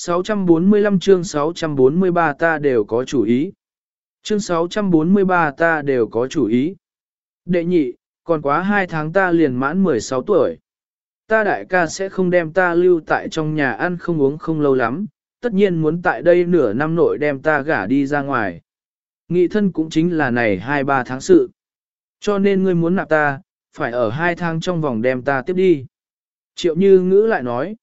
645 chương 643 ta đều có chủ ý. Chương 643 ta đều có chủ ý. Đệ nhị, còn quá 2 tháng ta liền mãn 16 tuổi. Ta đại ca sẽ không đem ta lưu tại trong nhà ăn không uống không lâu lắm, tất nhiên muốn tại đây nửa năm nội đem ta gả đi ra ngoài. Nghị thân cũng chính là này 2-3 tháng sự. Cho nên ngươi muốn nạp ta, phải ở 2 tháng trong vòng đem ta tiếp đi. Triệu Như Ngữ lại nói.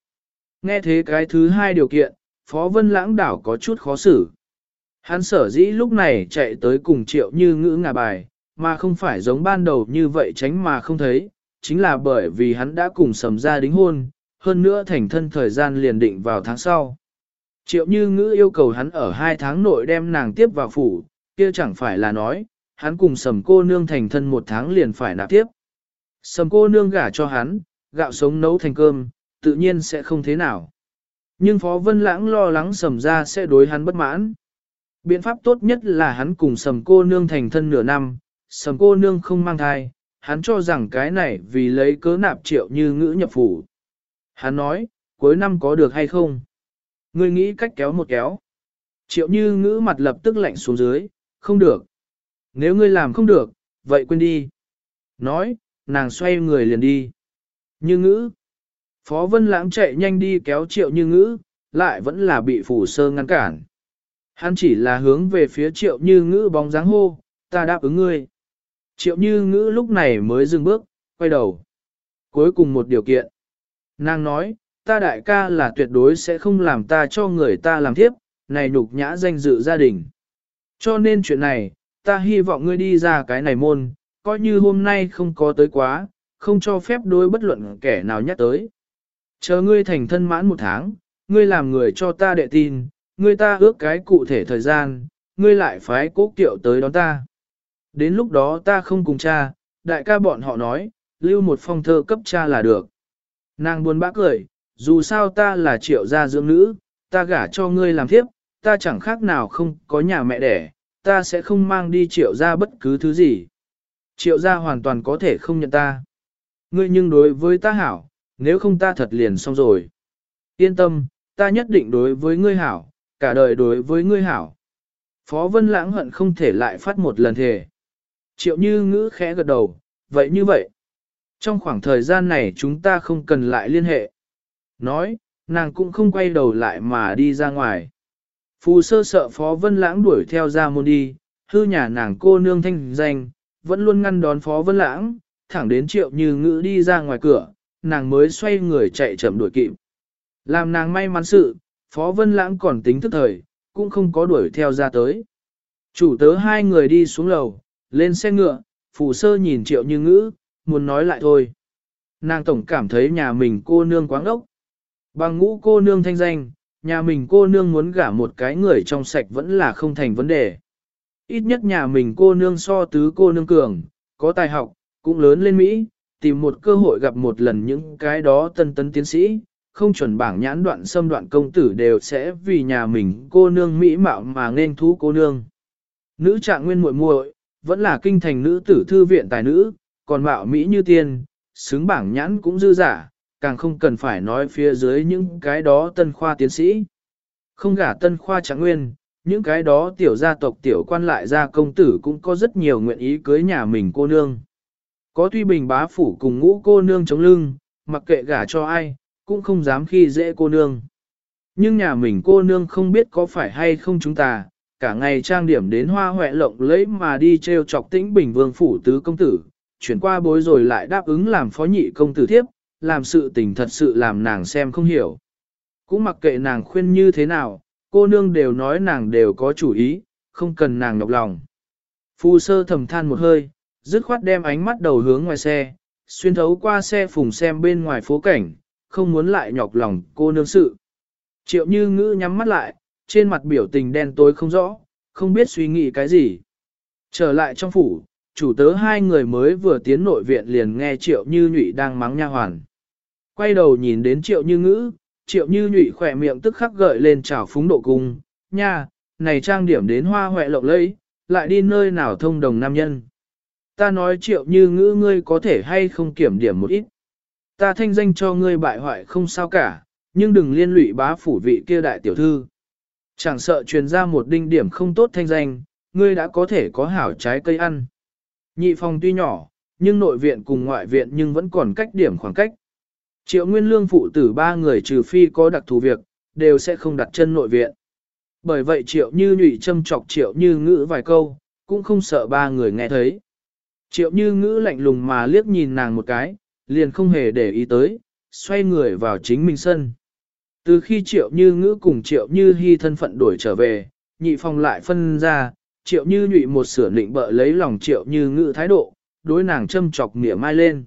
Nghe thế cái thứ hai điều kiện, Phó Vân Lãng đảo có chút khó xử. Hắn sở dĩ lúc này chạy tới cùng Triệu Như Ngữ ngà bài, mà không phải giống ban đầu như vậy tránh mà không thấy, chính là bởi vì hắn đã cùng sầm ra đính hôn, hơn nữa thành thân thời gian liền định vào tháng sau. Triệu Như Ngữ yêu cầu hắn ở hai tháng nội đem nàng tiếp vào phủ, kia chẳng phải là nói, hắn cùng sầm cô nương thành thân một tháng liền phải nạp tiếp. Sầm cô nương gả cho hắn, gạo sống nấu thành cơm, tự nhiên sẽ không thế nào. Nhưng Phó Vân Lãng lo lắng sầm ra sẽ đối hắn bất mãn. Biện pháp tốt nhất là hắn cùng sầm cô nương thành thân nửa năm, sầm cô nương không mang thai, hắn cho rằng cái này vì lấy cớ nạp triệu như ngữ nhập phủ. Hắn nói, cuối năm có được hay không? Ngươi nghĩ cách kéo một kéo. Triệu như ngữ mặt lập tức lạnh xuống dưới, không được. Nếu ngươi làm không được, vậy quên đi. Nói, nàng xoay người liền đi. Như ngữ. Phó Vân Lãng chạy nhanh đi kéo triệu như ngữ, lại vẫn là bị phủ sơ ngăn cản. Hắn chỉ là hướng về phía triệu như ngữ bóng dáng hô, ta đáp ứng ngươi. Triệu như ngữ lúc này mới dừng bước, quay đầu. Cuối cùng một điều kiện. Nàng nói, ta đại ca là tuyệt đối sẽ không làm ta cho người ta làm thiếp, này nhục nhã danh dự gia đình. Cho nên chuyện này, ta hy vọng ngươi đi ra cái này môn, coi như hôm nay không có tới quá, không cho phép đối bất luận kẻ nào nhắc tới. Chờ ngươi thành thân mãn một tháng, ngươi làm người cho ta đệ tin, ngươi ta ước cái cụ thể thời gian, ngươi lại phái cố kiệu tới đón ta. Đến lúc đó ta không cùng cha, đại ca bọn họ nói, lưu một phong thơ cấp cha là được. Nàng buồn bã cười, dù sao ta là triệu gia dưỡng nữ, ta gả cho ngươi làm thiếp, ta chẳng khác nào không có nhà mẹ đẻ, ta sẽ không mang đi triệu gia bất cứ thứ gì. Triệu gia hoàn toàn có thể không nhận ta. Ngươi nhưng đối với ta hảo, nếu không ta thật liền xong rồi. Yên tâm, ta nhất định đối với ngươi hảo, cả đời đối với ngươi hảo. Phó Vân Lãng hận không thể lại phát một lần thề. Triệu như ngữ khẽ gật đầu, vậy như vậy. Trong khoảng thời gian này chúng ta không cần lại liên hệ. Nói, nàng cũng không quay đầu lại mà đi ra ngoài. Phù sơ sợ Phó Vân Lãng đuổi theo ra môn đi, hư nhà nàng cô nương thanh danh, vẫn luôn ngăn đón Phó Vân Lãng, thẳng đến triệu như ngữ đi ra ngoài cửa, nàng mới xoay người chạy chậm đuổi kịp. Làm nàng may mắn sự, Phó Vân Lãng còn tính thức thời, cũng không có đuổi theo ra tới. Chủ tớ hai người đi xuống lầu, lên xe ngựa, phủ sơ nhìn triệu như ngữ, muốn nói lại thôi. Nàng tổng cảm thấy nhà mình cô nương quáng ốc. Bằng ngũ cô nương thanh danh, nhà mình cô nương muốn gả một cái người trong sạch vẫn là không thành vấn đề. Ít nhất nhà mình cô nương so tứ cô nương cường, có tài học, cũng lớn lên Mỹ, tìm một cơ hội gặp một lần những cái đó tân tân tiến sĩ, không chuẩn bảng nhãn đoạn xâm đoạn công tử đều sẽ vì nhà mình cô nương Mỹ mạo mà nên thú cô nương. Nữ trạng nguyên muội muội vẫn là kinh thành nữ tử thư viện tài nữ, còn mạo Mỹ như tiên, xứng bảng nhãn cũng dư giả, càng không cần phải nói phía dưới những cái đó tân khoa tiến sĩ. Không gả tân khoa trạng nguyên, những cái đó tiểu gia tộc tiểu quan lại gia công tử cũng có rất nhiều nguyện ý cưới nhà mình cô nương. Có tuy bình bá phủ cùng ngũ cô nương chống lưng, mặc kệ gả cho ai, cũng không dám khi dễ cô nương. Nhưng nhà mình cô nương không biết có phải hay không chúng ta, cả ngày trang điểm đến hoa hoẹ lộng lẫy mà đi treo chọc tĩnh bình vương phủ tứ công tử, chuyển qua bối rồi lại đáp ứng làm phó nhị công tử thiếp, làm sự tình thật sự làm nàng xem không hiểu. Cũng mặc kệ nàng khuyên như thế nào, cô nương đều nói nàng đều có chủ ý, không cần nàng nhọc lòng. Phu sơ thầm than một hơi, dứt khoát đem ánh mắt đầu hướng ngoài xe, xuyên thấu qua xe phùng xem bên ngoài phố cảnh, không muốn lại nhọc lòng cô nương sự. Triệu như ngữ nhắm mắt lại, trên mặt biểu tình đen tối không rõ, không biết suy nghĩ cái gì. Trở lại trong phủ, chủ tớ hai người mới vừa tiến nội viện liền nghe triệu như nhụy đang mắng nha hoàn. Quay đầu nhìn đến triệu như ngữ, triệu như nhụy khỏe miệng tức khắc gợi lên trào phúng độ cung, nha, này trang điểm đến hoa hoẹ lộng lẫy, lại đi nơi nào thông đồng nam nhân. Ta nói triệu như ngữ ngươi có thể hay không kiểm điểm một ít. Ta thanh danh cho ngươi bại hoại không sao cả, Nhưng đừng liên lụy bá phủ vị kia đại tiểu thư. Chẳng sợ truyền ra một đinh điểm không tốt thanh danh, ngươi đã có thể có hảo trái cây ăn. Nhị phòng tuy nhỏ, nhưng nội viện cùng ngoại viện nhưng vẫn còn cách điểm khoảng cách. Triệu Nguyên Lương phụ tử ba người trừ phi có đặc thù việc, đều sẽ không đặt chân nội viện. Bởi vậy Triệu Như nhụy châm chọc Triệu Như ngữ vài câu, cũng không sợ ba người nghe thấy. Triệu Như ngữ lạnh lùng mà liếc nhìn nàng một cái, liền không hề để ý tới, xoay người vào chính mình sân. Từ khi Triệu Như ngữ cùng Triệu Như hy thân phận đổi trở về, nhị phòng lại phân ra, Triệu Như nhụy một sửa định bợ lấy lòng Triệu Như ngữ thái độ, đối nàng châm chọc mỉa mai lên.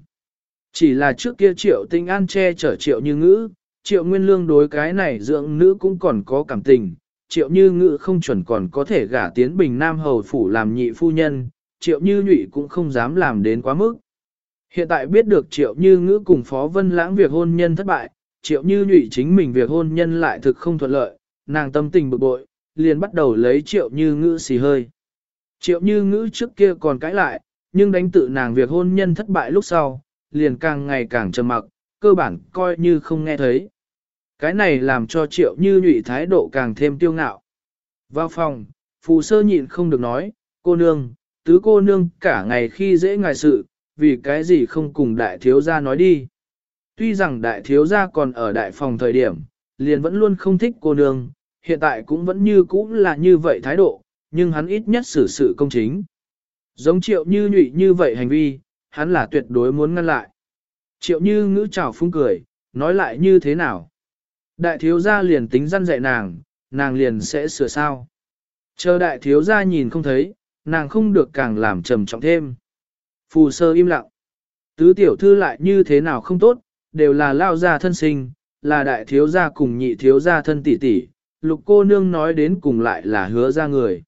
Chỉ là trước kia triệu tinh an che chở triệu như ngữ, triệu nguyên lương đối cái này dưỡng nữ cũng còn có cảm tình, triệu như ngữ không chuẩn còn có thể gả tiến bình nam hầu phủ làm nhị phu nhân, triệu như nhụy cũng không dám làm đến quá mức. Hiện tại biết được triệu như ngữ cùng phó vân lãng việc hôn nhân thất bại, triệu như nhụy chính mình việc hôn nhân lại thực không thuận lợi, nàng tâm tình bực bội, liền bắt đầu lấy triệu như ngữ xì hơi. Triệu như ngữ trước kia còn cãi lại, nhưng đánh tự nàng việc hôn nhân thất bại lúc sau, liền càng ngày càng trầm mặc, cơ bản coi như không nghe thấy. Cái này làm cho triệu như nhụy thái độ càng thêm tiêu ngạo. Vào phòng, phù sơ nhịn không được nói, cô nương, tứ cô nương cả ngày khi dễ ngài sự, vì cái gì không cùng đại thiếu gia nói đi. Tuy rằng đại thiếu gia còn ở đại phòng thời điểm, liền vẫn luôn không thích cô nương, hiện tại cũng vẫn như cũ là như vậy thái độ, nhưng hắn ít nhất xử sự công chính. Giống triệu như nhụy như vậy hành vi, hắn là tuyệt đối muốn ngăn lại. Triệu như ngữ chào phung cười, nói lại như thế nào? Đại thiếu gia liền tính răn dạy nàng, nàng liền sẽ sửa sao. Chờ đại thiếu gia nhìn không thấy, nàng không được càng làm trầm trọng thêm. Phù sơ im lặng. Tứ tiểu thư lại như thế nào không tốt, đều là lao gia thân sinh, là đại thiếu gia cùng nhị thiếu gia thân tỷ tỷ, lục cô nương nói đến cùng lại là hứa ra người.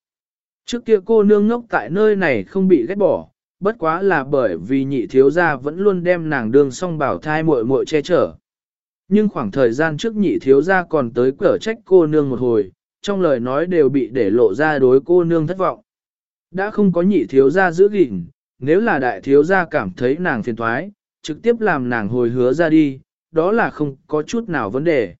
Trước kia cô nương ngốc tại nơi này không bị ghét bỏ, bất quá là bởi vì nhị thiếu gia vẫn luôn đem nàng đường song bảo thai muội muội che chở. Nhưng khoảng thời gian trước nhị thiếu gia còn tới cửa trách cô nương một hồi, trong lời nói đều bị để lộ ra đối cô nương thất vọng. Đã không có nhị thiếu gia giữ gìn, nếu là đại thiếu gia cảm thấy nàng phiền thoái, trực tiếp làm nàng hồi hứa ra đi, đó là không có chút nào vấn đề.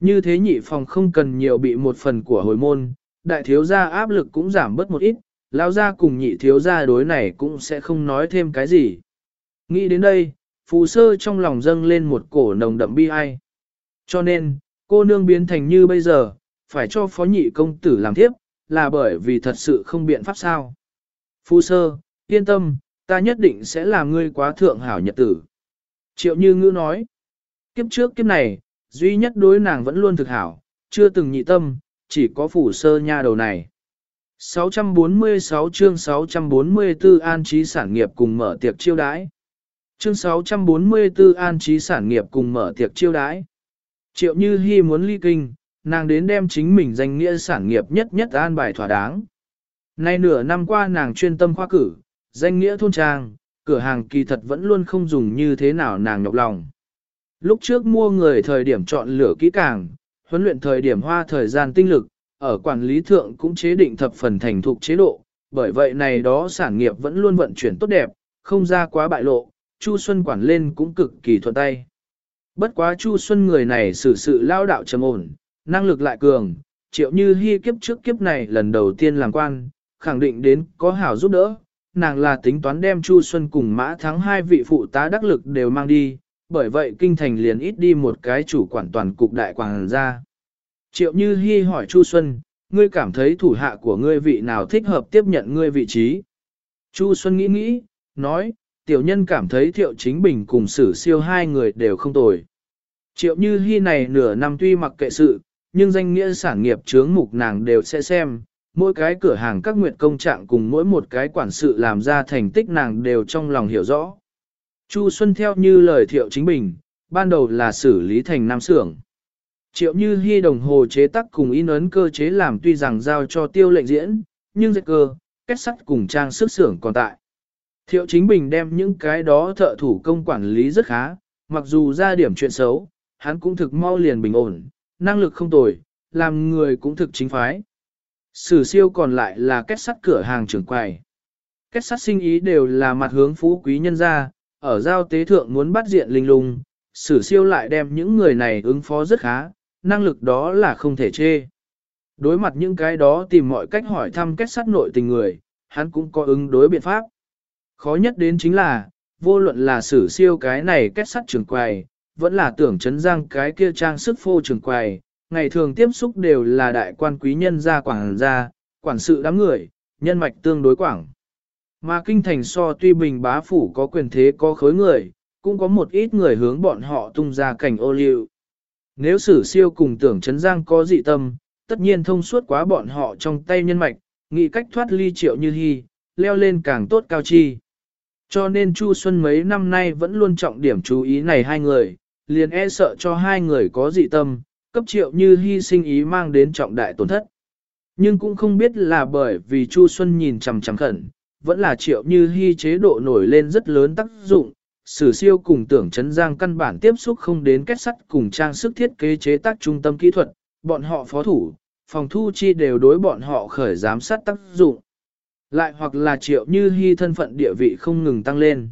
Như thế nhị phòng không cần nhiều bị một phần của hồi môn, đại thiếu gia áp lực cũng giảm bớt một ít, lao gia cùng nhị thiếu gia đối này cũng sẽ không nói thêm cái gì. Nghĩ đến đây, phù sơ trong lòng dâng lên một cổ nồng đậm bi ai. Cho nên, cô nương biến thành như bây giờ, phải cho phó nhị công tử làm tiếp, là bởi vì thật sự không biện pháp sao. Phu sơ, yên tâm, ta nhất định sẽ làm ngươi quá thượng hảo nhật tử. Triệu như ngữ nói, kiếp trước kiếp này, duy nhất đối nàng vẫn luôn thực hảo, chưa từng nhị tâm, chỉ có phủ sơ nha đầu này. 646 chương 644 an trí sản nghiệp cùng mở tiệc chiêu đãi. Chương 644 an trí sản nghiệp cùng mở tiệc chiêu đãi. Triệu Như Hi muốn ly kinh, nàng đến đem chính mình danh nghĩa sản nghiệp nhất nhất an bài thỏa đáng. Nay nửa năm qua nàng chuyên tâm khoa cử, danh nghĩa thôn trang, cửa hàng kỳ thật vẫn luôn không dùng như thế nào nàng nhọc lòng. Lúc trước mua người thời điểm chọn lựa kỹ càng, huấn luyện thời điểm hoa thời gian tinh lực, ở quản lý thượng cũng chế định thập phần thành thục chế độ, bởi vậy này đó sản nghiệp vẫn luôn vận chuyển tốt đẹp, không ra quá bại lộ, Chu Xuân quản lên cũng cực kỳ thuận tay. Bất quá Chu Xuân người này xử sự lao đạo trầm ổn, năng lực lại cường, triệu như hy kiếp trước kiếp này lần đầu tiên làm quan, khẳng định đến có hảo giúp đỡ, nàng là tính toán đem Chu Xuân cùng mã thắng hai vị phụ tá đắc lực đều mang đi, bởi vậy kinh thành liền ít đi một cái chủ quản toàn cục đại quảng ra. Triệu Như Hi hỏi Chu Xuân, ngươi cảm thấy thủ hạ của ngươi vị nào thích hợp tiếp nhận ngươi vị trí? Chu Xuân nghĩ nghĩ, nói, tiểu nhân cảm thấy Thiệu Chính Bình cùng sử siêu hai người đều không tồi. Triệu Như Hi này nửa năm tuy mặc kệ sự, nhưng danh nghĩa sản nghiệp chướng mục nàng đều sẽ xem, mỗi cái cửa hàng các nguyện công trạng cùng mỗi một cái quản sự làm ra thành tích nàng đều trong lòng hiểu rõ. Chu Xuân theo như lời Thiệu Chính Bình, ban đầu là xử lý thành nam xưởng. Triệu như hy đồng hồ chế tác cùng in ấn cơ chế làm tuy rằng giao cho tiêu lệnh diễn, nhưng dệt cơ, kết sắt cùng trang sức xưởng còn tại. Thiệu chính bình đem những cái đó thợ thủ công quản lý rất khá, mặc dù ra điểm chuyện xấu, hắn cũng thực mau liền bình ổn, năng lực không tồi, làm người cũng thực chính phái. Sử siêu còn lại là kết sắt cửa hàng trưởng quầy. Kết sắt sinh ý đều là mặt hướng phú quý nhân gia, ở giao tế thượng muốn bắt diện linh lung, sử siêu lại đem những người này ứng phó rất khá, năng lực đó là không thể chê. Đối mặt những cái đó tìm mọi cách hỏi thăm kết sắt nội tình người, hắn cũng có ứng đối biện pháp. Khó nhất đến chính là, vô luận là sử siêu cái này kết sắt trưởng quầy, vẫn là tưởng chấn giang cái kia trang sức phô trường quầy, ngày thường tiếp xúc đều là đại quan quý nhân gia quảng gia, quản sự đám người, nhân mạch tương đối quảng. Mà kinh thành so tuy bình bá phủ có quyền thế có khối người, cũng có một ít người hướng bọn họ tung ra cảnh ô liu. Nếu sử siêu cùng tưởng chấn giang có dị tâm, tất nhiên thông suốt quá bọn họ trong tay nhân mạch, nghĩ cách thoát ly triệu như hy, leo lên càng tốt cao chi. Cho nên Chu Xuân mấy năm nay vẫn luôn trọng điểm chú ý này hai người, liền e sợ cho hai người có dị tâm, cấp triệu như hy sinh ý mang đến trọng đại tổn thất. Nhưng cũng không biết là bởi vì Chu Xuân nhìn chằm chằm khẩn, vẫn là triệu như hy chế độ nổi lên rất lớn tác dụng, sử siêu cùng tưởng chấn giang căn bản tiếp xúc không đến kết sắt cùng trang sức thiết kế chế tác trung tâm kỹ thuật, bọn họ phó thủ, phòng thu chi đều đối bọn họ khởi giám sát tác dụng. Lại hoặc là triệu như hy thân phận địa vị không ngừng tăng lên.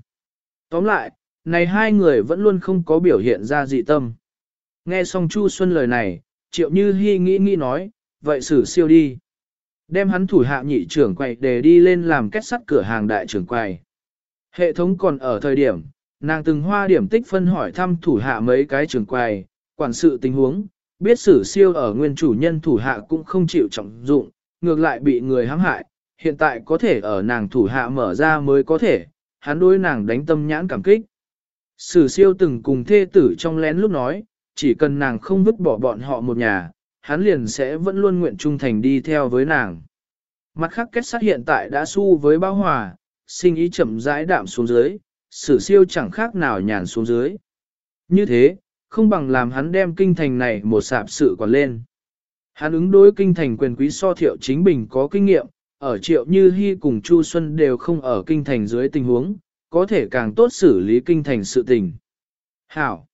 Tóm lại, này hai người vẫn luôn không có biểu hiện ra dị tâm. Nghe xong Chu Xuân lời này, triệu như hy nghĩ nghĩ nói, vậy xử siêu đi. Đem hắn thủ hạ nhị trưởng quầy để đi lên làm kết sắt cửa hàng đại trưởng quầy. Hệ thống còn ở thời điểm, nàng từng hoa điểm tích phân hỏi thăm thủ hạ mấy cái trưởng quầy, quản sự tình huống, biết sử siêu ở nguyên chủ nhân thủ hạ cũng không chịu trọng dụng, ngược lại bị người hãm hại, hiện tại có thể ở nàng thủ hạ mở ra mới có thể, hắn đối nàng đánh tâm nhãn cảm kích. Sử siêu từng cùng thê tử trong lén lúc nói, chỉ cần nàng không vứt bỏ bọn họ một nhà, hắn liền sẽ vẫn luôn nguyện trung thành đi theo với nàng. Mặt khác kết sát hiện tại đã su với bao hòa, sinh ý chậm rãi đạm xuống dưới, sử siêu chẳng khác nào nhàn xuống dưới. Như thế, không bằng làm hắn đem kinh thành này một sạp sự còn lên. Hắn ứng đối kinh thành quyền quý so thiệu chính bình có kinh nghiệm, ở triệu như hy cùng Chu Xuân đều không ở kinh thành dưới tình huống, có thể càng tốt xử lý kinh thành sự tình. Hảo!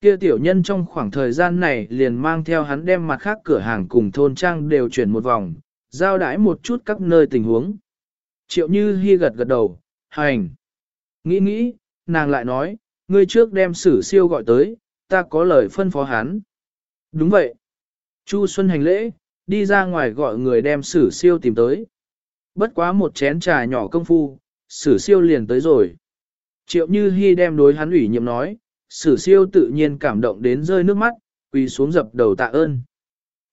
Kia tiểu nhân trong khoảng thời gian này liền mang theo hắn đem mặt khác cửa hàng cùng thôn trang đều chuyển một vòng, giao đãi một chút các nơi tình huống. Triệu như Hi gật gật đầu, hành. Nghĩ nghĩ, nàng lại nói, ngươi trước đem sử siêu gọi tới, ta có lời phân phó hắn. Đúng vậy. Chu Xuân hành lễ, đi ra ngoài gọi người đem sử siêu tìm tới. Bất quá một chén trà nhỏ công phu, sử siêu liền tới rồi. Triệu Như Hi đem đối hắn ủy nhiệm nói, sử siêu tự nhiên cảm động đến rơi nước mắt, quỳ xuống dập đầu tạ ơn.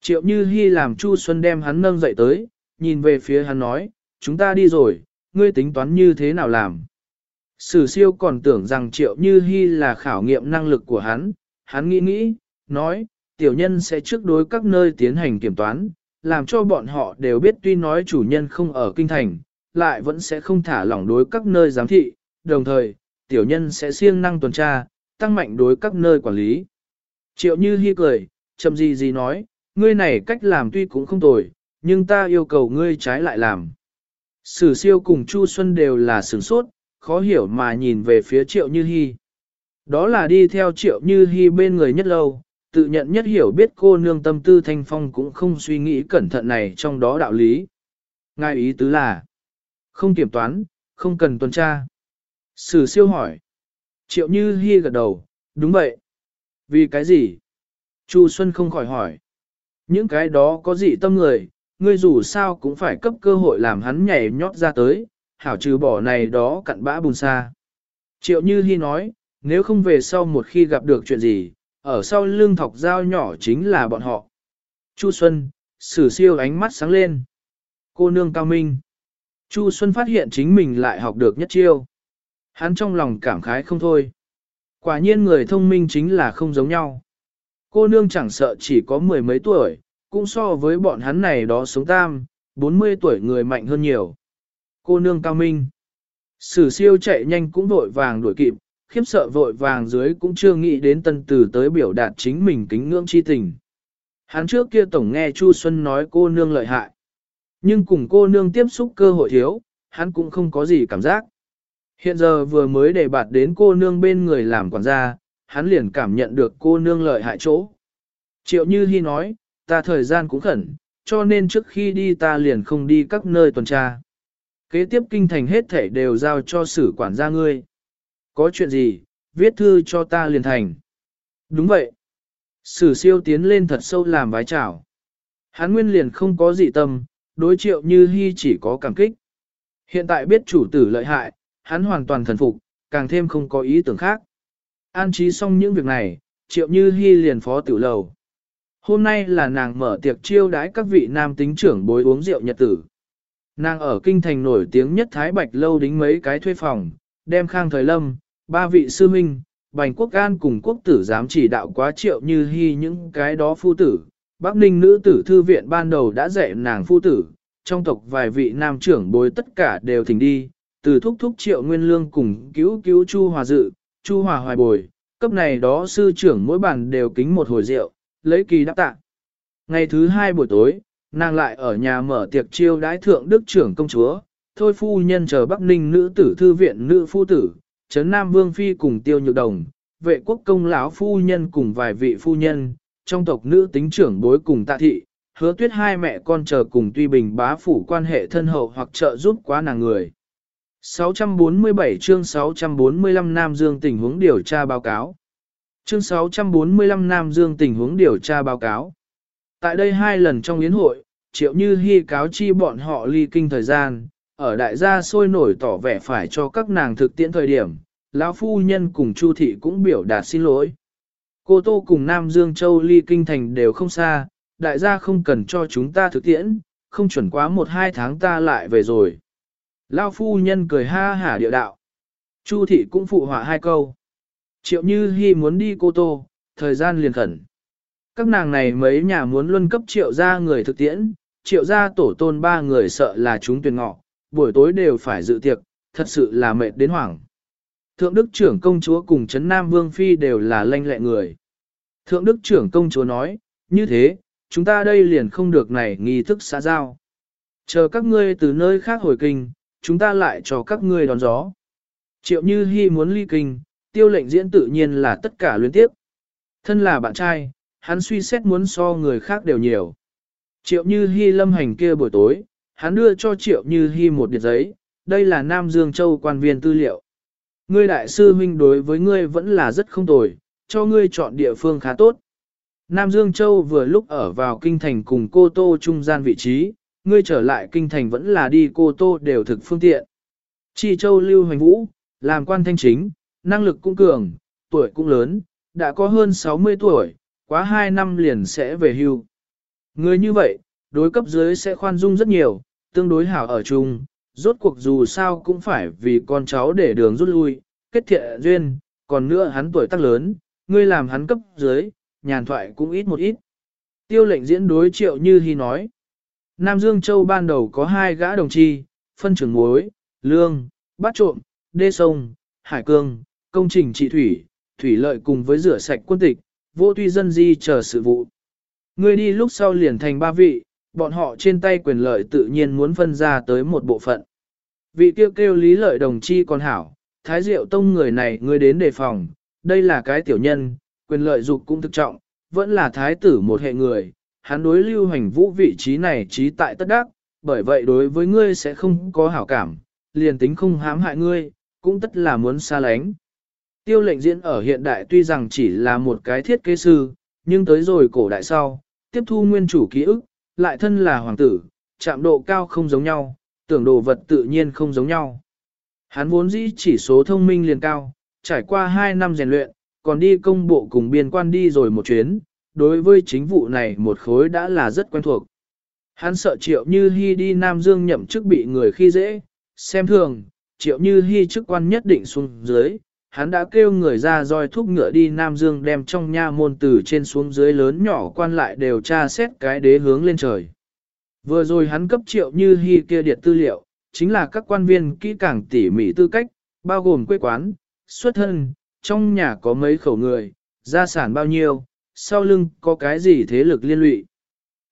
Triệu Như Hi làm Chu Xuân đem hắn nâng dậy tới, nhìn về phía hắn nói, chúng ta đi rồi, ngươi tính toán như thế nào làm. Sử siêu còn tưởng rằng Triệu Như Hi là khảo nghiệm năng lực của hắn, hắn nghĩ nghĩ, nói, tiểu nhân sẽ trước đối các nơi tiến hành kiểm toán, làm cho bọn họ đều biết tuy nói chủ nhân không ở kinh thành, lại vẫn sẽ không thả lỏng đối các nơi giám thị, đồng thời, tiểu nhân sẽ siêng năng tuần tra, tăng mạnh đối các nơi quản lý. Triệu Như Hi cười, chậm gì gì nói, ngươi này cách làm tuy cũng không tồi, nhưng ta yêu cầu ngươi trái lại làm. Sử siêu cùng Chu Xuân đều là sửng sốt, khó hiểu mà nhìn về phía Triệu Như Hi. Đó là đi theo Triệu Như Hi bên người nhất lâu, tự nhận nhất hiểu biết cô nương tâm tư thanh phong cũng không suy nghĩ cẩn thận này trong đó đạo lý. Ngài ý tứ là, không kiểm toán, không cần tuần tra. Sử siêu hỏi. Triệu Như Hi gật đầu, đúng vậy. Vì cái gì? Chu Xuân không khỏi hỏi. Những cái đó có gì tâm người, ngươi dù sao cũng phải cấp cơ hội làm hắn nhảy nhót ra tới, hảo trừ bỏ này đó cặn bã bùn xa. Triệu Như Hi nói, nếu không về sau một khi gặp được chuyện gì, ở sau lưng thọc dao nhỏ chính là bọn họ. Chu Xuân, sử siêu ánh mắt sáng lên. Cô nương cao minh. Chu Xuân phát hiện chính mình lại học được nhất chiêu. Hắn trong lòng cảm khái không thôi. Quả nhiên người thông minh chính là không giống nhau. Cô nương chẳng sợ chỉ có mười mấy tuổi, cũng so với bọn hắn này đó sống tam, 40 tuổi người mạnh hơn nhiều. Cô nương cao minh. Sử siêu chạy nhanh cũng vội vàng đuổi kịp, khiếp sợ vội vàng dưới cũng chưa nghĩ đến tân từ tới biểu đạt chính mình kính ngưỡng chi tình. Hắn trước kia tổng nghe Chu Xuân nói cô nương lợi hại. Nhưng cùng cô nương tiếp xúc cơ hội thiếu, hắn cũng không có gì cảm giác. Hiện giờ vừa mới đề bạt đến cô nương bên người làm quản gia, hắn liền cảm nhận được cô nương lợi hại chỗ. Triệu Như Hi nói, ta thời gian cũng khẩn, cho nên trước khi đi ta liền không đi các nơi tuần tra. Kế tiếp kinh thành hết thể đều giao cho sử quản gia ngươi. Có chuyện gì, viết thư cho ta liền thành. Đúng vậy. Sử siêu tiến lên thật sâu làm vái chào. Hắn nguyên liền không có dị tâm, đối triệu như hy chỉ có cảm kích. Hiện tại biết chủ tử lợi hại, hắn hoàn toàn thần phục, càng thêm không có ý tưởng khác. An trí xong những việc này, triệu như hy liền phó tiểu lầu. Hôm nay là nàng mở tiệc chiêu đãi các vị nam tính trưởng bối uống rượu nhật tử. Nàng ở kinh thành nổi tiếng nhất Thái Bạch lâu đính mấy cái thuê phòng, đem khang thời lâm, ba vị sư minh, bành quốc an cùng quốc tử dám chỉ đạo quá triệu như hy những cái đó phu tử. Bắc Ninh nữ tử thư viện ban đầu đã dạy nàng phu tử, trong tộc vài vị nam trưởng bối tất cả đều thỉnh đi, từ thúc thúc triệu nguyên lương cùng cứu cứu chu hòa dự, chu hòa hoài bồi, cấp này đó sư trưởng mỗi bàn đều kính một hồi rượu, lấy kỳ đáp tạ. Ngày thứ hai buổi tối, nàng lại ở nhà mở tiệc chiêu đái thượng đức trưởng công chúa, thôi phu nhân chờ Bắc Ninh nữ tử thư viện nữ phu tử, Trấn Nam Vương Phi cùng tiêu nhược đồng, vệ quốc công lão phu nhân cùng vài vị phu nhân, trong tộc nữ tính trưởng bối cùng tạ thị, hứa tuyết hai mẹ con chờ cùng tuy bình bá phủ quan hệ thân hậu hoặc trợ giúp quá nàng người. 647 chương 645 Nam Dương tình huống điều tra báo cáo. Chương 645 Nam Dương tình huống điều tra báo cáo. Tại đây hai lần trong yến hội, triệu như hy cáo chi bọn họ ly kinh thời gian, ở đại gia sôi nổi tỏ vẻ phải cho các nàng thực tiễn thời điểm, lão phu nhân cùng Chu thị cũng biểu đạt xin lỗi. Cô Tô cùng Nam Dương Châu ly kinh thành đều không xa, đại gia không cần cho chúng ta thực tiễn, không chuẩn quá một hai tháng ta lại về rồi. Lão phu nhân cười ha hả điệu đạo. Chu thị cũng phụ họa hai câu. Triệu Như Hi muốn đi Cô Tô, thời gian liền khẩn. Các nàng này mấy nhà muốn luân cấp triệu gia người thực tiễn, triệu gia tổ tôn ba người sợ là chúng tuyển ngọ, buổi tối đều phải dự tiệc, thật sự là mệt đến hoảng. Thượng Đức trưởng công chúa cùng Trấn Nam Vương Phi đều là lanh lẹ người. Thượng Đức trưởng công chúa nói, như thế, chúng ta đây liền không được này nghi thức xã giao. Chờ các ngươi từ nơi khác hồi kinh, chúng ta lại cho các ngươi đón gió. Triệu Như Hi muốn ly kinh, tiêu lệnh diễn tự nhiên là tất cả luyến tiếp. Thân là bạn trai, hắn suy xét muốn so người khác đều nhiều. Triệu Như Hi lâm hành kia buổi tối, hắn đưa cho Triệu Như Hi một điện giấy, đây là Nam Dương Châu quan viên tư liệu. Ngươi đại sư huynh đối với ngươi vẫn là rất không tồi, cho ngươi chọn địa phương khá tốt. Nam Dương Châu vừa lúc ở vào kinh thành cùng cô Tô trung gian vị trí, ngươi trở lại kinh thành vẫn là đi cô Tô đều thực phương tiện. Chi Châu Lưu Hoành Vũ, làm quan thanh chính, năng lực cũng cường, tuổi cũng lớn, đã có hơn 60 tuổi, quá 2 năm liền sẽ về hưu. Người như vậy, đối cấp dưới sẽ khoan dung rất nhiều, tương đối hảo ở chung, rốt cuộc dù sao cũng phải vì con cháu để đường rút lui, kết thiện duyên, còn nữa hắn tuổi tác lớn, ngươi làm hắn cấp dưới, nhàn thoại cũng ít một ít. Tiêu lệnh diễn đối triệu như hy nói. Nam Dương Châu ban đầu có hai gã đồng chi, phân trưởng muối, lương, bát trộm, đê sông, hải cương, công trình trị thủy, thủy lợi cùng với rửa sạch quân tịch, vô tuy dân di chờ sự vụ. Ngươi đi lúc sau liền thành ba vị, bọn họ trên tay quyền lợi tự nhiên muốn phân ra tới một bộ phận. Vị kêu kêu lý lợi đồng chi còn hảo, thái diệu tông người này người đến đề phòng, đây là cái tiểu nhân, quyền lợi dục cũng thực trọng, vẫn là thái tử một hệ người, hắn đối lưu hành vũ vị trí này trí tại tất đắc, bởi vậy đối với ngươi sẽ không có hảo cảm, liền tính không hãm hại ngươi, cũng tất là muốn xa lánh. Tiêu lệnh diễn ở hiện đại tuy rằng chỉ là một cái thiết kế sư, nhưng tới rồi cổ đại sau, tiếp thu nguyên chủ ký ức, lại thân là hoàng tử, chạm độ cao không giống nhau, tưởng đồ vật tự nhiên không giống nhau. Hắn vốn dĩ chỉ số thông minh liền cao, trải qua 2 năm rèn luyện, còn đi công bộ cùng biên quan đi rồi một chuyến, đối với chính vụ này một khối đã là rất quen thuộc. Hắn sợ triệu như hy đi Nam Dương nhậm chức bị người khi dễ, xem thường, triệu như hy chức quan nhất định xuống dưới, hắn đã kêu người ra roi thúc ngựa đi Nam Dương đem trong nha môn từ trên xuống dưới lớn nhỏ quan lại đều tra xét cái đế hướng lên trời. Vừa rồi hắn cấp triệu như hy kia điện tư liệu, chính là các quan viên kỹ càng tỉ mỉ tư cách, bao gồm quê quán, xuất thân, trong nhà có mấy khẩu người, gia sản bao nhiêu, sau lưng có cái gì thế lực liên lụy.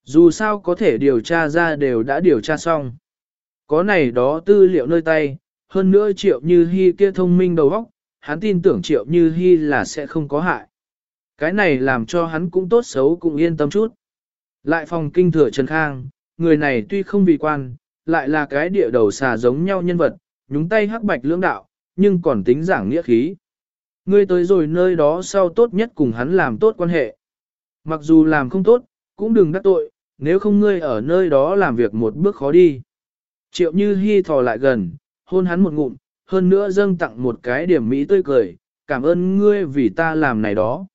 Dù sao có thể điều tra ra đều đã điều tra xong. Có này đó tư liệu nơi tay, hơn nữa triệu như hy kia thông minh đầu óc, hắn tin tưởng triệu như hy là sẽ không có hại. Cái này làm cho hắn cũng tốt xấu cũng yên tâm chút. Lại phòng kinh thừa Trần Khang, người này tuy không vì quan, lại là cái địa đầu xà giống nhau nhân vật, nhúng tay hắc bạch lưỡng đạo, nhưng còn tính giảng nghĩa khí. Ngươi tới rồi nơi đó sau tốt nhất cùng hắn làm tốt quan hệ. Mặc dù làm không tốt, cũng đừng đắc tội, nếu không ngươi ở nơi đó làm việc một bước khó đi. Triệu Như Hi thò lại gần, hôn hắn một ngụm, hơn nữa dâng tặng một cái điểm mỹ tươi cười, cảm ơn ngươi vì ta làm này đó.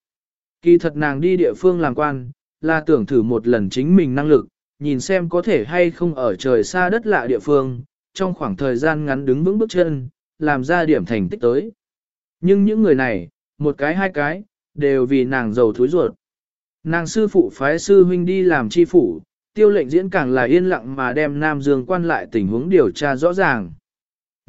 Kỳ thật nàng đi địa phương làm quan, là tưởng thử một lần chính mình năng lực, nhìn xem có thể hay không ở trời xa đất lạ địa phương, trong khoảng thời gian ngắn đứng vững bước chân, làm ra điểm thành tích tới. Nhưng những người này, một cái hai cái, đều vì nàng giàu thúi ruột. Nàng sư phụ phái sư huynh đi làm chi phủ, tiêu lệnh diễn càng là yên lặng mà đem Nam Dương quan lại tình huống điều tra rõ ràng.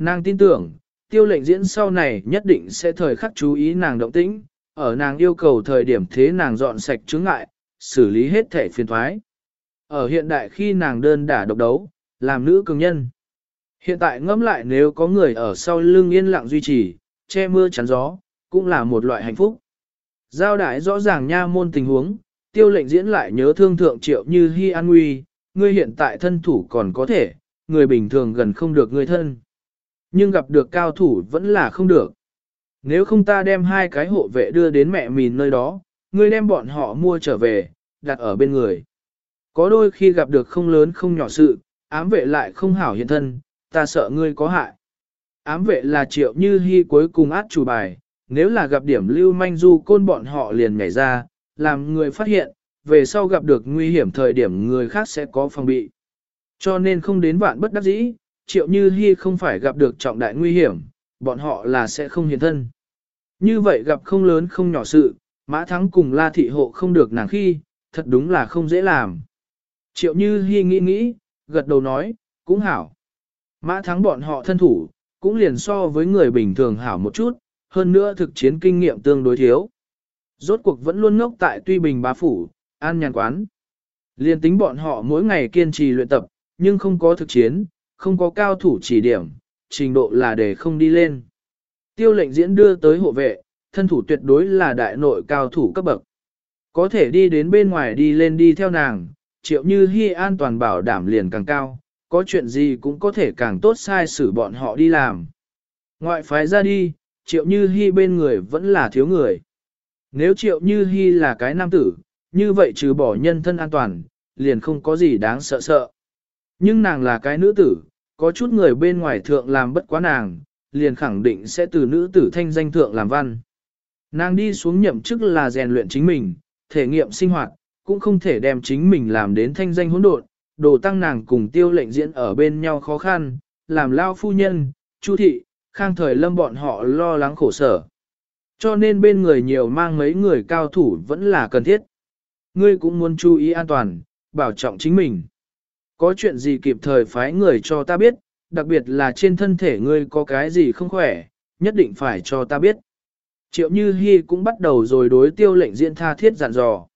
Nàng tin tưởng, tiêu lệnh diễn sau này nhất định sẽ thời khắc chú ý nàng động tĩnh, ở nàng yêu cầu thời điểm thế nàng dọn sạch chứng ngại, xử lý hết thể phiền thoái. Ở hiện đại khi nàng đơn đả độc đấu, làm nữ cường nhân. Hiện tại ngẫm lại nếu có người ở sau lưng yên lặng duy trì, che mưa chắn gió, cũng là một loại hạnh phúc. Giao đại rõ ràng nha môn tình huống, tiêu lệnh diễn lại nhớ thương thượng triệu như hy an nguy, ngươi hiện tại thân thủ còn có thể, người bình thường gần không được người thân. Nhưng gặp được cao thủ vẫn là không được. Nếu không ta đem hai cái hộ vệ đưa đến mẹ mìn nơi đó, ngươi đem bọn họ mua trở về, đặt ở bên người. Có đôi khi gặp được không lớn không nhỏ sự, ám vệ lại không hảo hiện thân, ta sợ ngươi có hại. Ám vệ là triệu như hy cuối cùng át chủ bài, nếu là gặp điểm lưu manh du côn bọn họ liền nhảy ra, làm người phát hiện, về sau gặp được nguy hiểm thời điểm người khác sẽ có phòng bị. Cho nên không đến vạn bất đắc dĩ, triệu như hy không phải gặp được trọng đại nguy hiểm, bọn họ là sẽ không hiện thân. Như vậy gặp không lớn không nhỏ sự, mã thắng cùng la thị hộ không được nàng khi, thật đúng là không dễ làm. Triệu như hy nghĩ nghĩ, gật đầu nói, cũng hảo. Mã thắng bọn họ thân thủ, cũng liền so với người bình thường hảo một chút, hơn nữa thực chiến kinh nghiệm tương đối thiếu. Rốt cuộc vẫn luôn ngốc tại tuy bình bá phủ, an nhàn quán. Liên tính bọn họ mỗi ngày kiên trì luyện tập, nhưng không có thực chiến, không có cao thủ chỉ điểm, trình độ là để không đi lên. Tiêu lệnh diễn đưa tới hộ vệ, thân thủ tuyệt đối là đại nội cao thủ cấp bậc. Có thể đi đến bên ngoài đi lên đi theo nàng, triệu như hy an toàn bảo đảm liền càng cao, có chuyện gì cũng có thể càng tốt sai xử bọn họ đi làm. Ngoại phái ra đi, triệu như hy bên người vẫn là thiếu người. Nếu triệu như hy là cái nam tử, như vậy trừ bỏ nhân thân an toàn, liền không có gì đáng sợ sợ. Nhưng nàng là cái nữ tử, có chút người bên ngoài thượng làm bất quá nàng, liền khẳng định sẽ từ nữ tử thanh danh thượng làm văn. Nàng đi xuống nhậm chức là rèn luyện chính mình, thể nghiệm sinh hoạt, cũng không thể đem chính mình làm đến thanh danh hỗn độn, đồ tăng nàng cùng tiêu lệnh diễn ở bên nhau khó khăn, làm lao phu nhân, chu thị, khang thời lâm bọn họ lo lắng khổ sở. Cho nên bên người nhiều mang mấy người cao thủ vẫn là cần thiết. Ngươi cũng muốn chú ý an toàn, bảo trọng chính mình. Có chuyện gì kịp thời phái người cho ta biết, đặc biệt là trên thân thể ngươi có cái gì không khỏe, nhất định phải cho ta biết. Triệu Như Hi cũng bắt đầu rồi đối tiêu lệnh diễn tha thiết dặn dò.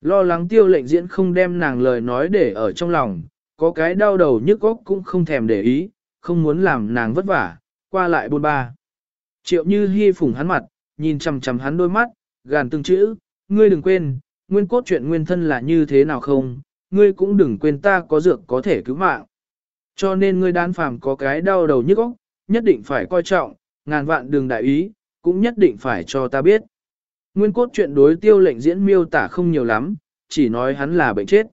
Lo lắng tiêu lệnh diễn không đem nàng lời nói để ở trong lòng, có cái đau đầu nhức óc cũng không thèm để ý, không muốn làm nàng vất vả, qua lại buôn ba. Triệu Như Hi phủng hắn mặt, nhìn chằm chằm hắn đôi mắt, gàn từng chữ, ngươi đừng quên, nguyên cốt chuyện nguyên thân là như thế nào không, ngươi cũng đừng quên ta có dược có thể cứu mạng. Cho nên ngươi đan phàm có cái đau đầu nhức óc, nhất định phải coi trọng, ngàn vạn đường đại ý, cũng nhất định phải cho ta biết. Nguyên cốt chuyện đối tiêu lệnh diễn miêu tả không nhiều lắm, chỉ nói hắn là bệnh chết.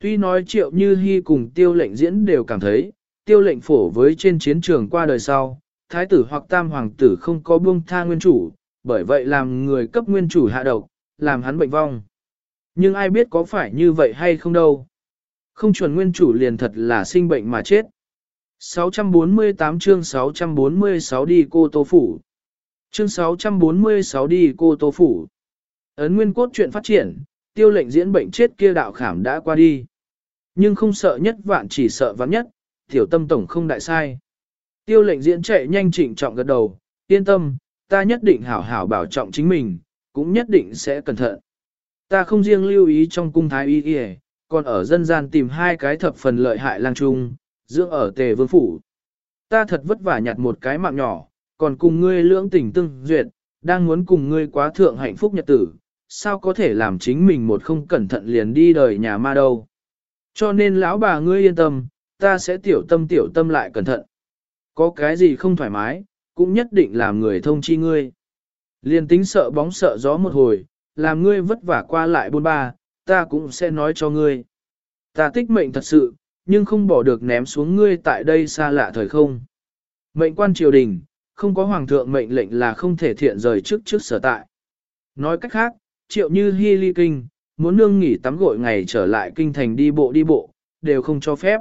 Tuy nói triệu như hy cùng tiêu lệnh diễn đều cảm thấy, tiêu lệnh phổ với trên chiến trường qua đời sau, thái tử hoặc tam hoàng tử không có buông tha nguyên chủ, bởi vậy làm người cấp nguyên chủ hạ độc, làm hắn bệnh vong. Nhưng ai biết có phải như vậy hay không đâu. Không chuẩn nguyên chủ liền thật là sinh bệnh mà chết. 648 chương 646 đi cô tô phủ. Chương 646 đi cô tô phủ. Ấn nguyên cốt chuyện phát triển, tiêu lệnh diễn bệnh chết kia đạo khảm đã qua đi. Nhưng không sợ nhất vạn chỉ sợ vắng nhất, tiểu tâm tổng không đại sai. Tiêu lệnh diễn chạy nhanh chỉnh trọng gật đầu, yên tâm, ta nhất định hảo hảo bảo trọng chính mình, cũng nhất định sẽ cẩn thận. Ta không riêng lưu ý trong cung thái y y, còn ở dân gian tìm hai cái thập phần lợi hại lang trung, dưỡng ở tề vương phủ. Ta thật vất vả nhặt một cái mạng nhỏ, còn cùng ngươi lưỡng tình tương duyệt, đang muốn cùng ngươi quá thượng hạnh phúc nhật tử, sao có thể làm chính mình một không cẩn thận liền đi đời nhà ma đâu. Cho nên lão bà ngươi yên tâm, ta sẽ tiểu tâm tiểu tâm lại cẩn thận. Có cái gì không thoải mái, cũng nhất định làm người thông chi ngươi. Liền tính sợ bóng sợ gió một hồi, làm ngươi vất vả qua lại bôn ba, ta cũng sẽ nói cho ngươi. Ta tích mệnh thật sự, nhưng không bỏ được ném xuống ngươi tại đây xa lạ thời không. Mệnh quan triều đình, không có hoàng thượng mệnh lệnh là không thể thiện rời trước trước sở tại. Nói cách khác, triệu như hy ly kinh, muốn nương nghỉ tắm gội ngày trở lại kinh thành đi bộ đi bộ, đều không cho phép.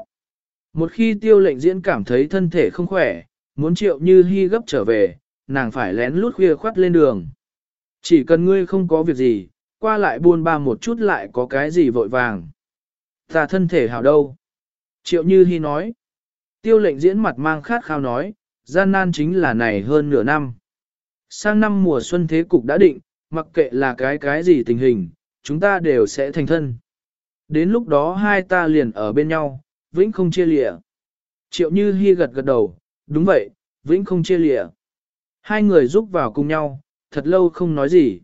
Một khi tiêu lệnh diễn cảm thấy thân thể không khỏe, muốn triệu như hy gấp trở về, nàng phải lén lút khuya khoắt lên đường. Chỉ cần ngươi không có việc gì, qua lại buôn ba một chút lại có cái gì vội vàng. Ta thân thể hảo đâu? Triệu Như Hi nói. Tiêu lệnh diễn mặt mang khát khao nói, gian nan chính là này hơn nửa năm. Sang năm mùa xuân thế cục đã định, mặc kệ là cái cái gì tình hình, chúng ta đều sẽ thành thân. Đến lúc đó hai ta liền ở bên nhau, vĩnh không chia lìa. Triệu Như Hi gật gật đầu, đúng vậy, vĩnh không chia lìa. Hai người giúp vào cùng nhau, thật lâu không nói gì.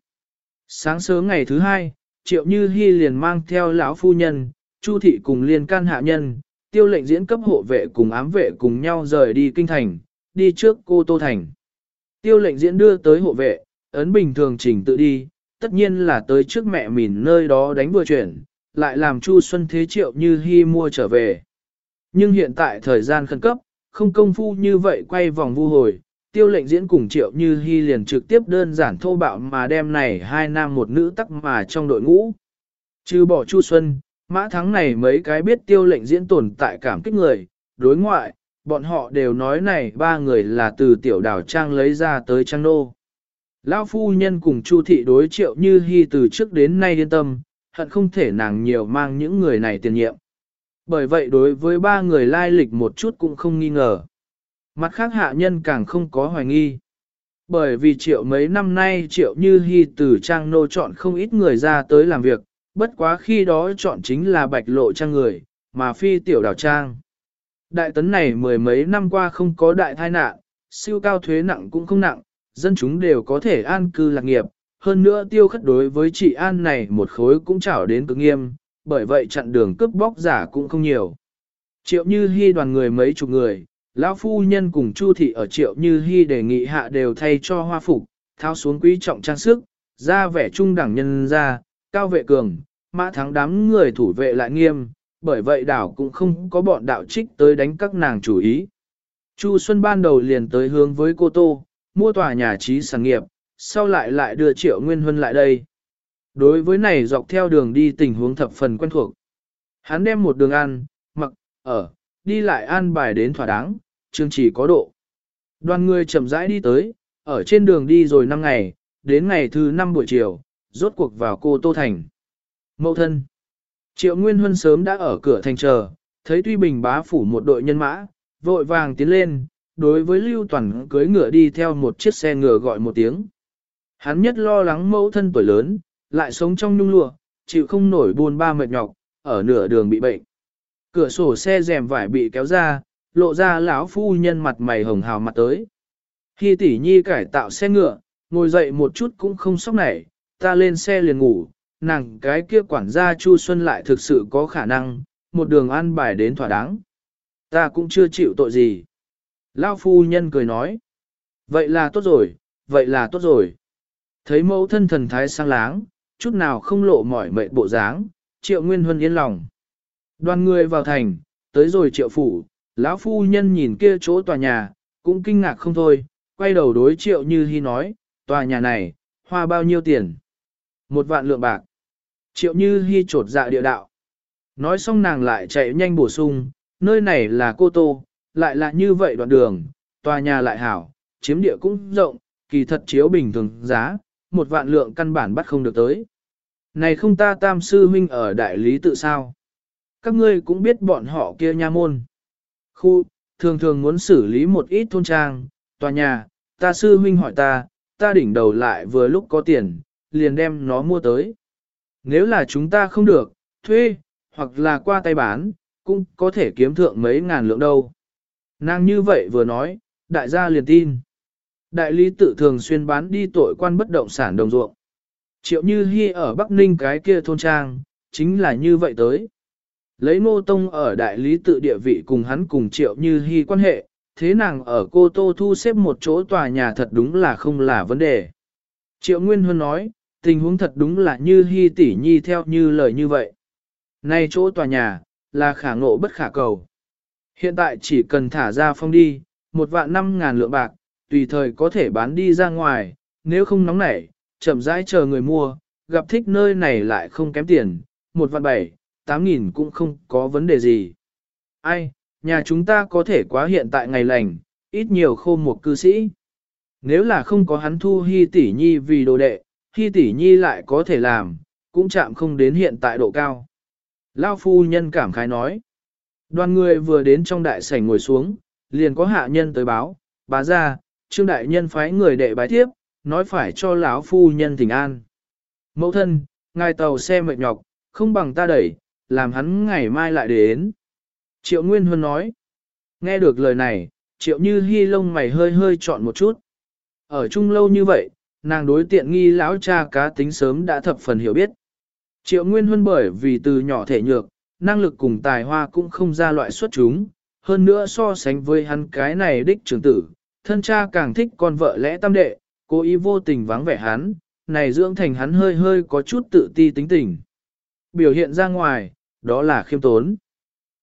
Sáng sớm ngày thứ hai, Triệu Như Hi liền mang theo lão phu nhân, Chu thị cùng liên can hạ nhân, tiêu lệnh diễn cấp hộ vệ cùng ám vệ cùng nhau rời đi kinh thành, đi trước cô Tô Thành. Tiêu lệnh diễn đưa tới hộ vệ, ấn bình thường trình tự đi, tất nhiên là tới trước mẹ mìn nơi đó đánh vừa chuyển, lại làm Chu Xuân Thế Triệu Như Hi mua trở về. Nhưng hiện tại thời gian khẩn cấp, không công phu như vậy quay vòng vu hồi, tiêu lệnh diễn cùng Triệu Như Hi liền trực tiếp đơn giản thô bạo mà đem này hai nam một nữ tắc mà trong đội ngũ. Trừ bỏ Chu Xuân, mã thắng này mấy cái biết tiêu lệnh diễn tồn tại cảm kích người, đối ngoại, bọn họ đều nói này ba người là từ tiểu đảo trang lấy ra tới trang nô. Lão phu nhân cùng Chu thị đối Triệu Như Hi từ trước đến nay yên tâm, hận không thể nàng nhiều mang những người này tiền nhiệm. Bởi vậy đối với ba người lai lịch một chút cũng không nghi ngờ. Mặt khác hạ nhân càng không có hoài nghi. Bởi vì triệu mấy năm nay triệu như hy từ trang nô chọn không ít người ra tới làm việc, bất quá khi đó chọn chính là bạch lộ trang người, mà phi tiểu đảo trang. Đại tấn này mười mấy năm qua không có đại tai nạn, siêu cao thuế nặng cũng không nặng, dân chúng đều có thể an cư lạc nghiệp, hơn nữa tiêu khất đối với chị An này một khối cũng chảo đến cực nghiêm, bởi vậy chặn đường cướp bóc giả cũng không nhiều. Triệu Như Hi đoàn người mấy chục người, lão phu nhân cùng Chu thị ở Triệu Như Hi đề nghị hạ đều thay cho hoa phục, thao xuống quý trọng trang sức, ra vẻ trung đẳng nhân ra, cao vệ cường, mã thắng đám người thủ vệ lại nghiêm, bởi vậy đảo cũng không có bọn đạo trích tới đánh các nàng chủ ý. Chu Xuân ban đầu liền tới hướng với cô Tô, mua tòa nhà trí sản nghiệp, sau lại lại đưa Triệu Nguyên Huân lại đây. Đối với này dọc theo đường đi tình huống thập phần quen thuộc. Hắn đem một đường ăn, mặc, ở, đi lại an bài đến thỏa đáng, chương chỉ có độ. Đoàn người chậm rãi đi tới, ở trên đường đi rồi 5 ngày, đến ngày thứ 5 buổi chiều, rốt cuộc vào cô Tô Thành. Mậu thân. Triệu Nguyên Huân sớm đã ở cửa thành chờ, thấy Tuy Bình bá phủ một đội nhân mã, vội vàng tiến lên, đối với Lưu Toàn cưới ngựa đi theo một chiếc xe ngựa gọi một tiếng. Hắn nhất lo lắng mẫu thân tuổi lớn, lại sống trong nhung lụa, chịu không nổi buồn ba mệt nhọc, ở nửa đường bị bệnh. Cửa sổ xe rèm vải bị kéo ra, lộ ra lão phu nhân mặt mày hồng hào mặt tới. Khi tỷ nhi cải tạo xe ngựa, ngồi dậy một chút cũng không sốc nảy, ta lên xe liền ngủ, nàng cái kia quản gia Chu Xuân lại thực sự có khả năng, một đường ăn bài đến thỏa đáng. Ta cũng chưa chịu tội gì. Lão phu nhân cười nói. Vậy là tốt rồi, vậy là tốt rồi. Thấy mẫu thân thần thái sang láng, chút nào không lộ mỏi mệt bộ dáng, triệu nguyên huân yên lòng. Đoàn người vào thành, tới rồi triệu phủ, lão phu nhân nhìn kia chỗ tòa nhà, cũng kinh ngạc không thôi, quay đầu đối triệu như hy nói, tòa nhà này, hoa bao nhiêu tiền? Một vạn lượng bạc. Triệu như hy trột dạ địa đạo. Nói xong nàng lại chạy nhanh bổ sung, nơi này là cô tô, lại là như vậy đoạn đường, tòa nhà lại hảo, chiếm địa cũng rộng, kỳ thật chiếu bình thường giá, một vạn lượng căn bản bắt không được tới. Này không ta tam sư huynh ở đại lý tự sao? Các ngươi cũng biết bọn họ kia nha môn. Khu, thường thường muốn xử lý một ít thôn trang, tòa nhà, ta sư huynh hỏi ta, ta đỉnh đầu lại vừa lúc có tiền, liền đem nó mua tới. Nếu là chúng ta không được, thuê, hoặc là qua tay bán, cũng có thể kiếm thượng mấy ngàn lượng đâu. Nàng như vậy vừa nói, đại gia liền tin. Đại lý tự thường xuyên bán đi tội quan bất động sản đồng ruộng. Triệu Như Hi ở Bắc Ninh cái kia thôn trang, chính là như vậy tới. Lấy Ngô Tông ở đại lý tự địa vị cùng hắn cùng Triệu Như Hi quan hệ, thế nàng ở Cô Tô thu xếp một chỗ tòa nhà thật đúng là không là vấn đề. Triệu Nguyên Huân nói, tình huống thật đúng là như hy tỷ nhi theo như lời như vậy. Nay chỗ tòa nhà, là khả ngộ bất khả cầu. Hiện tại chỉ cần thả ra phong đi, một vạn năm ngàn lượng bạc, tùy thời có thể bán đi ra ngoài, nếu không nóng nảy, chậm rãi chờ người mua, gặp thích nơi này lại không kém tiền, một vạn bảy, tám nghìn cũng không có vấn đề gì. Ai, nhà chúng ta có thể quá hiện tại ngày lành, ít nhiều khô một cư sĩ. Nếu là không có hắn thu hy tỷ nhi vì đồ đệ, hy tỷ nhi lại có thể làm, cũng chạm không đến hiện tại độ cao. Lao phu nhân cảm khái nói. Đoàn người vừa đến trong đại sảnh ngồi xuống, liền có hạ nhân tới báo, bá ra, trương đại nhân phái người đệ bái tiếp, nói phải cho lão phu nhân thỉnh an. Mẫu thân, ngài tàu xe mệt nhọc, không bằng ta đẩy, làm hắn ngày mai lại đến. Triệu Nguyên Huân nói. Nghe được lời này, Triệu Như Hi lông mày hơi hơi chọn một chút. Ở chung lâu như vậy, nàng đối tiện nghi lão cha cá tính sớm đã thập phần hiểu biết. Triệu Nguyên Huân bởi vì từ nhỏ thể nhược, năng lực cùng tài hoa cũng không ra loại xuất chúng, hơn nữa so sánh với hắn cái này đích trưởng tử, thân cha càng thích con vợ lẽ tam đệ, cố ý vô tình vắng vẻ hắn, này dưỡng thành hắn hơi hơi có chút tự ti tính tình. Biểu hiện ra ngoài, đó là khiêm tốn.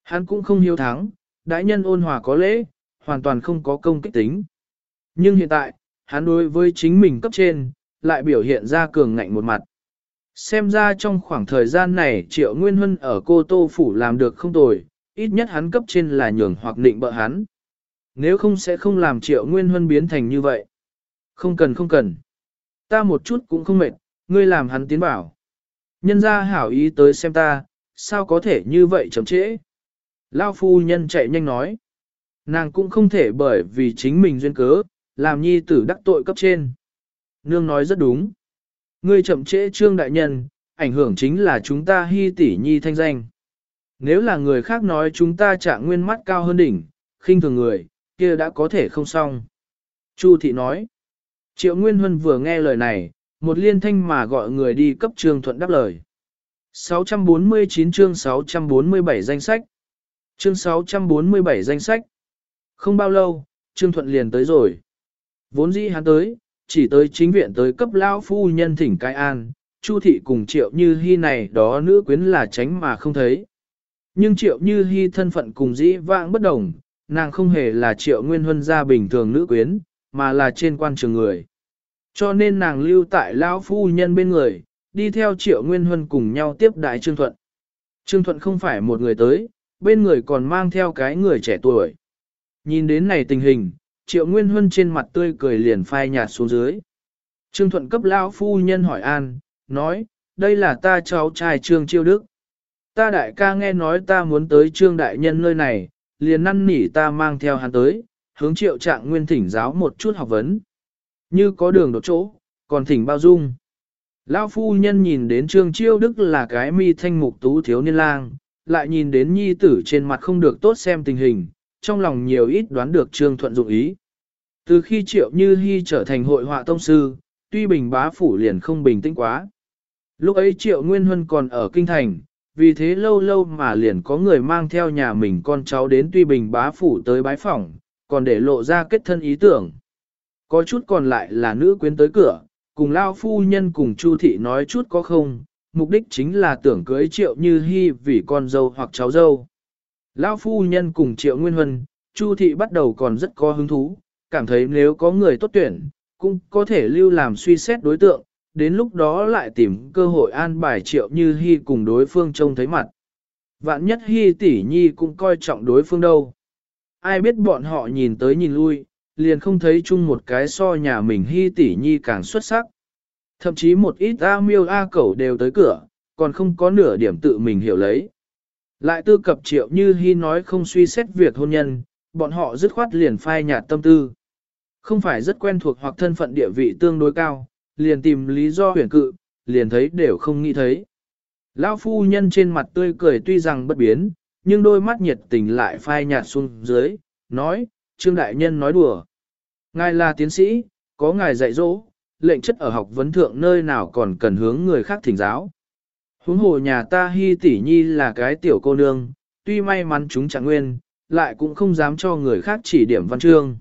Hắn cũng không hiếu thắng, đại nhân ôn hòa có lễ, hoàn toàn không có công kích tính. Nhưng hiện tại, hắn đối với chính mình cấp trên, lại biểu hiện ra cường ngạnh một mặt. Xem ra trong khoảng thời gian này Triệu Nguyên Huân ở Cô Tô Phủ làm được không tồi, ít nhất hắn cấp trên là nhường hoặc định bợ hắn. Nếu không sẽ không làm Triệu Nguyên Huân biến thành như vậy. Không cần không cần. Ta một chút cũng không mệt, ngươi làm hắn tiến bảo. Nhân ra hảo ý tới xem ta, sao có thể như vậy chậm trễ. Lao phu nhân chạy nhanh nói. Nàng cũng không thể bởi vì chính mình duyên cớ, làm nhi tử đắc tội cấp trên. Nương nói rất đúng. Ngươi chậm trễ trương đại nhân, ảnh hưởng chính là chúng ta hy tỷ nhi thanh danh. Nếu là người khác nói chúng ta trạng nguyên mắt cao hơn đỉnh, khinh thường người, kia đã có thể không xong. Chu thị nói. Triệu Nguyên Huân vừa nghe lời này, một liên thanh mà gọi người đi cấp trương thuận đáp lời. 649 chương 647 danh sách. Chương 647 danh sách. Không bao lâu, Trương Thuận liền tới rồi. Vốn dĩ hắn tới, chỉ tới chính viện tới cấp lão phu nhân thỉnh cai an, Chu thị cùng triệu như Hi này đó nữ quyến là tránh mà không thấy. Nhưng triệu như Hi thân phận cùng dĩ vãng bất đồng, nàng không hề là triệu nguyên huân gia bình thường nữ quyến, mà là trên quan trường người. Cho nên nàng lưu tại lão phu nhân bên người, đi theo triệu nguyên huân cùng nhau tiếp đại Trương Thuận. Trương Thuận không phải một người tới, bên người còn mang theo cái người trẻ tuổi. Nhìn đến này tình hình, triệu nguyên huân trên mặt tươi cười liền phai nhạt xuống dưới. Trương Thuận cấp lão phu nhân hỏi an, nói, đây là ta cháu trai Trương Chiêu Đức. Ta đại ca nghe nói ta muốn tới Trương Đại Nhân nơi này, liền năn nỉ ta mang theo hắn tới, hướng triệu trạng nguyên thỉnh giáo một chút học vấn. Như có đường đột chỗ, còn thỉnh bao dung. Lão phu nhân nhìn đến Trương Chiêu Đức là cái mi thanh mục tú thiếu niên lang, lại nhìn đến nhi tử trên mặt không được tốt xem tình hình, trong lòng nhiều ít đoán được Trương Thuận dụng ý. Từ khi Triệu Như Hi trở thành hội họa tông sư, tuy bình bá phủ liền không bình tĩnh quá. Lúc ấy Triệu Nguyên Huân còn ở Kinh Thành, vì thế lâu lâu mà liền có người mang theo nhà mình con cháu đến tuy bình bá phủ tới bái phỏng, còn để lộ ra kết thân ý tưởng. Có chút còn lại là nữ quyến tới cửa, cùng lao phu nhân cùng Chu thị nói chút có không, mục đích chính là tưởng cưới triệu như hy vì con dâu hoặc cháu dâu. Lao phu nhân cùng triệu nguyên huân, Chu thị bắt đầu còn rất có hứng thú, cảm thấy nếu có người tốt tuyển, cũng có thể lưu làm suy xét đối tượng, đến lúc đó lại tìm cơ hội an bài triệu như hy cùng đối phương trông thấy mặt. Vạn nhất hy tỷ nhi cũng coi trọng đối phương đâu. Ai biết bọn họ nhìn tới nhìn lui, liền không thấy chung một cái so nhà mình hy tỷ nhi càng xuất sắc. Thậm chí một ít A miêu A cẩu đều tới cửa, còn không có nửa điểm tự mình hiểu lấy. Lại tư cập triệu như hy nói không suy xét việc hôn nhân, bọn họ dứt khoát liền phai nhạt tâm tư. Không phải rất quen thuộc hoặc thân phận địa vị tương đối cao, liền tìm lý do huyền cự, liền thấy đều không nghĩ thấy. Lão phu nhân trên mặt tươi cười tuy rằng bất biến, nhưng đôi mắt nhiệt tình lại phai nhạt xuống dưới, nói, Trương Đại Nhân nói đùa. Ngài là tiến sĩ, có ngài dạy dỗ, lệnh chất ở học vấn thượng nơi nào còn cần hướng người khác thỉnh giáo. Huống hồ nhà ta hy tỷ nhi là cái tiểu cô nương, tuy may mắn chúng chẳng nguyên, lại cũng không dám cho người khác chỉ điểm văn chương.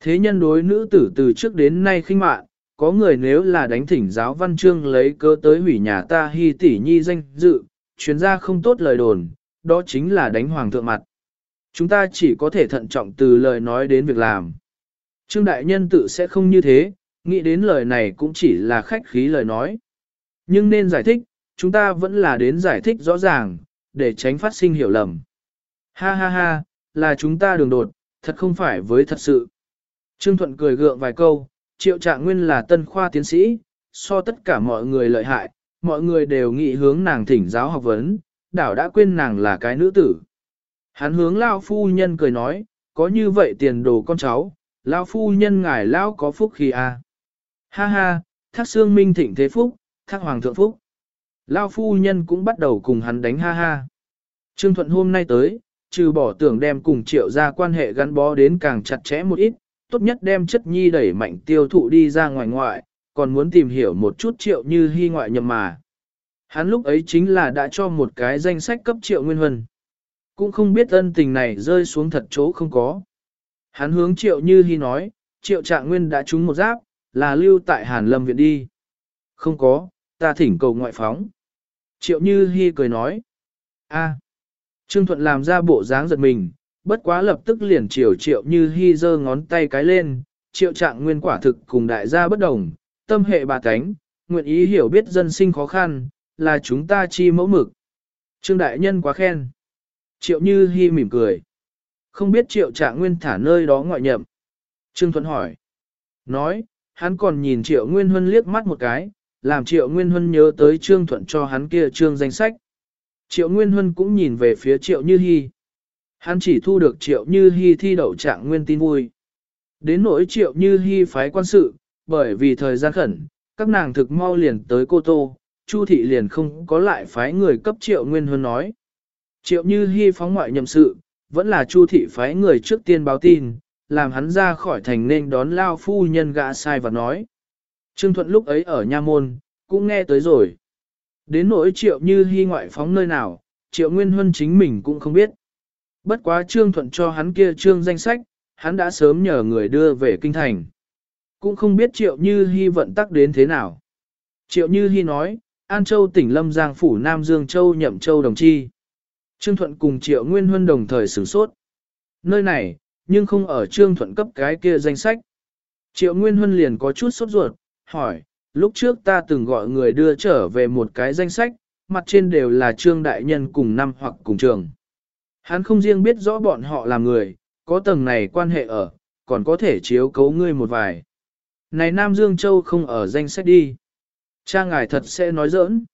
Thế nhân đối nữ tử từ trước đến nay khinh mạn, có người nếu là đánh thỉnh giáo văn chương lấy cơ tới hủy nhà ta hy tỷ nhi danh dự, chuyên gia không tốt lời đồn, đó chính là đánh hoàng thượng mặt. Chúng ta chỉ có thể thận trọng từ lời nói đến việc làm. Trương Đại Nhân tự sẽ không như thế, nghĩ đến lời này cũng chỉ là khách khí lời nói. Nhưng nên giải thích, chúng ta vẫn là đến giải thích rõ ràng, để tránh phát sinh hiểu lầm. Ha ha ha, là chúng ta đường đột, thật không phải với thật sự. Trương Thuận cười gượng vài câu, triệu trạng nguyên là tân khoa tiến sĩ, so tất cả mọi người lợi hại, mọi người đều nghĩ hướng nàng thỉnh giáo học vấn, đảo đã quên nàng là cái nữ tử. Hắn hướng Lao phu nhân cười nói, có như vậy tiền đồ con cháu, Lao phu nhân ngài Lao có phúc khi à. Ha ha, thác xương minh thịnh thế phúc, thác hoàng thượng phúc. Lao phu nhân cũng bắt đầu cùng hắn đánh ha ha. Trương Thuận hôm nay tới, trừ bỏ tưởng đem cùng triệu ra quan hệ gắn bó đến càng chặt chẽ một ít, tốt nhất đem chất nhi đẩy mạnh tiêu thụ đi ra ngoài ngoại, còn muốn tìm hiểu một chút triệu như hy ngoại nhầm mà. Hắn lúc ấy chính là đã cho một cái danh sách cấp triệu nguyên huân. Cũng không biết ân tình này rơi xuống thật chỗ không có. Hắn hướng triệu như hy nói, triệu trạng nguyên đã trúng một giáp, là lưu tại Hàn Lâm Viện đi. Không có, ta thỉnh cầu ngoại phóng. Triệu như hy cười nói. a Trương Thuận làm ra bộ dáng giật mình, bất quá lập tức liền chiều triệu như hy giơ ngón tay cái lên, triệu trạng nguyên quả thực cùng đại gia bất đồng, tâm hệ bà tánh, nguyện ý hiểu biết dân sinh khó khăn, là chúng ta chi mẫu mực. Trương Đại Nhân quá khen. Triệu Như Hi mỉm cười. Không biết Triệu Trạng Nguyên thả nơi đó ngoại nhậm. Trương Thuận hỏi. Nói, hắn còn nhìn Triệu Nguyên Huân liếc mắt một cái, làm Triệu Nguyên Huân nhớ tới Trương Thuận cho hắn kia trương danh sách. Triệu Nguyên Huân cũng nhìn về phía Triệu Như Hi. Hắn chỉ thu được Triệu Như Hi thi đậu Trạng Nguyên tin vui. Đến nỗi Triệu Như Hi phái quan sự, bởi vì thời gian khẩn, các nàng thực mau liền tới Cô Tô, Chu thị liền không có lại phái người cấp Triệu Nguyên Huân nói. Triệu Như Hi phóng ngoại nhậm sự, vẫn là Chu thị phái người trước tiên báo tin, làm hắn ra khỏi thành nên đón lao phu nhân gã sai và nói. Trương Thuận lúc ấy ở nha môn, cũng nghe tới rồi. Đến nỗi Triệu Như Hi ngoại phóng nơi nào, Triệu Nguyên Huân chính mình cũng không biết. Bất quá Trương Thuận cho hắn kia trương danh sách, hắn đã sớm nhờ người đưa về kinh thành. Cũng không biết Triệu Như Hi vận tắc đến thế nào. Triệu Như Hi nói, An Châu tỉnh Lâm Giang phủ Nam Dương Châu nhậm châu đồng chi. Trương Thuận cùng Triệu Nguyên Huân đồng thời sửng sốt. Nơi này, nhưng không ở Trương Thuận cấp cái kia danh sách. Triệu Nguyên Huân liền có chút sốt ruột, hỏi, lúc trước ta từng gọi người đưa trở về một cái danh sách, mặt trên đều là Trương Đại Nhân cùng năm hoặc cùng trường. Hắn không riêng biết rõ bọn họ là người, có tầng này quan hệ ở, còn có thể chiếu cấu ngươi một vài. Này Nam Dương Châu không ở danh sách đi. Cha ngài thật sẽ nói giỡn.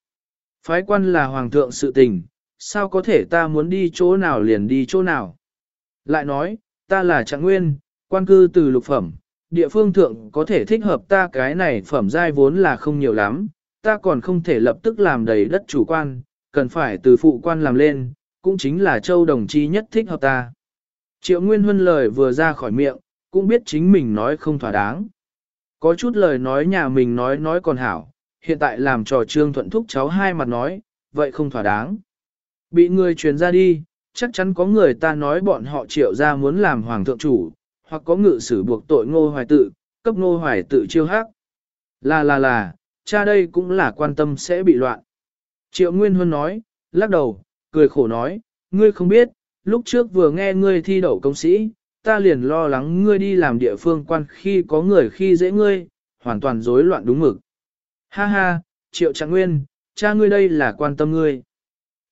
Phái quan là hoàng thượng sự tình, sao có thể ta muốn đi chỗ nào liền đi chỗ nào. Lại nói, ta là trạng nguyên, quan cư từ lục phẩm, địa phương thượng có thể thích hợp ta cái này phẩm giai vốn là không nhiều lắm, ta còn không thể lập tức làm đầy đất chủ quan, cần phải từ phụ quan làm lên, cũng chính là châu đồng chí nhất thích hợp ta. Triệu Nguyên Huân lời vừa ra khỏi miệng, cũng biết chính mình nói không thỏa đáng. Có chút lời nói nhà mình nói nói còn hảo, hiện tại làm trò trương thuận thúc cháu hai mặt nói, vậy không thỏa đáng. Bị người truyền ra đi, chắc chắn có người ta nói bọn họ triệu ra muốn làm hoàng thượng chủ, hoặc có ngự sử buộc tội ngô hoài tự, cấp ngô hoài tự chiêu hắc. Là là là, cha đây cũng là quan tâm sẽ bị loạn. Triệu Nguyên Huân nói, lắc đầu, cười khổ nói, ngươi không biết, lúc trước vừa nghe ngươi thi đậu công sĩ, ta liền lo lắng ngươi đi làm địa phương quan khi có người khi dễ ngươi, hoàn toàn rối loạn đúng mực. Ha ha, triệu trạng nguyên, cha ngươi đây là quan tâm ngươi.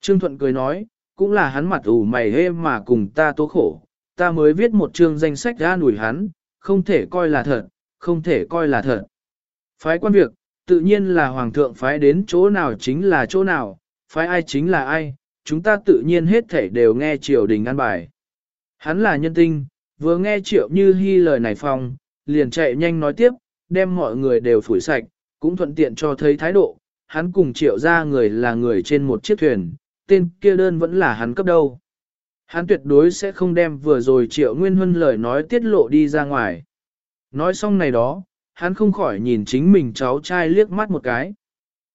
Trương Thuận cười nói, cũng là hắn mặt ủ mày hê mà cùng ta tố khổ, ta mới viết một chương danh sách ra nủi hắn, không thể coi là thật, không thể coi là thật. Phái quan việc, tự nhiên là hoàng thượng phái đến chỗ nào chính là chỗ nào, phái ai chính là ai, chúng ta tự nhiên hết thể đều nghe triều đình an bài. Hắn là nhân tinh, vừa nghe triệu như hy lời này phong, liền chạy nhanh nói tiếp, đem mọi người đều phủi sạch, cũng thuận tiện cho thấy thái độ, hắn cùng triệu ra người là người trên một chiếc thuyền, tên kia đơn vẫn là hắn cấp đâu. Hắn tuyệt đối sẽ không đem vừa rồi triệu nguyên huân lời nói tiết lộ đi ra ngoài. Nói xong này đó, hắn không khỏi nhìn chính mình cháu trai liếc mắt một cái.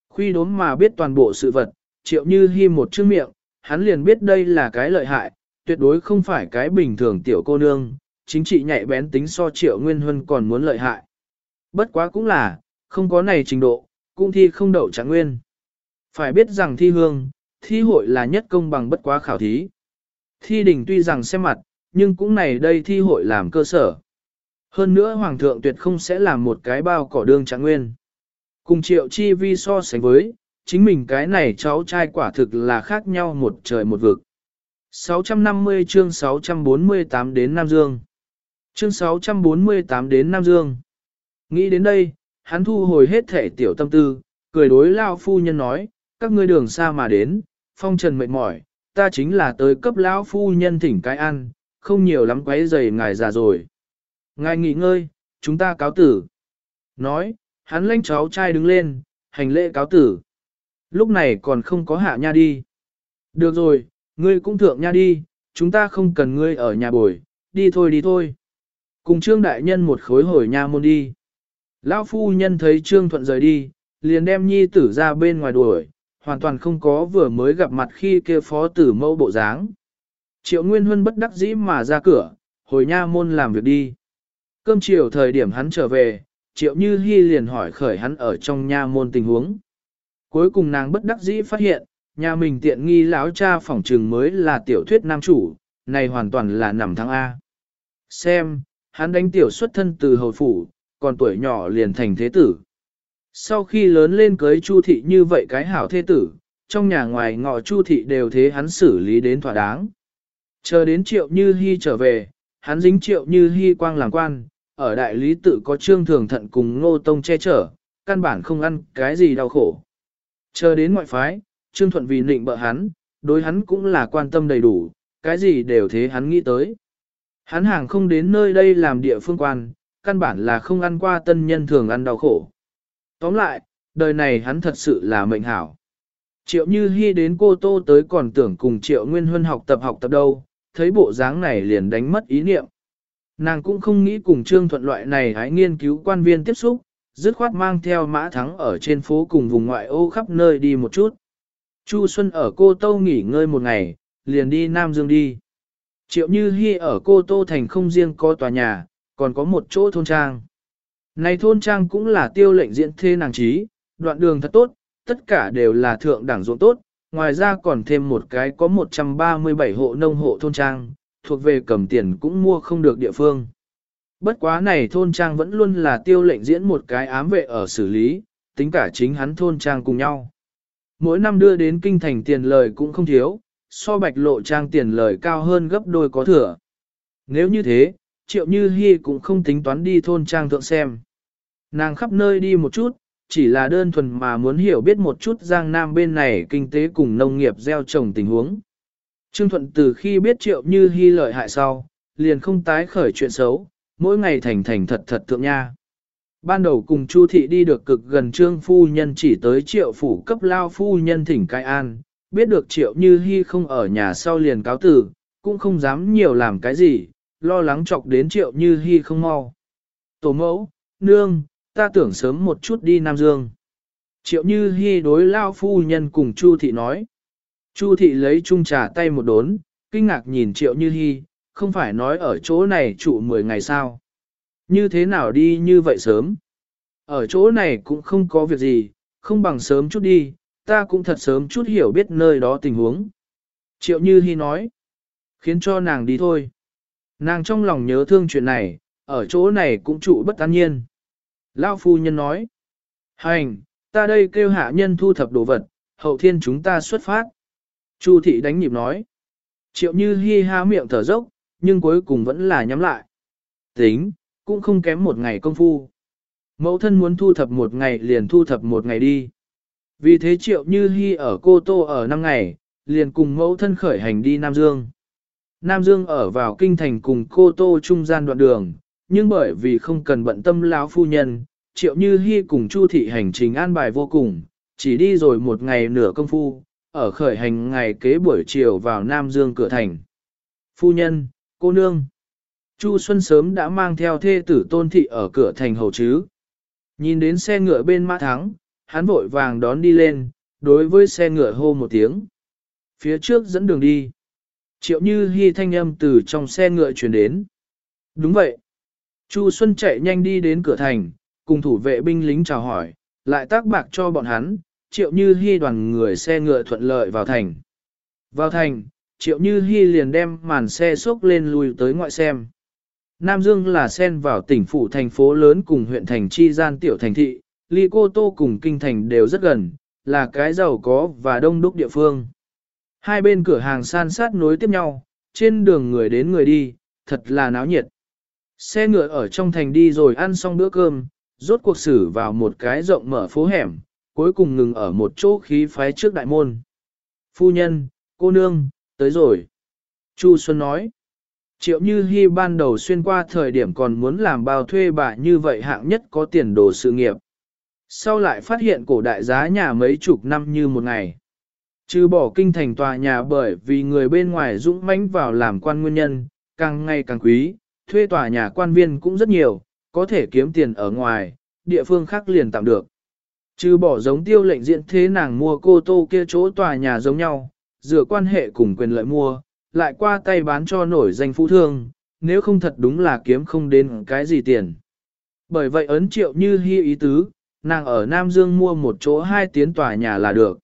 Khuy đốm mà biết toàn bộ sự vật, triệu như hi một chữ miệng, hắn liền biết đây là cái lợi hại, tuyệt đối không phải cái bình thường tiểu cô nương, chính trị nhạy bén tính so triệu nguyên huân còn muốn lợi hại. Bất quá cũng là, không có này trình độ, cũng thi không đậu trạng nguyên. Phải biết rằng thi hương, thi hội là nhất công bằng bất quá khảo thí. Thi đỉnh tuy rằng xem mặt, nhưng cũng này đây thi hội làm cơ sở. Hơn nữa Hoàng thượng tuyệt không sẽ làm một cái bao cỏ đương trạng nguyên. Cùng triệu chi vi so sánh với, chính mình cái này cháu trai quả thực là khác nhau một trời một vực. 650 chương 648 đến Nam Dương Chương 648 đến Nam Dương Nghĩ đến đây, hắn thu hồi hết thể tiểu tâm tư, cười đối lao phu nhân nói, các ngươi đường xa mà đến, phong trần mệt mỏi, ta chính là tới cấp lão phu nhân thỉnh cái ăn, không nhiều lắm quấy giày ngài già rồi. Ngài nghỉ ngơi, chúng ta cáo tử. Nói, hắn lãnh cháu trai đứng lên, hành lễ cáo tử. Lúc này còn không có hạ nha đi. Được rồi, ngươi cũng thượng nha đi, chúng ta không cần ngươi ở nhà bồi, đi thôi đi thôi. Cùng trương đại nhân một khối hồi nha môn đi. Lão phu nhân thấy trương thuận rời đi, liền đem nhi tử ra bên ngoài đuổi, hoàn toàn không có vừa mới gặp mặt khi kia phó tử mâu bộ dáng. Triệu Nguyên Huân bất đắc dĩ mà ra cửa, hồi nha môn làm việc đi. Cơm chiều thời điểm hắn trở về, Triệu Như Hi liền hỏi khởi hắn ở trong nha môn tình huống. Cuối cùng nàng bất đắc dĩ phát hiện, nhà mình tiện nghi lão cha phỏng trừng mới là tiểu thuyết nam chủ, này hoàn toàn là nằm thắng A. Xem, hắn đánh tiểu xuất thân từ hầu phủ, còn tuổi nhỏ liền thành thế tử. Sau khi lớn lên cưới Chu thị như vậy cái hảo thế tử, trong nhà ngoài ngọ Chu thị đều thế hắn xử lý đến thỏa đáng. Chờ đến triệu như hy trở về, hắn dính triệu như hy quang làm quan, ở đại lý tự có trương thường thận cùng ngô tông che chở, căn bản không ăn cái gì đau khổ. Chờ đến ngoại phái, trương thuận vì nịnh bợ hắn, đối hắn cũng là quan tâm đầy đủ, cái gì đều thế hắn nghĩ tới. Hắn hàng không đến nơi đây làm địa phương quan, căn bản là không ăn qua tân nhân thường ăn đau khổ. Tóm lại, đời này hắn thật sự là mệnh hảo. Triệu Như Hi đến cô Tô tới còn tưởng cùng Triệu Nguyên Huân học tập học tập đâu, thấy bộ dáng này liền đánh mất ý niệm. Nàng cũng không nghĩ cùng Trương Thuận loại này hãy nghiên cứu quan viên tiếp xúc, dứt khoát mang theo mã thắng ở trên phố cùng vùng ngoại ô khắp nơi đi một chút. Chu Xuân ở cô Tô nghỉ ngơi một ngày, liền đi Nam Dương đi. Triệu Như Hi ở cô Tô thành không riêng có tòa nhà, còn có một chỗ thôn trang. Này thôn trang cũng là tiêu lệnh diễn thê nàng trí, đoạn đường thật tốt, tất cả đều là thượng đẳng ruộng tốt, ngoài ra còn thêm một cái có 137 hộ nông hộ thôn trang, thuộc về cầm tiền cũng mua không được địa phương. Bất quá này thôn trang vẫn luôn là tiêu lệnh diễn một cái ám vệ ở xử lý, tính cả chính hắn thôn trang cùng nhau. Mỗi năm đưa đến kinh thành tiền lời cũng không thiếu, so bạch lộ trang tiền lời cao hơn gấp đôi có thừa. Nếu như thế, triệu như hy cũng không tính toán đi thôn trang thượng xem. Nàng khắp nơi đi một chút, chỉ là đơn thuần mà muốn hiểu biết một chút Giang Nam bên này kinh tế cùng nông nghiệp gieo trồng tình huống. Trương Thuận từ khi biết triệu như hy lợi hại sau, liền không tái khởi chuyện xấu, mỗi ngày thành thành thật thật thượng nha. Ban đầu cùng Chu Thị đi được cực gần Trương Phu Nhân chỉ tới triệu phủ cấp lao Phu Nhân thỉnh cai an, biết được triệu như hy không ở nhà sau liền cáo tử, cũng không dám nhiều làm cái gì, lo lắng chọc đến triệu như hy không mau. Tổ mẫu, nương, ta tưởng sớm một chút đi Nam Dương. Triệu như hi đối lao phu nhân cùng Chu thị nói. Chu thị lấy chung trà tay một đốn, kinh ngạc nhìn triệu như hi không phải nói ở chỗ này trụ 10 ngày sao. Như thế nào đi như vậy sớm? Ở chỗ này cũng không có việc gì, không bằng sớm chút đi, ta cũng thật sớm chút hiểu biết nơi đó tình huống. Triệu Như Hi nói, khiến cho nàng đi thôi. Nàng trong lòng nhớ thương chuyện này, ở chỗ này cũng trụ bất an nhiên. Lao phu nhân nói, hành, ta đây kêu hạ nhân thu thập đồ vật, hậu thiên chúng ta xuất phát. Chu thị đánh nhịp nói, triệu như hi ha miệng thở dốc, nhưng cuối cùng vẫn là nhắm lại. Tính, cũng không kém một ngày công phu. Mẫu thân muốn thu thập một ngày liền thu thập một ngày đi. Vì thế triệu như hy ở Cô Tô ở năm ngày, liền cùng mẫu thân khởi hành đi Nam Dương. Nam Dương ở vào kinh thành cùng Cô Tô trung gian đoạn đường, nhưng bởi vì không cần bận tâm lão phu nhân, triệu như hy cùng Chu thị hành trình an bài vô cùng, chỉ đi rồi một ngày nửa công phu, ở khởi hành ngày kế buổi chiều vào Nam Dương cửa thành. Phu nhân, cô nương. Chu Xuân sớm đã mang theo thê tử tôn thị ở cửa thành hầu chứ. Nhìn đến xe ngựa bên mã thắng, hắn vội vàng đón đi lên, đối với xe ngựa hô một tiếng. Phía trước dẫn đường đi. Triệu như hy thanh âm từ trong xe ngựa chuyển đến. Đúng vậy. Chu Xuân chạy nhanh đi đến cửa thành, cùng thủ vệ binh lính chào hỏi, lại tác bạc cho bọn hắn, triệu như hy đoàn người xe ngựa thuận lợi vào thành. Vào thành, triệu như hy liền đem màn xe xốc lên lùi tới ngoại xem. Nam Dương là xen vào tỉnh phủ thành phố lớn cùng huyện thành chi gian tiểu thành thị, ly cô tô cùng kinh thành đều rất gần, là cái giàu có và đông đúc địa phương. Hai bên cửa hàng san sát nối tiếp nhau, trên đường người đến người đi, thật là náo nhiệt. Xe ngựa ở trong thành đi rồi ăn xong bữa cơm, rốt cuộc xử vào một cái rộng mở phố hẻm, cuối cùng ngừng ở một chỗ khí phái trước đại môn. Phu nhân, cô nương, tới rồi. Chu Xuân nói. Triệu Như Hi ban đầu xuyên qua thời điểm còn muốn làm bao thuê bà như vậy hạng nhất có tiền đồ sự nghiệp. Sau lại phát hiện cổ đại giá nhà mấy chục năm như một ngày. Trừ bỏ kinh thành tòa nhà bởi vì người bên ngoài dũng mãnh vào làm quan nguyên nhân, càng ngày càng quý, thuê tòa nhà quan viên cũng rất nhiều, có thể kiếm tiền ở ngoài, địa phương khác liền tạm được. Trừ bỏ giống tiêu lệnh diện thế nàng mua cô tô kia chỗ tòa nhà giống nhau, dựa quan hệ cùng quyền lợi mua, lại qua tay bán cho nổi danh phú thương, nếu không thật đúng là kiếm không đến cái gì tiền. Bởi vậy ấn triệu như hy ý tứ, nàng ở Nam Dương mua một chỗ hai tiến tòa nhà là được.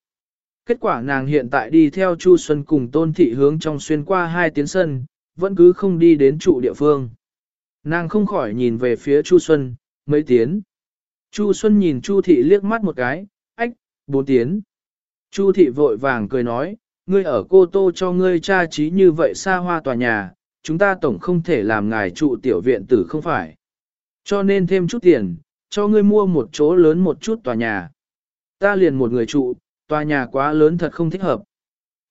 Kết quả nàng hiện tại đi theo Chu Xuân cùng tôn thị hướng trong xuyên qua hai tiến sân, vẫn cứ không đi đến trụ địa phương. Nàng không khỏi nhìn về phía Chu Xuân, mấy tiến. Chu Xuân nhìn Chu thị liếc mắt một cái, ách, bốn tiến. Chu thị vội vàng cười nói, ngươi ở cô tô cho ngươi cha trí như vậy xa hoa tòa nhà, chúng ta tổng không thể làm ngài trụ tiểu viện tử không phải. Cho nên thêm chút tiền, cho ngươi mua một chỗ lớn một chút tòa nhà. Ta liền một người trụ, tòa nhà quá lớn thật không thích hợp.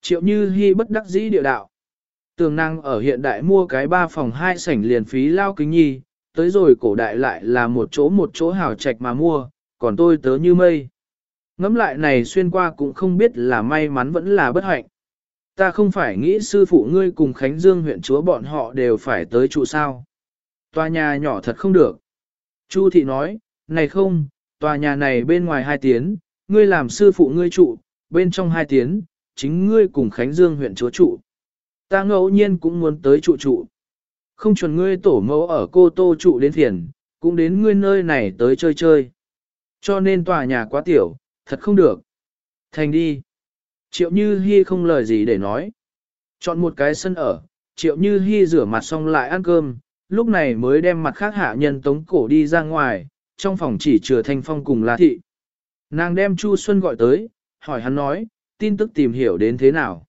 Triệu như hy bất đắc dĩ địa đạo. Tường năng ở hiện đại mua cái ba phòng hai sảnh liền phí lao kính nhi, tới rồi cổ đại lại là một chỗ một chỗ hào trạch mà mua, còn tôi tớ như mây. Ngắm lại này xuyên qua cũng không biết là may mắn vẫn là bất hạnh. Ta không phải nghĩ sư phụ ngươi cùng Khánh Dương huyện chúa bọn họ đều phải tới trụ sao. Tòa nhà nhỏ thật không được. Chu thị nói, này không, tòa nhà này bên ngoài hai tiếng, ngươi làm sư phụ ngươi trụ, bên trong hai tiếng, chính ngươi cùng Khánh Dương huyện chúa trụ. Ta ngẫu nhiên cũng muốn tới trụ trụ. Không chuẩn ngươi tổ mẫu ở cô tô trụ đến phiền, cũng đến ngươi nơi này tới chơi chơi. Cho nên tòa nhà quá tiểu, thật không được. Thành đi. Triệu Như Hi không lời gì để nói. Chọn một cái sân ở, Triệu Như Hi rửa mặt xong lại ăn cơm, lúc này mới đem mặt khác hạ nhân tống cổ đi ra ngoài, trong phòng chỉ chừa Thanh Phong cùng La Thị. Nàng đem Chu Xuân gọi tới, hỏi hắn nói, tin tức tìm hiểu đến thế nào.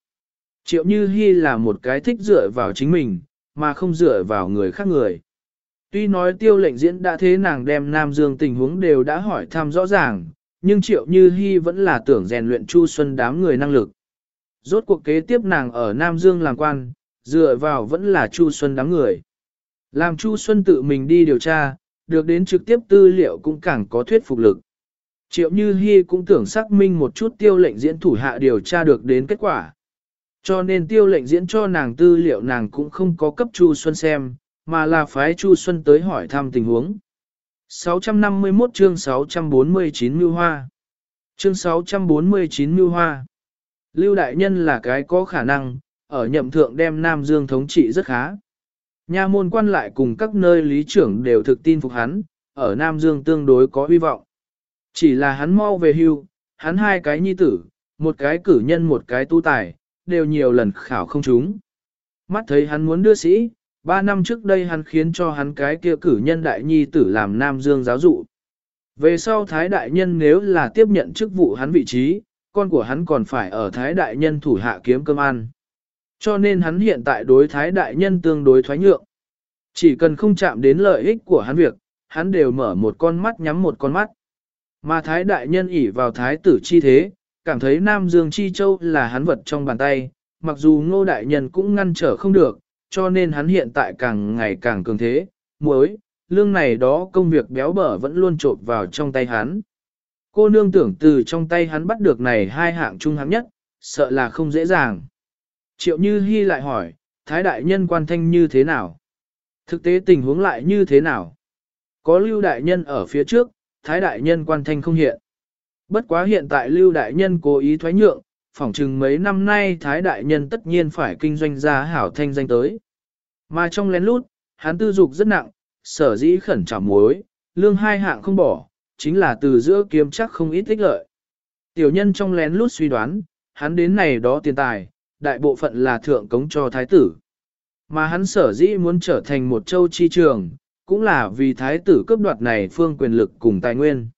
Triệu Như Hi là một cái thích dựa vào chính mình, mà không dựa vào người khác người. Tuy nói tiêu lệnh diễn đã thế nàng đem Nam Dương tình huống đều đã hỏi thăm rõ ràng, nhưng Triệu Như Hi vẫn là tưởng rèn luyện Chu Xuân đám người năng lực. Rốt cuộc kế tiếp nàng ở Nam Dương làm quan, dựa vào vẫn là Chu Xuân đám người. Làm Chu Xuân tự mình đi điều tra, được đến trực tiếp tư liệu cũng càng có thuyết phục lực. Triệu Như Hi cũng tưởng xác minh một chút tiêu lệnh diễn thủ hạ điều tra được đến kết quả. Cho nên tiêu lệnh diễn cho nàng tư liệu nàng cũng không có cấp Chu Xuân xem, mà là phái Chu Xuân tới hỏi thăm tình huống. 651 chương 649 Mưu Hoa Chương 649 Mưu Hoa Lưu Đại Nhân là cái có khả năng, ở nhậm thượng đem Nam Dương thống trị rất khá. Nha môn quan lại cùng các nơi lý trưởng đều thực tin phục hắn, ở Nam Dương tương đối có hy vọng. Chỉ là hắn mau về hưu, hắn hai cái nhi tử, một cái cử nhân một cái tu tài, đều nhiều lần khảo không trúng. Mắt thấy hắn muốn đưa sĩ, ba năm trước đây hắn khiến cho hắn cái kia cử nhân đại nhi tử làm Nam Dương giáo dụ. Về sau Thái Đại Nhân nếu là tiếp nhận chức vụ hắn vị trí, con của hắn còn phải ở Thái Đại Nhân thủ hạ kiếm cơm ăn. Cho nên hắn hiện tại đối Thái Đại Nhân tương đối thoái nhượng. Chỉ cần không chạm đến lợi ích của hắn việc, hắn đều mở một con mắt nhắm một con mắt. Mà Thái Đại Nhân ỉ vào Thái tử chi thế, cảm thấy Nam Dương Chi Châu là hắn vật trong bàn tay, mặc dù ngô đại nhân cũng ngăn trở không được, cho nên hắn hiện tại càng ngày càng cường thế, muối, lương này đó công việc béo bở vẫn luôn trộn vào trong tay hắn. Cô nương tưởng từ trong tay hắn bắt được này hai hạng trung hạng nhất, sợ là không dễ dàng. Triệu Như Hi lại hỏi, Thái Đại Nhân quan thanh như thế nào? Thực tế tình huống lại như thế nào? Có Lưu Đại Nhân ở phía trước, Thái Đại Nhân quan thanh không hiện. Bất quá hiện tại Lưu Đại Nhân cố ý thoái nhượng, phỏng chừng mấy năm nay Thái Đại Nhân tất nhiên phải kinh doanh ra hảo thanh danh tới. Mà trong lén lút, hắn tư dục rất nặng, sở dĩ khẩn trả mối, lương hai hạng không bỏ, chính là từ giữa kiếm chắc không ít tích lợi. Tiểu nhân trong lén lút suy đoán, hắn đến này đó tiền tài, đại bộ phận là thượng cống cho thái tử. Mà hắn sở dĩ muốn trở thành một châu chi trường, cũng là vì thái tử cướp đoạt này phương quyền lực cùng tài nguyên.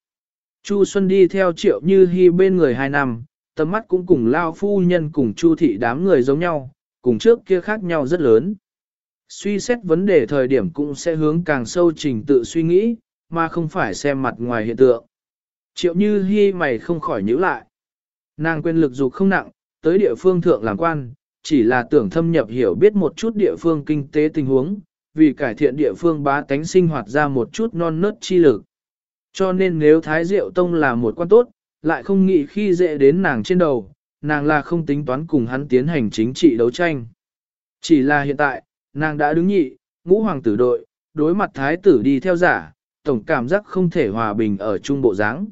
Chu Xuân đi theo triệu như hy bên người hai năm, tầm mắt cũng cùng lao phu nhân cùng chu thị đám người giống nhau, cùng trước kia khác nhau rất lớn. Suy xét vấn đề thời điểm cũng sẽ hướng càng sâu trình tự suy nghĩ, mà không phải xem mặt ngoài hiện tượng. Triệu như hy mày không khỏi nhíu lại. Nàng quyền lực dục không nặng, tới địa phương thượng làm quan, chỉ là tưởng thâm nhập hiểu biết một chút địa phương kinh tế tình huống, vì cải thiện địa phương bá tánh sinh hoạt ra một chút non nớt chi lực. Cho nên nếu Thái Diệu Tông là một quan tốt, lại không nghĩ khi dễ đến nàng trên đầu, nàng là không tính toán cùng hắn tiến hành chính trị đấu tranh. Chỉ là hiện tại, nàng đã đứng nhị, ngũ hoàng tử đội, đối mặt thái tử đi theo giả, tổng cảm giác không thể hòa bình ở trung bộ dáng.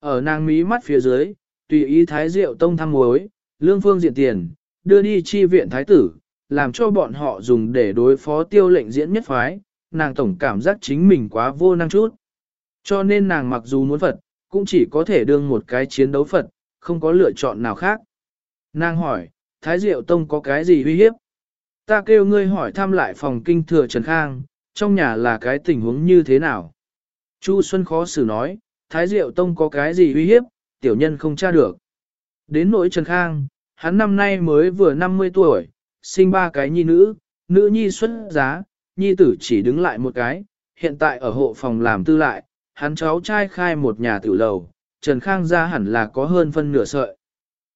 Ở nàng mí mắt phía dưới, tùy ý thái diệu tông thăm mối, lương phương diện tiền, đưa đi chi viện thái tử, làm cho bọn họ dùng để đối phó tiêu lệnh diễn nhất phái, nàng tổng cảm giác chính mình quá vô năng chút. Cho nên nàng mặc dù muốn Phật, cũng chỉ có thể đương một cái chiến đấu Phật, không có lựa chọn nào khác. Nàng hỏi, Thái Diệu Tông có cái gì uy hiếp? Ta kêu ngươi hỏi thăm lại phòng kinh thừa Trần Khang, trong nhà là cái tình huống như thế nào? Chu Xuân khó xử nói, Thái Diệu Tông có cái gì uy hiếp, tiểu nhân không tra được. Đến nỗi Trần Khang, hắn năm nay mới vừa 50 tuổi, sinh ba cái nhi nữ, nữ nhi xuất giá, nhi tử chỉ đứng lại một cái, hiện tại ở hộ phòng làm tư lại, hắn cháu trai khai một nhà tử lầu, Trần Khang ra hẳn là có hơn phân nửa sợi.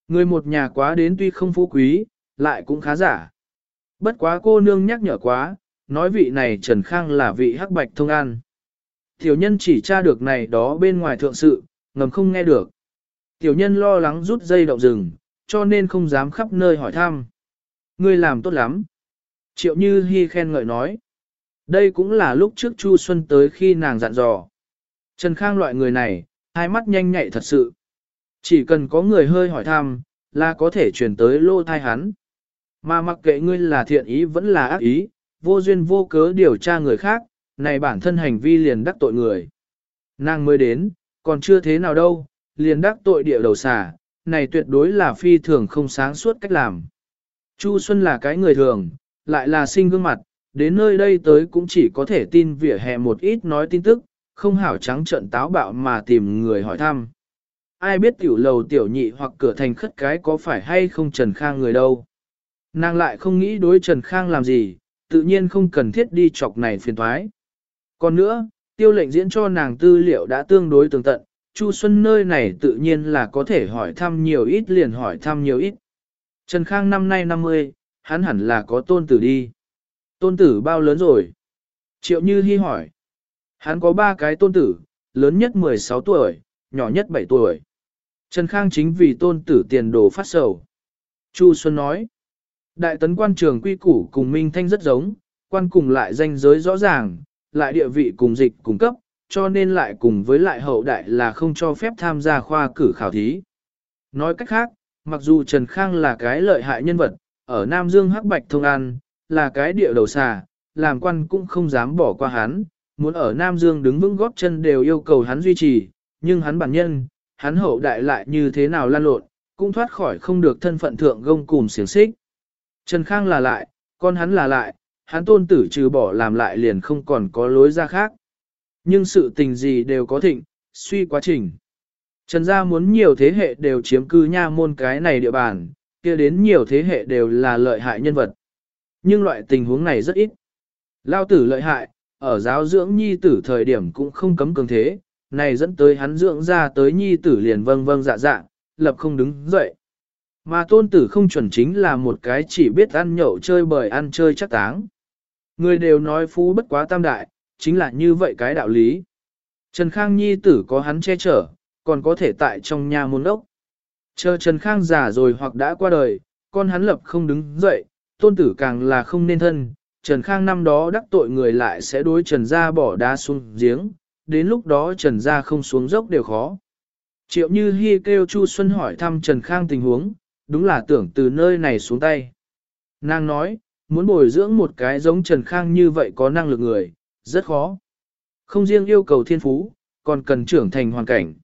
Người một nhà quá đến tuy không phú quý, lại cũng khá giả. Bất quá cô nương nhắc nhở quá, nói vị này Trần Khang là vị hắc bạch thông an. Tiểu nhân chỉ tra được này đó bên ngoài thượng sự, ngầm không nghe được. Tiểu nhân lo lắng rút dây động rừng, cho nên không dám khắp nơi hỏi thăm. Ngươi làm tốt lắm. Triệu Như Hi khen ngợi nói. Đây cũng là lúc trước Chu Xuân tới khi nàng dặn dò. Trần Khang loại người này, hai mắt nhanh nhạy thật sự. Chỉ cần có người hơi hỏi thăm, là có thể chuyển tới lô thai hắn. Mà mặc kệ ngươi là thiện ý vẫn là ác ý, vô duyên vô cớ điều tra người khác, này bản thân hành vi liền đắc tội người. Nàng mới đến, còn chưa thế nào đâu, liền đắc tội địa đầu xà, này tuyệt đối là phi thường không sáng suốt cách làm. Chu Xuân là cái người thường, lại là sinh gương mặt, đến nơi đây tới cũng chỉ có thể tin vỉa hè một ít nói tin tức, không hảo trắng trận táo bạo mà tìm người hỏi thăm. Ai biết tiểu lầu tiểu nhị hoặc cửa thành khất cái có phải hay không Trần Khang người đâu. Nàng lại không nghĩ đối Trần Khang làm gì, tự nhiên không cần thiết đi chọc này phiền thoái. Còn nữa, tiêu lệnh diễn cho nàng tư liệu đã tương đối tường tận, Chu Xuân nơi này tự nhiên là có thể hỏi thăm nhiều ít liền hỏi thăm nhiều ít. Trần Khang năm nay 50, hắn hẳn là có tôn tử đi. Tôn tử bao lớn rồi? Triệu Như Hi hỏi. Hắn có ba cái tôn tử, lớn nhất 16 tuổi, nhỏ nhất 7 tuổi. Trần Khang chính vì tôn tử tiền đồ phát sầu. Chu Xuân nói. Đại tấn quan trường quy củ cùng Minh Thanh rất giống, quan cùng lại danh giới rõ ràng, lại địa vị cùng dịch cùng cấp, cho nên lại cùng với lại hậu đại là không cho phép tham gia khoa cử khảo thí. Nói cách khác, mặc dù Trần Khang là cái lợi hại nhân vật, ở Nam Dương Hắc Bạch Thông An, là cái địa đầu xà, làm quan cũng không dám bỏ qua hắn, muốn ở Nam Dương đứng vững góp chân đều yêu cầu hắn duy trì, nhưng hắn bản nhân, hắn hậu đại lại như thế nào lan lộn, cũng thoát khỏi không được thân phận thượng gông cùng xiềng xích. Trần Khang là lại, con hắn là lại, hắn tôn tử trừ bỏ làm lại liền không còn có lối ra khác. Nhưng sự tình gì đều có thịnh, suy quá trình. Trần gia muốn nhiều thế hệ đều chiếm cư nha môn cái này địa bàn, kia đến nhiều thế hệ đều là lợi hại nhân vật. Nhưng loại tình huống này rất ít. Lao tử lợi hại, ở giáo dưỡng nhi tử thời điểm cũng không cấm cường thế, này dẫn tới hắn dưỡng ra tới nhi tử liền vâng vâng dạ dạ, lập không đứng dậy. Mà tôn tử không chuẩn chính là một cái chỉ biết ăn nhậu chơi bời ăn chơi chắc táng. Người đều nói phú bất quá tam đại, chính là như vậy cái đạo lý. Trần Khang nhi tử có hắn che chở, còn có thể tại trong nhà môn ốc. Chờ Trần Khang già rồi hoặc đã qua đời, con hắn lập không đứng dậy, tôn tử càng là không nên thân, Trần Khang năm đó đắc tội người lại sẽ đối Trần Gia bỏ đá xuống giếng, đến lúc đó Trần Gia không xuống dốc đều khó. Triệu Như Hi kêu Chu Xuân hỏi thăm Trần Khang tình huống, đúng là tưởng từ nơi này xuống tay. Nàng nói, muốn bồi dưỡng một cái giống Trần Khang như vậy có năng lực người, rất khó. Không riêng yêu cầu thiên phú, còn cần trưởng thành hoàn cảnh.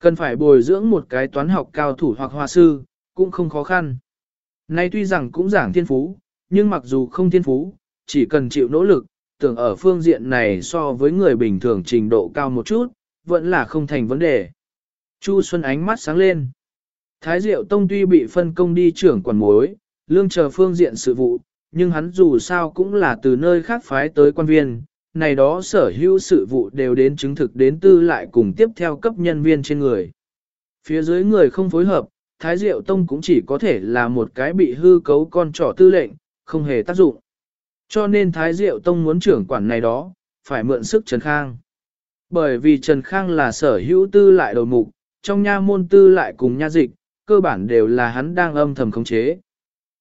Cần phải bồi dưỡng một cái toán học cao thủ hoặc hòa sư, cũng không khó khăn. Nay tuy rằng cũng giảng thiên phú, nhưng mặc dù không thiên phú, chỉ cần chịu nỗ lực, tưởng ở phương diện này so với người bình thường trình độ cao một chút, vẫn là không thành vấn đề. Chu Xuân ánh mắt sáng lên. Thái Diệu Tông tuy bị phân công đi trưởng quản mối, lương chờ phương diện sự vụ, nhưng hắn dù sao cũng là từ nơi khác phái tới quan viên, này đó sở hữu sự vụ đều đến chứng thực đến tư lại cùng tiếp theo cấp nhân viên trên người. Phía dưới người không phối hợp, Thái Diệu Tông cũng chỉ có thể là một cái bị hư cấu con trỏ tư lệnh, không hề tác dụng. Cho nên Thái Diệu Tông muốn trưởng quản này đó, phải mượn sức Trần Khang. Bởi vì Trần Khang là sở hữu tư lại đầu mục, trong nha môn tư lại cùng nha dịch, cơ bản đều là hắn đang âm thầm khống chế.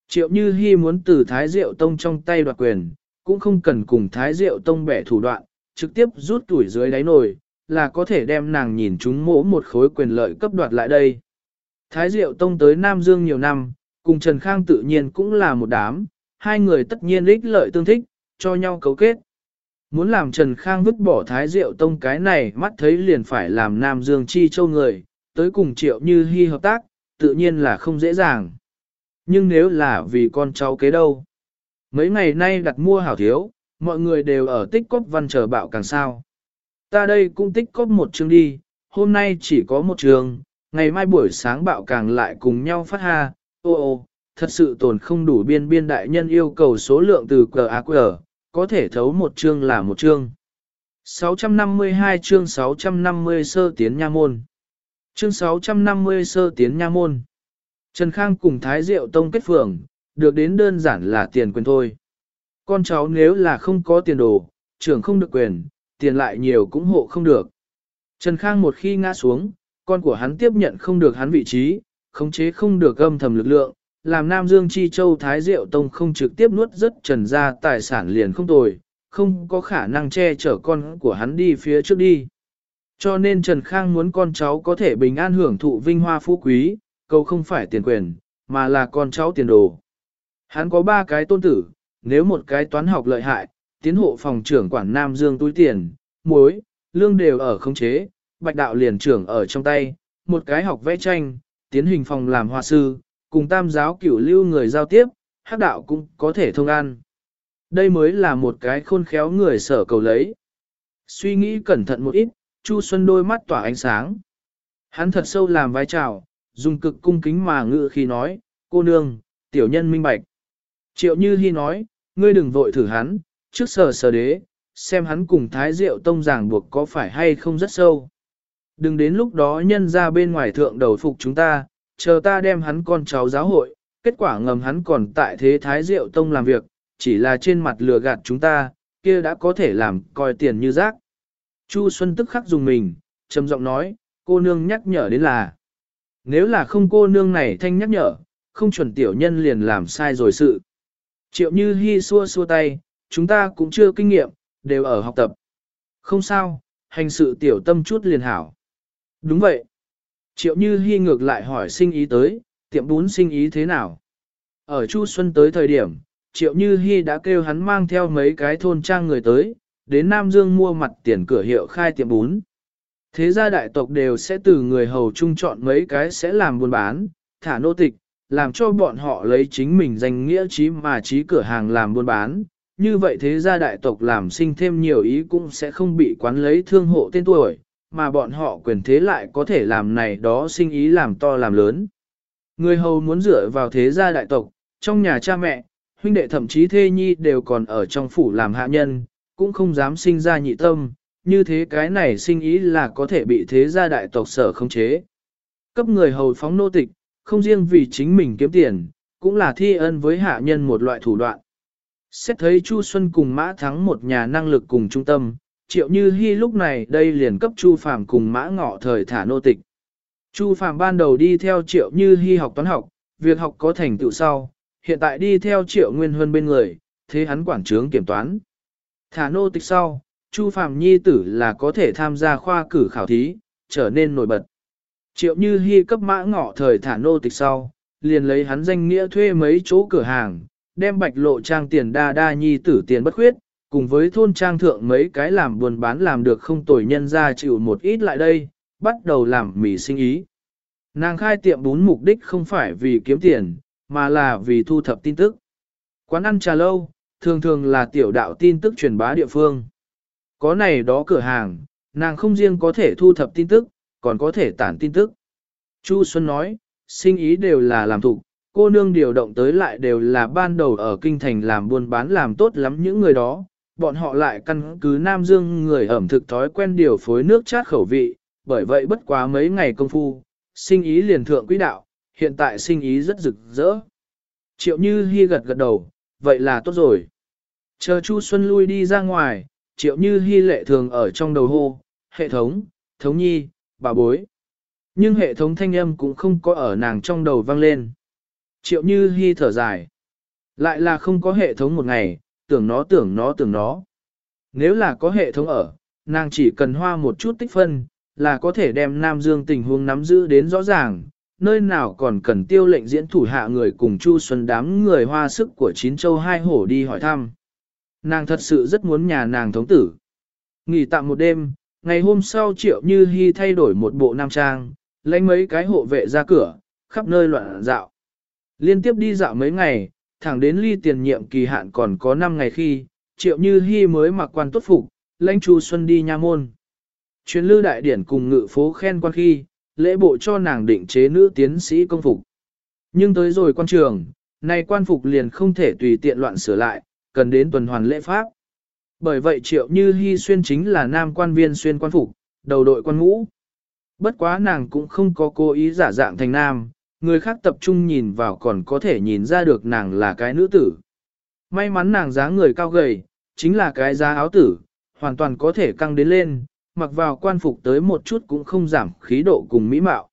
Triệu Như Hi muốn từ Thái Diệu Tông trong tay đoạt quyền, cũng không cần cùng Thái Diệu Tông bẻ thủ đoạn, trực tiếp rút tuổi dưới đáy nồi, là có thể đem nàng nhìn chúng mỗ một khối quyền lợi cấp đoạt lại đây. Thái Diệu Tông tới Nam Dương nhiều năm, cùng Trần Khang tự nhiên cũng là một đám, hai người tất nhiên ích lợi tương thích, cho nhau cấu kết. Muốn làm Trần Khang vứt bỏ Thái Diệu Tông cái này mắt thấy liền phải làm Nam Dương Chi Châu người, tới cùng Triệu Như Hi hợp tác, tự nhiên là không dễ dàng. Nhưng nếu là vì con cháu kế đâu? Mấy ngày nay đặt mua hảo thiếu, mọi người đều ở tích cóp văn chờ bạo càng sao. Ta đây cũng tích cóp một chương đi, hôm nay chỉ có một trường, ngày mai buổi sáng bạo càng lại cùng nhau phát ha, ô ô, thật sự tồn không đủ biên biên đại nhân yêu cầu số lượng từ QAQ, có thể thấu một chương là một chương. 652 chương 650 sơ tiến nha môn. Chương 650 sơ tiến nha môn. Trần Khang cùng Thái Diệu Tông kết phường, được đến đơn giản là tiền quyền thôi. Con cháu nếu là không có tiền đồ, trưởng không được quyền, tiền lại nhiều cũng hộ không được. Trần Khang một khi ngã xuống, con của hắn tiếp nhận không được hắn vị trí, khống chế không được âm thầm lực lượng, làm Nam Dương Chi Châu Thái Diệu Tông không trực tiếp nuốt rất trần ra tài sản liền không tồi, không có khả năng che chở con của hắn đi phía trước đi. Cho nên Trần Khang muốn con cháu có thể bình an hưởng thụ vinh hoa phú quý, câu không phải tiền quyền, mà là con cháu tiền đồ. Hắn có ba cái tôn tử, nếu một cái toán học lợi hại, tiến hộ phòng trưởng quản Nam Dương túi tiền, muối, lương đều ở khống chế, bạch đạo liền trưởng ở trong tay, một cái học vẽ tranh, tiến hình phòng làm hoa sư, cùng tam giáo cửu lưu người giao tiếp, hắc đạo cũng có thể thông an. Đây mới là một cái khôn khéo người sở cầu lấy. Suy nghĩ cẩn thận một ít, Chu Xuân đôi mắt tỏa ánh sáng. Hắn thật sâu làm vai trào, dùng cực cung kính mà ngự khi nói, cô nương, tiểu nhân minh bạch. Triệu Như Hi nói, ngươi đừng vội thử hắn, trước sở sở đế, xem hắn cùng Thái Diệu Tông giảng buộc có phải hay không rất sâu. Đừng đến lúc đó nhân ra bên ngoài thượng đầu phục chúng ta, chờ ta đem hắn con cháu giáo hội, kết quả ngầm hắn còn tại thế Thái Diệu Tông làm việc, chỉ là trên mặt lừa gạt chúng ta, kia đã có thể làm coi tiền như rác. Chu Xuân tức khắc dùng mình, trầm giọng nói, cô nương nhắc nhở đến là. Nếu là không cô nương này thanh nhắc nhở, không chuẩn tiểu nhân liền làm sai rồi sự. Triệu Như Hi xua xua tay, chúng ta cũng chưa kinh nghiệm, đều ở học tập. Không sao, hành sự tiểu tâm chút liền hảo. Đúng vậy. Triệu Như Hi ngược lại hỏi sinh ý tới, tiệm bún sinh ý thế nào? Ở Chu Xuân tới thời điểm, Triệu Như Hi đã kêu hắn mang theo mấy cái thôn trang người tới, đến Nam Dương mua mặt tiền cửa hiệu khai tiệm bún. Thế gia đại tộc đều sẽ từ người hầu chung chọn mấy cái sẽ làm buôn bán, thả nô tịch, làm cho bọn họ lấy chính mình danh nghĩa trí mà trí cửa hàng làm buôn bán. Như vậy thế gia đại tộc làm sinh thêm nhiều ý cũng sẽ không bị quán lấy thương hộ tên tuổi, mà bọn họ quyền thế lại có thể làm này đó sinh ý làm to làm lớn. Người hầu muốn dựa vào thế gia đại tộc, trong nhà cha mẹ, huynh đệ thậm chí thê nhi đều còn ở trong phủ làm hạ nhân, cũng không dám sinh ra nhị tâm, như thế cái này sinh ý là có thể bị thế gia đại tộc sở khống chế. Cấp người hầu phóng nô tịch, không riêng vì chính mình kiếm tiền, cũng là thi ân với hạ nhân một loại thủ đoạn. Xét thấy Chu Xuân cùng Mã Thắng một nhà năng lực cùng trung tâm, triệu như hy lúc này đây liền cấp Chu Phàm cùng Mã Ngọ thời thả nô tịch. Chu Phàm ban đầu đi theo triệu như hy học toán học, việc học có thành tựu sau, hiện tại đi theo triệu nguyên hơn bên người, thế hắn quản trướng kiểm toán. Thả nô tịch sau, Chu Phàm Nhi tử là có thể tham gia khoa cử khảo thí, trở nên nổi bật. Triệu Như Hi cấp mã ngọ thời thả nô tịch sau, liền lấy hắn danh nghĩa thuê mấy chỗ cửa hàng, đem bạch lộ trang tiền đa đa nhi tử tiền bất khuyết, cùng với thôn trang thượng mấy cái làm buồn bán làm được không tồi nhân ra chịu một ít lại đây, bắt đầu làm mì sinh ý. Nàng khai tiệm bún mục đích không phải vì kiếm tiền, mà là vì thu thập tin tức. Quán ăn trà lâu, thường thường là tiểu đạo tin tức truyền bá địa phương. Có này đó cửa hàng, nàng không riêng có thể thu thập tin tức, còn có thể tản tin tức. Chu Xuân nói, sinh ý đều là làm thủ, cô nương điều động tới lại đều là ban đầu ở kinh thành làm buôn bán làm tốt lắm những người đó, bọn họ lại căn cứ Nam Dương người ẩm thực thói quen điều phối nước chát khẩu vị, bởi vậy bất quá mấy ngày công phu, sinh ý liền thượng quỹ đạo, hiện tại sinh ý rất rực rỡ. Triệu Như Hi gật gật đầu, vậy là tốt rồi. Chờ Chu Xuân lui đi ra ngoài, Triệu Như Hi lệ thường ở trong đầu hô, hệ thống, thống nhi, bà bối. Nhưng hệ thống thanh âm cũng không có ở nàng trong đầu vang lên. Triệu Như Hi thở dài. Lại là không có hệ thống một ngày, tưởng nó tưởng nó tưởng nó. Nếu là có hệ thống ở, nàng chỉ cần hoa một chút tích phân, là có thể đem Nam Dương tình huống nắm giữ đến rõ ràng, nơi nào còn cần tiêu lệnh diễn thủ hạ người cùng Chu Xuân đám người hoa sức của chín châu hai hổ đi hỏi thăm. Nàng thật sự rất muốn nhà nàng thống tử. Nghỉ tạm một đêm, ngày hôm sau Triệu Như Hi thay đổi một bộ nam trang, lấy mấy cái hộ vệ ra cửa, khắp nơi loạn dạo. Liên tiếp đi dạo mấy ngày, thẳng đến ly tiền nhiệm kỳ hạn còn có 5 ngày khi, Triệu Như hy mới mặc quan tốt phục, lãnh Chu Xuân đi nha môn. Chuyến lưu đại điển cùng ngự phố khen quan khi, lễ bộ cho nàng định chế nữ tiến sĩ công phục. Nhưng tới rồi quan trường, này quan phục liền không thể tùy tiện loạn sửa lại, cần đến tuần hoàn lễ pháp. Bởi vậy triệu như hy xuyên chính là nam quan viên xuyên quan phục, đầu đội quan ngũ. Bất quá nàng cũng không có cố ý giả dạng thành nam, người khác tập trung nhìn vào còn có thể nhìn ra được nàng là cái nữ tử. May mắn nàng dáng người cao gầy, chính là cái giá áo tử, hoàn toàn có thể căng đến lên, mặc vào quan phục tới một chút cũng không giảm khí độ cùng mỹ mạo.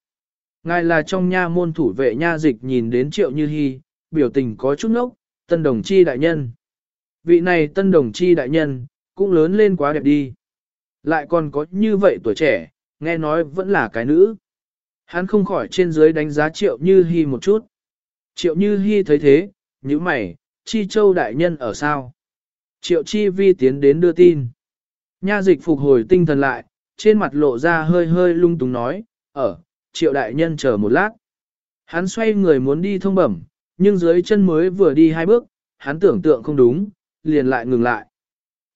Ngài là trong nha môn thủ vệ nha dịch nhìn đến triệu như hy, biểu tình có chút ngốc, tân đồng chi đại nhân. Vị này tân đồng chi đại nhân, cũng lớn lên quá đẹp đi. Lại còn có như vậy tuổi trẻ, nghe nói vẫn là cái nữ. Hắn không khỏi trên dưới đánh giá triệu như hy một chút. Triệu như hy thấy thế, như mày, chi châu đại nhân ở sao? Triệu chi vi tiến đến đưa tin. Nha dịch phục hồi tinh thần lại, trên mặt lộ ra hơi hơi lung túng nói, ở, triệu đại nhân chờ một lát. Hắn xoay người muốn đi thông bẩm, nhưng dưới chân mới vừa đi hai bước, hắn tưởng tượng không đúng, liền lại ngừng lại.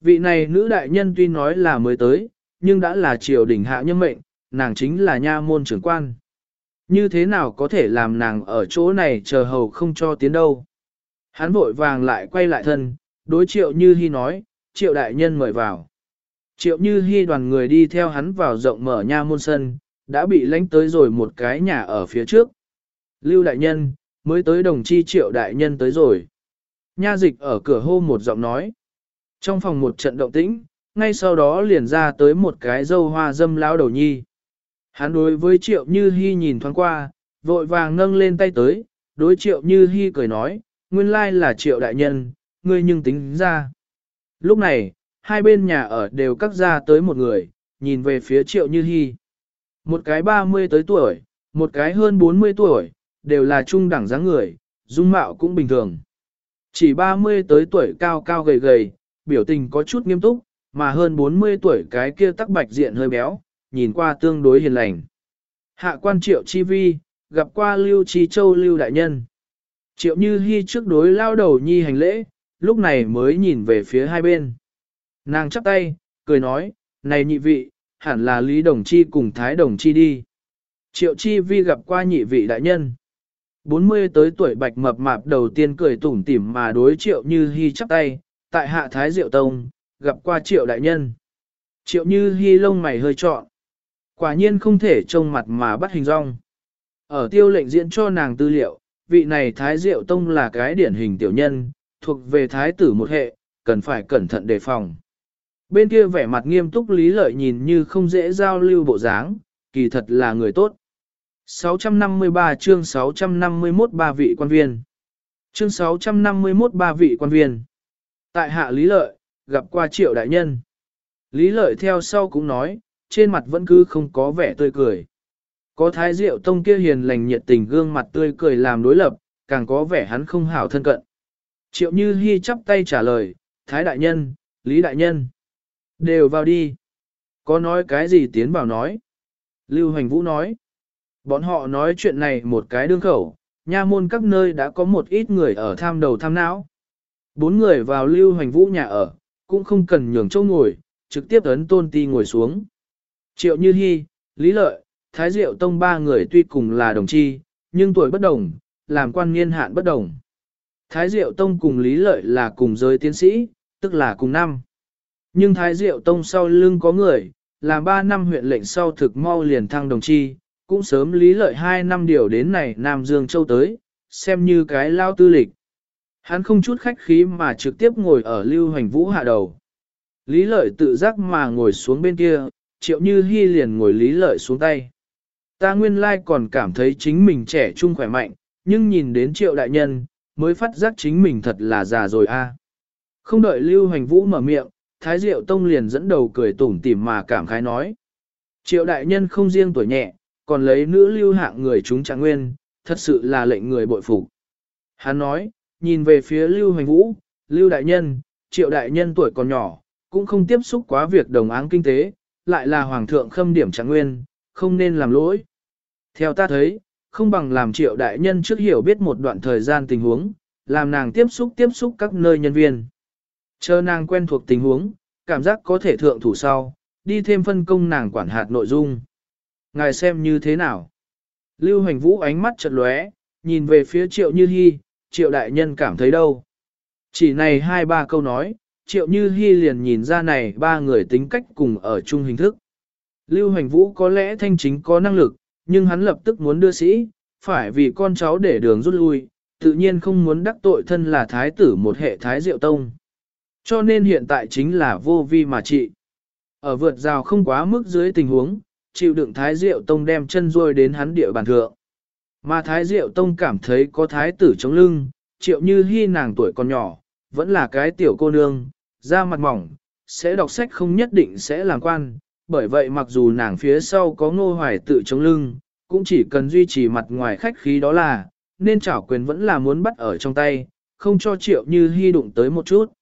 Vị này nữ đại nhân tuy nói là mới tới, nhưng đã là triều đỉnh hạ nhân mệnh, nàng chính là nha môn trưởng quan. Như thế nào có thể làm nàng ở chỗ này chờ hầu không cho tiến đâu. Hắn vội vàng lại quay lại thân, đối triệu như hy nói, triệu đại nhân mời vào. Triệu như hy đoàn người đi theo hắn vào rộng mở nha môn sân, đã bị lánh tới rồi một cái nhà ở phía trước. Lưu đại nhân, mới tới đồng chi triệu đại nhân tới rồi. Nha dịch ở cửa hô một giọng nói. Trong phòng một trận động tĩnh, ngay sau đó liền ra tới một cái dâu hoa dâm lão đầu nhi. Hắn đối với triệu như hy nhìn thoáng qua, vội vàng nâng lên tay tới, đối triệu như hy cười nói, nguyên lai là triệu đại nhân, ngươi nhưng tính ra. Lúc này, hai bên nhà ở đều cắt ra tới một người, nhìn về phía triệu như hy. Một cái 30 tới tuổi, một cái hơn 40 tuổi, đều là trung đẳng dáng người, dung mạo cũng bình thường. Chỉ 30 tới tuổi cao cao gầy gầy, biểu tình có chút nghiêm túc, mà hơn 40 tuổi cái kia tắc bạch diện hơi béo, nhìn qua tương đối hiền lành. Hạ quan triệu chi vi, gặp qua lưu chi châu lưu đại nhân. Triệu như hy trước đối lao đầu nhi hành lễ, lúc này mới nhìn về phía hai bên. Nàng chắp tay, cười nói, này nhị vị, hẳn là Lý Đồng Chi cùng Thái Đồng Chi đi. Triệu Chi Vi gặp qua nhị vị đại nhân. 40 tới tuổi bạch mập mạp đầu tiên cười tủm tỉm mà đối triệu như hy chắp tay, tại hạ Thái Diệu Tông, gặp qua triệu đại nhân. Triệu như hy lông mày hơi trọn. Quả nhiên không thể trông mặt mà bắt hình rong. Ở tiêu lệnh diễn cho nàng tư liệu, vị này Thái Diệu Tông là cái điển hình tiểu nhân, thuộc về Thái tử một hệ, cần phải cẩn thận đề phòng. Bên kia vẻ mặt nghiêm túc lý lợi nhìn như không dễ giao lưu bộ dáng, kỳ thật là người tốt. 653 chương 651 ba vị quan viên. Chương 651 ba vị quan viên. Tại hạ lý lợi, gặp qua triệu đại nhân. Lý lợi theo sau cũng nói, trên mặt vẫn cứ không có vẻ tươi cười. Có thái diệu tông kia hiền lành nhiệt tình gương mặt tươi cười làm đối lập, càng có vẻ hắn không hảo thân cận. Triệu Như Hi chắp tay trả lời, Thái đại nhân, Lý Đại Nhân. Đều vào đi. Có nói cái gì tiến vào nói. Lưu Hoành Vũ nói. Bọn họ nói chuyện này một cái đương khẩu, nha môn các nơi đã có một ít người ở tham đầu tham não. Bốn người vào Lưu Hoành Vũ nhà ở, cũng không cần nhường chỗ ngồi, trực tiếp ấn tôn ti ngồi xuống. Triệu Như Hi, Lý Lợi, Thái Diệu Tông ba người tuy cùng là đồng chi, nhưng tuổi bất đồng, làm quan niên hạn bất đồng. Thái Diệu Tông cùng Lý Lợi là cùng giới tiến sĩ, tức là cùng năm. Nhưng Thái Diệu Tông sau lưng có người, làm 3 năm huyện lệnh sau thực mau liền thăng đồng chi, cũng sớm Lý Lợi 2 năm điều đến này Nam Dương Châu tới, xem như cái lao tư lịch. Hắn không chút khách khí mà trực tiếp ngồi ở Lưu Hoành Vũ hạ đầu. Lý Lợi tự giác mà ngồi xuống bên kia, triệu như hy liền ngồi Lý Lợi xuống tay. Ta nguyên lai còn cảm thấy chính mình trẻ trung khỏe mạnh, nhưng nhìn đến triệu đại nhân, mới phát giác chính mình thật là già rồi a. Không đợi Lưu Hoành Vũ mở miệng, Thái Diệu Tông liền dẫn đầu cười tủm tỉm mà cảm khái nói. Triệu đại nhân không riêng tuổi nhẹ, còn lấy nữ lưu hạng người chúng trạng nguyên, thật sự là lệnh người bội phục. Hắn nói, nhìn về phía Lưu Hoành Vũ, Lưu đại nhân, triệu đại nhân tuổi còn nhỏ, cũng không tiếp xúc quá việc đồng áng kinh tế, lại là hoàng thượng khâm điểm trạng nguyên, không nên làm lỗi. Theo ta thấy, không bằng làm triệu đại nhân trước hiểu biết một đoạn thời gian tình huống, làm nàng tiếp xúc tiếp xúc các nơi nhân viên. Chờ nàng quen thuộc tình huống, cảm giác có thể thượng thủ sau, đi thêm phân công nàng quản hạt nội dung. Ngài xem như thế nào? Lưu hoành vũ ánh mắt chợt lóe, nhìn về phía triệu như hy, triệu đại nhân cảm thấy đâu? Chỉ này hai ba câu nói, triệu như hy liền nhìn ra này ba người tính cách cùng ở chung hình thức. Lưu Hoành vũ có lẽ thanh chính có năng lực, nhưng hắn lập tức muốn đưa sĩ, phải vì con cháu để đường rút lui, tự nhiên không muốn đắc tội thân là thái tử một hệ thái diệu tông. Cho nên hiện tại chính là vô vi mà trị. Ở vượt rào không quá mức dưới tình huống, chịu đựng thái diệu tông đem chân ruôi đến hắn địa bàn thượng. Mà thái diệu tông cảm thấy có thái tử chống lưng, triệu như hy nàng tuổi còn nhỏ, vẫn là cái tiểu cô nương, da mặt mỏng, sẽ đọc sách không nhất định sẽ làm quan, bởi vậy mặc dù nàng phía sau có ngô hoài tự chống lưng, cũng chỉ cần duy trì mặt ngoài khách khí đó là, nên trảo quyền vẫn là muốn bắt ở trong tay, không cho triệu như hy đụng tới một chút.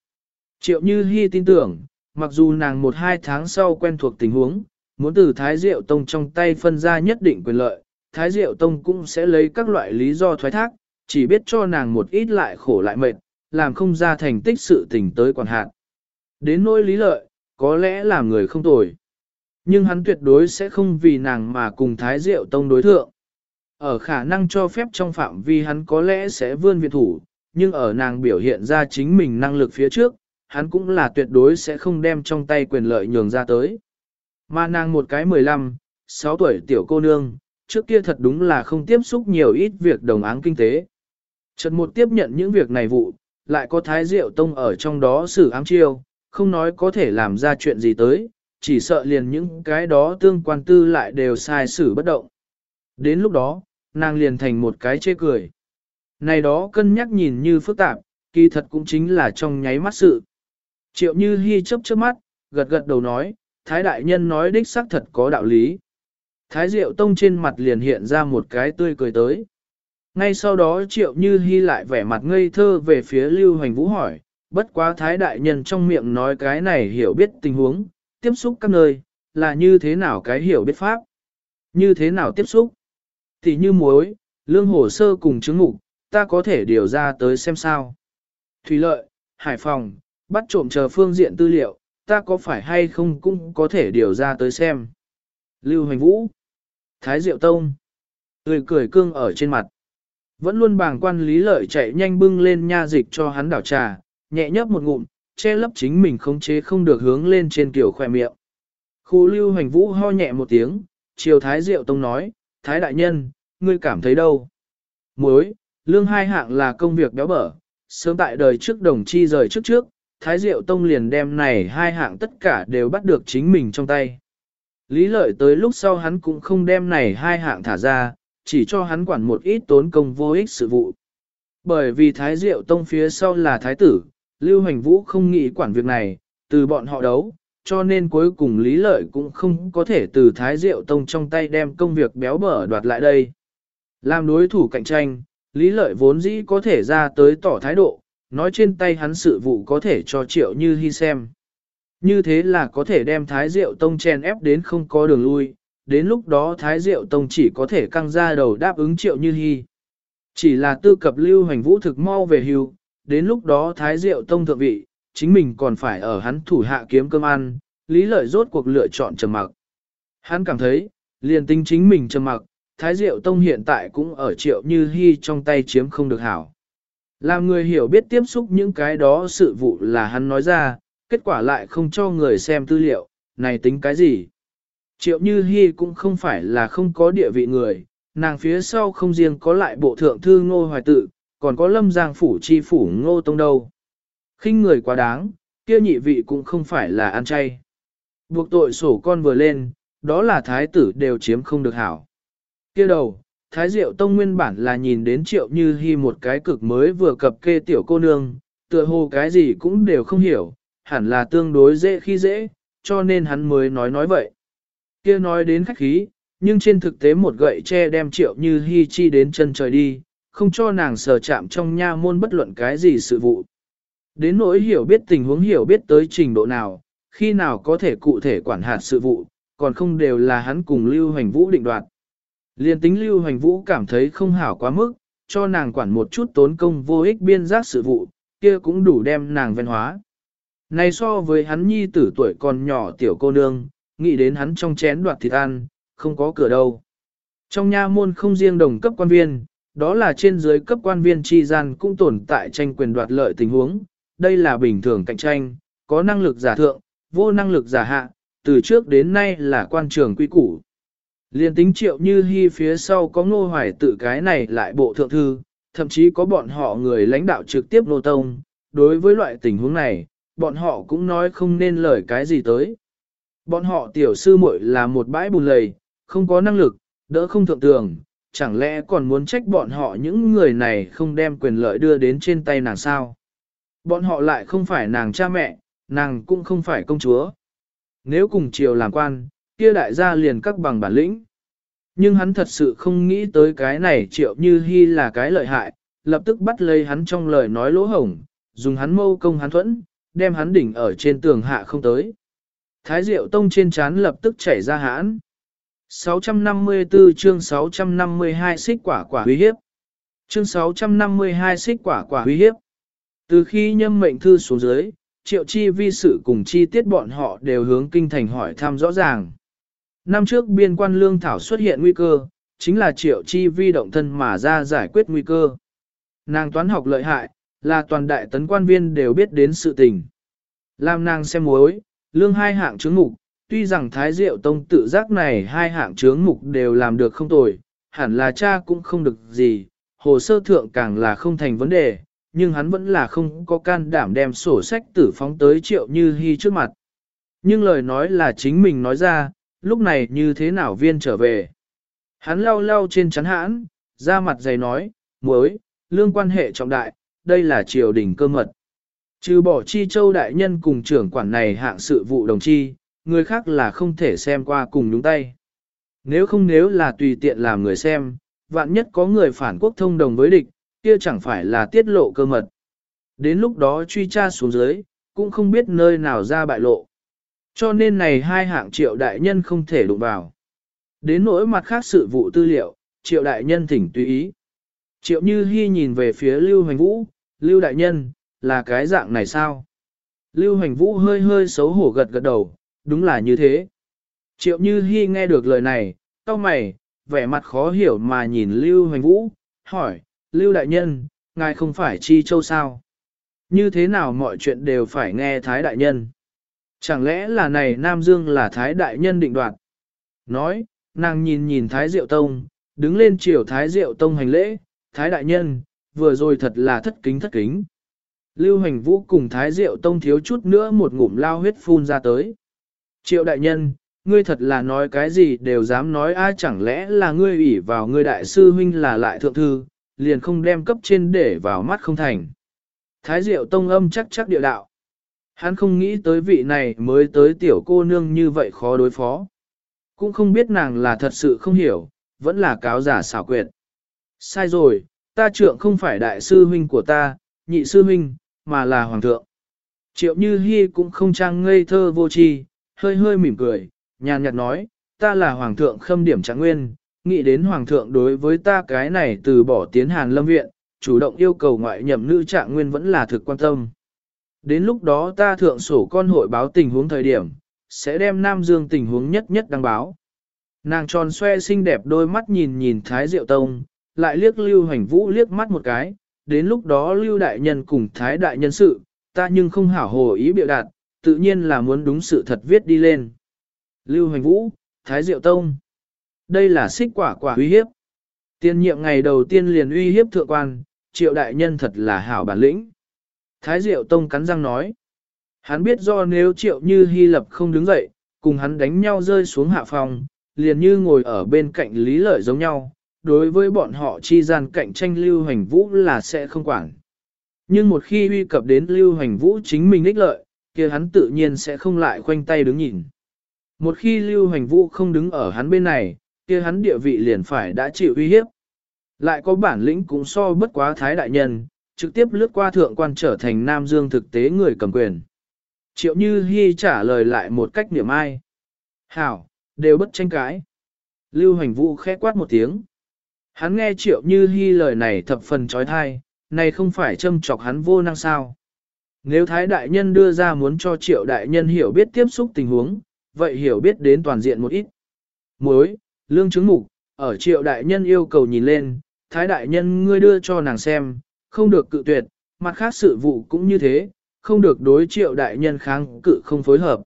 Triệu như hy tin tưởng, mặc dù nàng một hai tháng sau quen thuộc tình huống, muốn từ Thái Diệu Tông trong tay phân ra nhất định quyền lợi, Thái Diệu Tông cũng sẽ lấy các loại lý do thoái thác, chỉ biết cho nàng một ít lại khổ lại mệt, làm không ra thành tích sự tình tới quản hạn. Đến nỗi lý lợi, có lẽ là người không tồi. Nhưng hắn tuyệt đối sẽ không vì nàng mà cùng Thái Diệu Tông đối thượng. Ở khả năng cho phép trong phạm vi hắn có lẽ sẽ vươn viện thủ, nhưng ở nàng biểu hiện ra chính mình năng lực phía trước, hắn cũng là tuyệt đối sẽ không đem trong tay quyền lợi nhường ra tới. Mà nàng một cái 15, 6 tuổi tiểu cô nương, trước kia thật đúng là không tiếp xúc nhiều ít việc đồng áng kinh tế. trần một tiếp nhận những việc này vụ, lại có thái diệu tông ở trong đó xử ám chiêu, không nói có thể làm ra chuyện gì tới, chỉ sợ liền những cái đó tương quan tư lại đều sai xử bất động. Đến lúc đó, nàng liền thành một cái chê cười. Này đó cân nhắc nhìn như phức tạp, kỳ thật cũng chính là trong nháy mắt sự. Triệu Như Hi chớp chớp mắt, gật gật đầu nói, Thái Đại Nhân nói đích xác thật có đạo lý. Thái Diệu Tông trên mặt liền hiện ra một cái tươi cười tới. Ngay sau đó Triệu Như Hi lại vẻ mặt ngây thơ về phía Lưu Hoành Vũ hỏi, bất quá Thái Đại Nhân trong miệng nói cái này hiểu biết tình huống, tiếp xúc các nơi, là như thế nào cái hiểu biết pháp? Như thế nào tiếp xúc? Thì như muối, lương hồ sơ cùng chứng ngục, ta có thể điều ra tới xem sao. Thủy lợi, Hải Phòng, bắt trộm chờ phương diện tư liệu, ta có phải hay không cũng có thể điều ra tới xem. Lưu Hoành Vũ, Thái Diệu Tông, tươi cười cương ở trên mặt. Vẫn luôn bàng quan lý lợi chạy nhanh bưng lên nha dịch cho hắn đảo trà, nhẹ nhấp một ngụm, che lấp chính mình không chế không được hướng lên trên kiểu khoe miệng. Khu Lưu Hoành Vũ ho nhẹ một tiếng, chiều Thái Diệu Tông nói, Thái Đại Nhân, ngươi cảm thấy đâu? Muối, lương hai hạng là công việc béo bở, sớm tại đời trước đồng chi rời trước trước, Thái Diệu Tông liền đem này hai hạng tất cả đều bắt được chính mình trong tay. Lý lợi tới lúc sau hắn cũng không đem này hai hạng thả ra, chỉ cho hắn quản một ít tốn công vô ích sự vụ. Bởi vì Thái Diệu Tông phía sau là Thái tử, Lưu Hành Vũ không nghĩ quản việc này, từ bọn họ đấu, cho nên cuối cùng Lý Lợi cũng không có thể từ Thái Diệu Tông trong tay đem công việc béo bở đoạt lại đây. Làm đối thủ cạnh tranh, Lý Lợi vốn dĩ có thể ra tới tỏ thái độ, nói trên tay hắn sự vụ có thể cho triệu như hy xem. Như thế là có thể đem Thái Diệu Tông chen ép đến không có đường lui, đến lúc đó Thái Diệu Tông chỉ có thể căng ra đầu đáp ứng triệu như hy. Chỉ là tư cập lưu hành vũ thực mau về hưu, đến lúc đó Thái Diệu Tông thượng vị, chính mình còn phải ở hắn thủ hạ kiếm cơm ăn, lý lợi rốt cuộc lựa chọn trầm mặc. Hắn cảm thấy, liền tính chính mình trầm mặc, Thái Diệu Tông hiện tại cũng ở triệu như hy trong tay chiếm không được hảo. Làm người hiểu biết tiếp xúc những cái đó sự vụ là hắn nói ra, kết quả lại không cho người xem tư liệu, này tính cái gì? Triệu Như Hi cũng không phải là không có địa vị người, nàng phía sau không riêng có lại bộ thượng thư ngô hoài tự, còn có lâm giang phủ chi phủ ngô tông đâu. khinh người quá đáng, kia nhị vị cũng không phải là ăn chay. Buộc tội sổ con vừa lên, đó là thái tử đều chiếm không được hảo. Kia đầu, thái diệu tông nguyên bản là nhìn đến triệu như hy một cái cực mới vừa cập kê tiểu cô nương, tựa hồ cái gì cũng đều không hiểu, hẳn là tương đối dễ khi dễ, cho nên hắn mới nói nói vậy. Kia nói đến khách khí, nhưng trên thực tế một gậy tre đem triệu như hy chi đến chân trời đi, không cho nàng sờ chạm trong nha môn bất luận cái gì sự vụ. Đến nỗi hiểu biết tình huống hiểu biết tới trình độ nào, khi nào có thể cụ thể quản hạt sự vụ, còn không đều là hắn cùng Lưu Hoành Vũ định đoạt. Liên tính Lưu Hoành Vũ cảm thấy không hảo quá mức, cho nàng quản một chút tốn công vô ích biên giác sự vụ, kia cũng đủ đem nàng văn hóa. Này so với hắn nhi tử tuổi còn nhỏ tiểu cô nương, nghĩ đến hắn trong chén đoạt thịt ăn, không có cửa đâu. Trong nha môn không riêng đồng cấp quan viên, đó là trên dưới cấp quan viên tri gian cũng tồn tại tranh quyền đoạt lợi tình huống, đây là bình thường cạnh tranh, có năng lực giả thượng, vô năng lực giả hạ, từ trước đến nay là quan trường quy củ. Liên tính triệu như hy phía sau có ngô hoài tự cái này lại bộ thượng thư, thậm chí có bọn họ người lãnh đạo trực tiếp nô tông, đối với loại tình huống này, bọn họ cũng nói không nên lời cái gì tới. Bọn họ tiểu sư muội là một bãi bùn lầy, không có năng lực, đỡ không thượng tường, chẳng lẽ còn muốn trách bọn họ những người này không đem quyền lợi đưa đến trên tay nàng sao? Bọn họ lại không phải nàng cha mẹ, nàng cũng không phải công chúa. Nếu cùng triều làm quan, kia đại gia liền các bằng bản lĩnh. Nhưng hắn thật sự không nghĩ tới cái này triệu như hy là cái lợi hại, lập tức bắt lấy hắn trong lời nói lỗ hổng, dùng hắn mâu công hắn thuẫn, đem hắn đỉnh ở trên tường hạ không tới. Thái Diệu Tông trên chán lập tức chảy ra hãn. 654 chương 652 xích quả quả uy hiếp. Chương 652 xích quả quả uy hiếp. Từ khi nhâm mệnh thư xuống dưới, triệu chi vi sự cùng chi tiết bọn họ đều hướng kinh thành hỏi thăm rõ ràng. Năm trước biên quan lương thảo xuất hiện nguy cơ, chính là triệu chi vi động thân mà ra giải quyết nguy cơ. Nàng toán học lợi hại, là toàn đại tấn quan viên đều biết đến sự tình. Làm nàng xem mối, lương hai hạng chứng mục, tuy rằng Thái Diệu Tông tự giác này hai hạng chướng mục đều làm được không tồi, hẳn là cha cũng không được gì, hồ sơ thượng càng là không thành vấn đề, nhưng hắn vẫn là không có can đảm đem sổ sách tử phóng tới triệu như hy trước mặt. Nhưng lời nói là chính mình nói ra, lúc này như thế nào viên trở về. Hắn lau lau trên chắn hãn, ra mặt dày nói, muối, lương quan hệ trọng đại, đây là triều đình cơ mật. Trừ bỏ chi châu đại nhân cùng trưởng quản này hạng sự vụ đồng chi, người khác là không thể xem qua cùng nhúng tay. Nếu không nếu là tùy tiện làm người xem, vạn nhất có người phản quốc thông đồng với địch, kia chẳng phải là tiết lộ cơ mật. Đến lúc đó truy tra xuống dưới, cũng không biết nơi nào ra bại lộ. Cho nên này hai hạng triệu đại nhân không thể đụng vào. Đến nỗi mặt khác sự vụ tư liệu, triệu đại nhân thỉnh tùy ý. Triệu như Hi nhìn về phía Lưu Hoành Vũ, Lưu đại nhân, là cái dạng này sao? Lưu Hoành Vũ hơi hơi xấu hổ gật gật đầu, đúng là như thế. Triệu Như Hi nghe được lời này, cau mày, vẻ mặt khó hiểu mà nhìn Lưu Hoành Vũ, hỏi, Lưu Đại Nhân, ngài không phải Chi Châu sao? Như thế nào mọi chuyện đều phải nghe Thái Đại Nhân? Chẳng lẽ là này Nam Dương là Thái Đại Nhân định đoạt? Nói, nàng nhìn nhìn Thái Diệu Tông, đứng lên chiều Thái Diệu Tông hành lễ, Thái Đại Nhân, vừa rồi thật là thất kính thất kính. Lưu Hoành Vũ cùng Thái Diệu Tông thiếu chút nữa một ngụm lao huyết phun ra tới. Triệu đại nhân, ngươi thật là nói cái gì đều dám nói ai chẳng lẽ là ngươi ủy vào ngươi đại sư huynh là lại thượng thư, liền không đem cấp trên để vào mắt không thành. Thái Diệu Tông âm chắc chắc địa đạo. Hắn không nghĩ tới vị này mới tới tiểu cô nương như vậy khó đối phó. Cũng không biết nàng là thật sự không hiểu, vẫn là cáo giả xảo quyệt. Sai rồi, ta trượng không phải đại sư huynh của ta, nhị sư huynh, mà là hoàng thượng. Triệu Như Hi cũng không trang ngây thơ vô tri, hơi hơi mỉm cười, nhàn nhạt nói, ta là Hoàng thượng khâm điểm trạng nguyên, nghĩ đến Hoàng thượng đối với ta cái này từ bỏ tiến hàn lâm viện, chủ động yêu cầu ngoại nhậm nữ trạng nguyên vẫn là thực quan tâm. Đến lúc đó ta thượng sổ con hội báo tình huống thời điểm, sẽ đem Nam Dương tình huống nhất nhất đăng báo. Nàng tròn xoe xinh đẹp đôi mắt nhìn nhìn Thái Diệu Tông, lại liếc Lưu Hoành Vũ liếc mắt một cái, đến lúc đó Lưu Đại Nhân cùng Thái Đại Nhân sự, ta nhưng không hảo hồ ý biểu đạt, tự nhiên là muốn đúng sự thật viết đi lên. Lưu Hoành Vũ, Thái Diệu Tông. Đây là xích quả quả uy hiếp. Tiên nhiệm ngày đầu tiên liền uy hiếp thượng quan, triệu đại nhân thật là hảo bản lĩnh. Thái Diệu Tông cắn răng nói. Hắn biết do nếu triệu như Hy Lập không đứng dậy, cùng hắn đánh nhau rơi xuống hạ phòng, liền như ngồi ở bên cạnh lý lợi giống nhau, đối với bọn họ chi gian cạnh tranh lưu Hoành vũ là sẽ không quản. Nhưng một khi uy cập đến lưu Hoành vũ chính mình ích lợi, kia hắn tự nhiên sẽ không lại khoanh tay đứng nhìn. Một khi lưu Hoành vũ không đứng ở hắn bên này, kia hắn địa vị liền phải đã chịu uy hiếp. Lại có bản lĩnh cũng so bất quá thái đại nhân, trực tiếp lướt qua thượng quan trở thành Nam Dương thực tế người cầm quyền. Triệu Như Hi trả lời lại một cách niệm ai. Hảo, đều bất tranh cãi. Lưu Hoành vũ khẽ quát một tiếng. Hắn nghe Triệu Như Hi lời này thập phần trói thai, này không phải châm chọc hắn vô năng sao. Nếu Thái Đại Nhân đưa ra muốn cho Triệu Đại Nhân hiểu biết tiếp xúc tình huống, vậy hiểu biết đến toàn diện một ít. Muối, lương chứng mục, ở Triệu Đại Nhân yêu cầu nhìn lên, Thái Đại Nhân ngươi đưa cho nàng xem, không được cự tuyệt, mặt khác sự vụ cũng như thế, không được đối Triệu Đại Nhân kháng cự không phối hợp.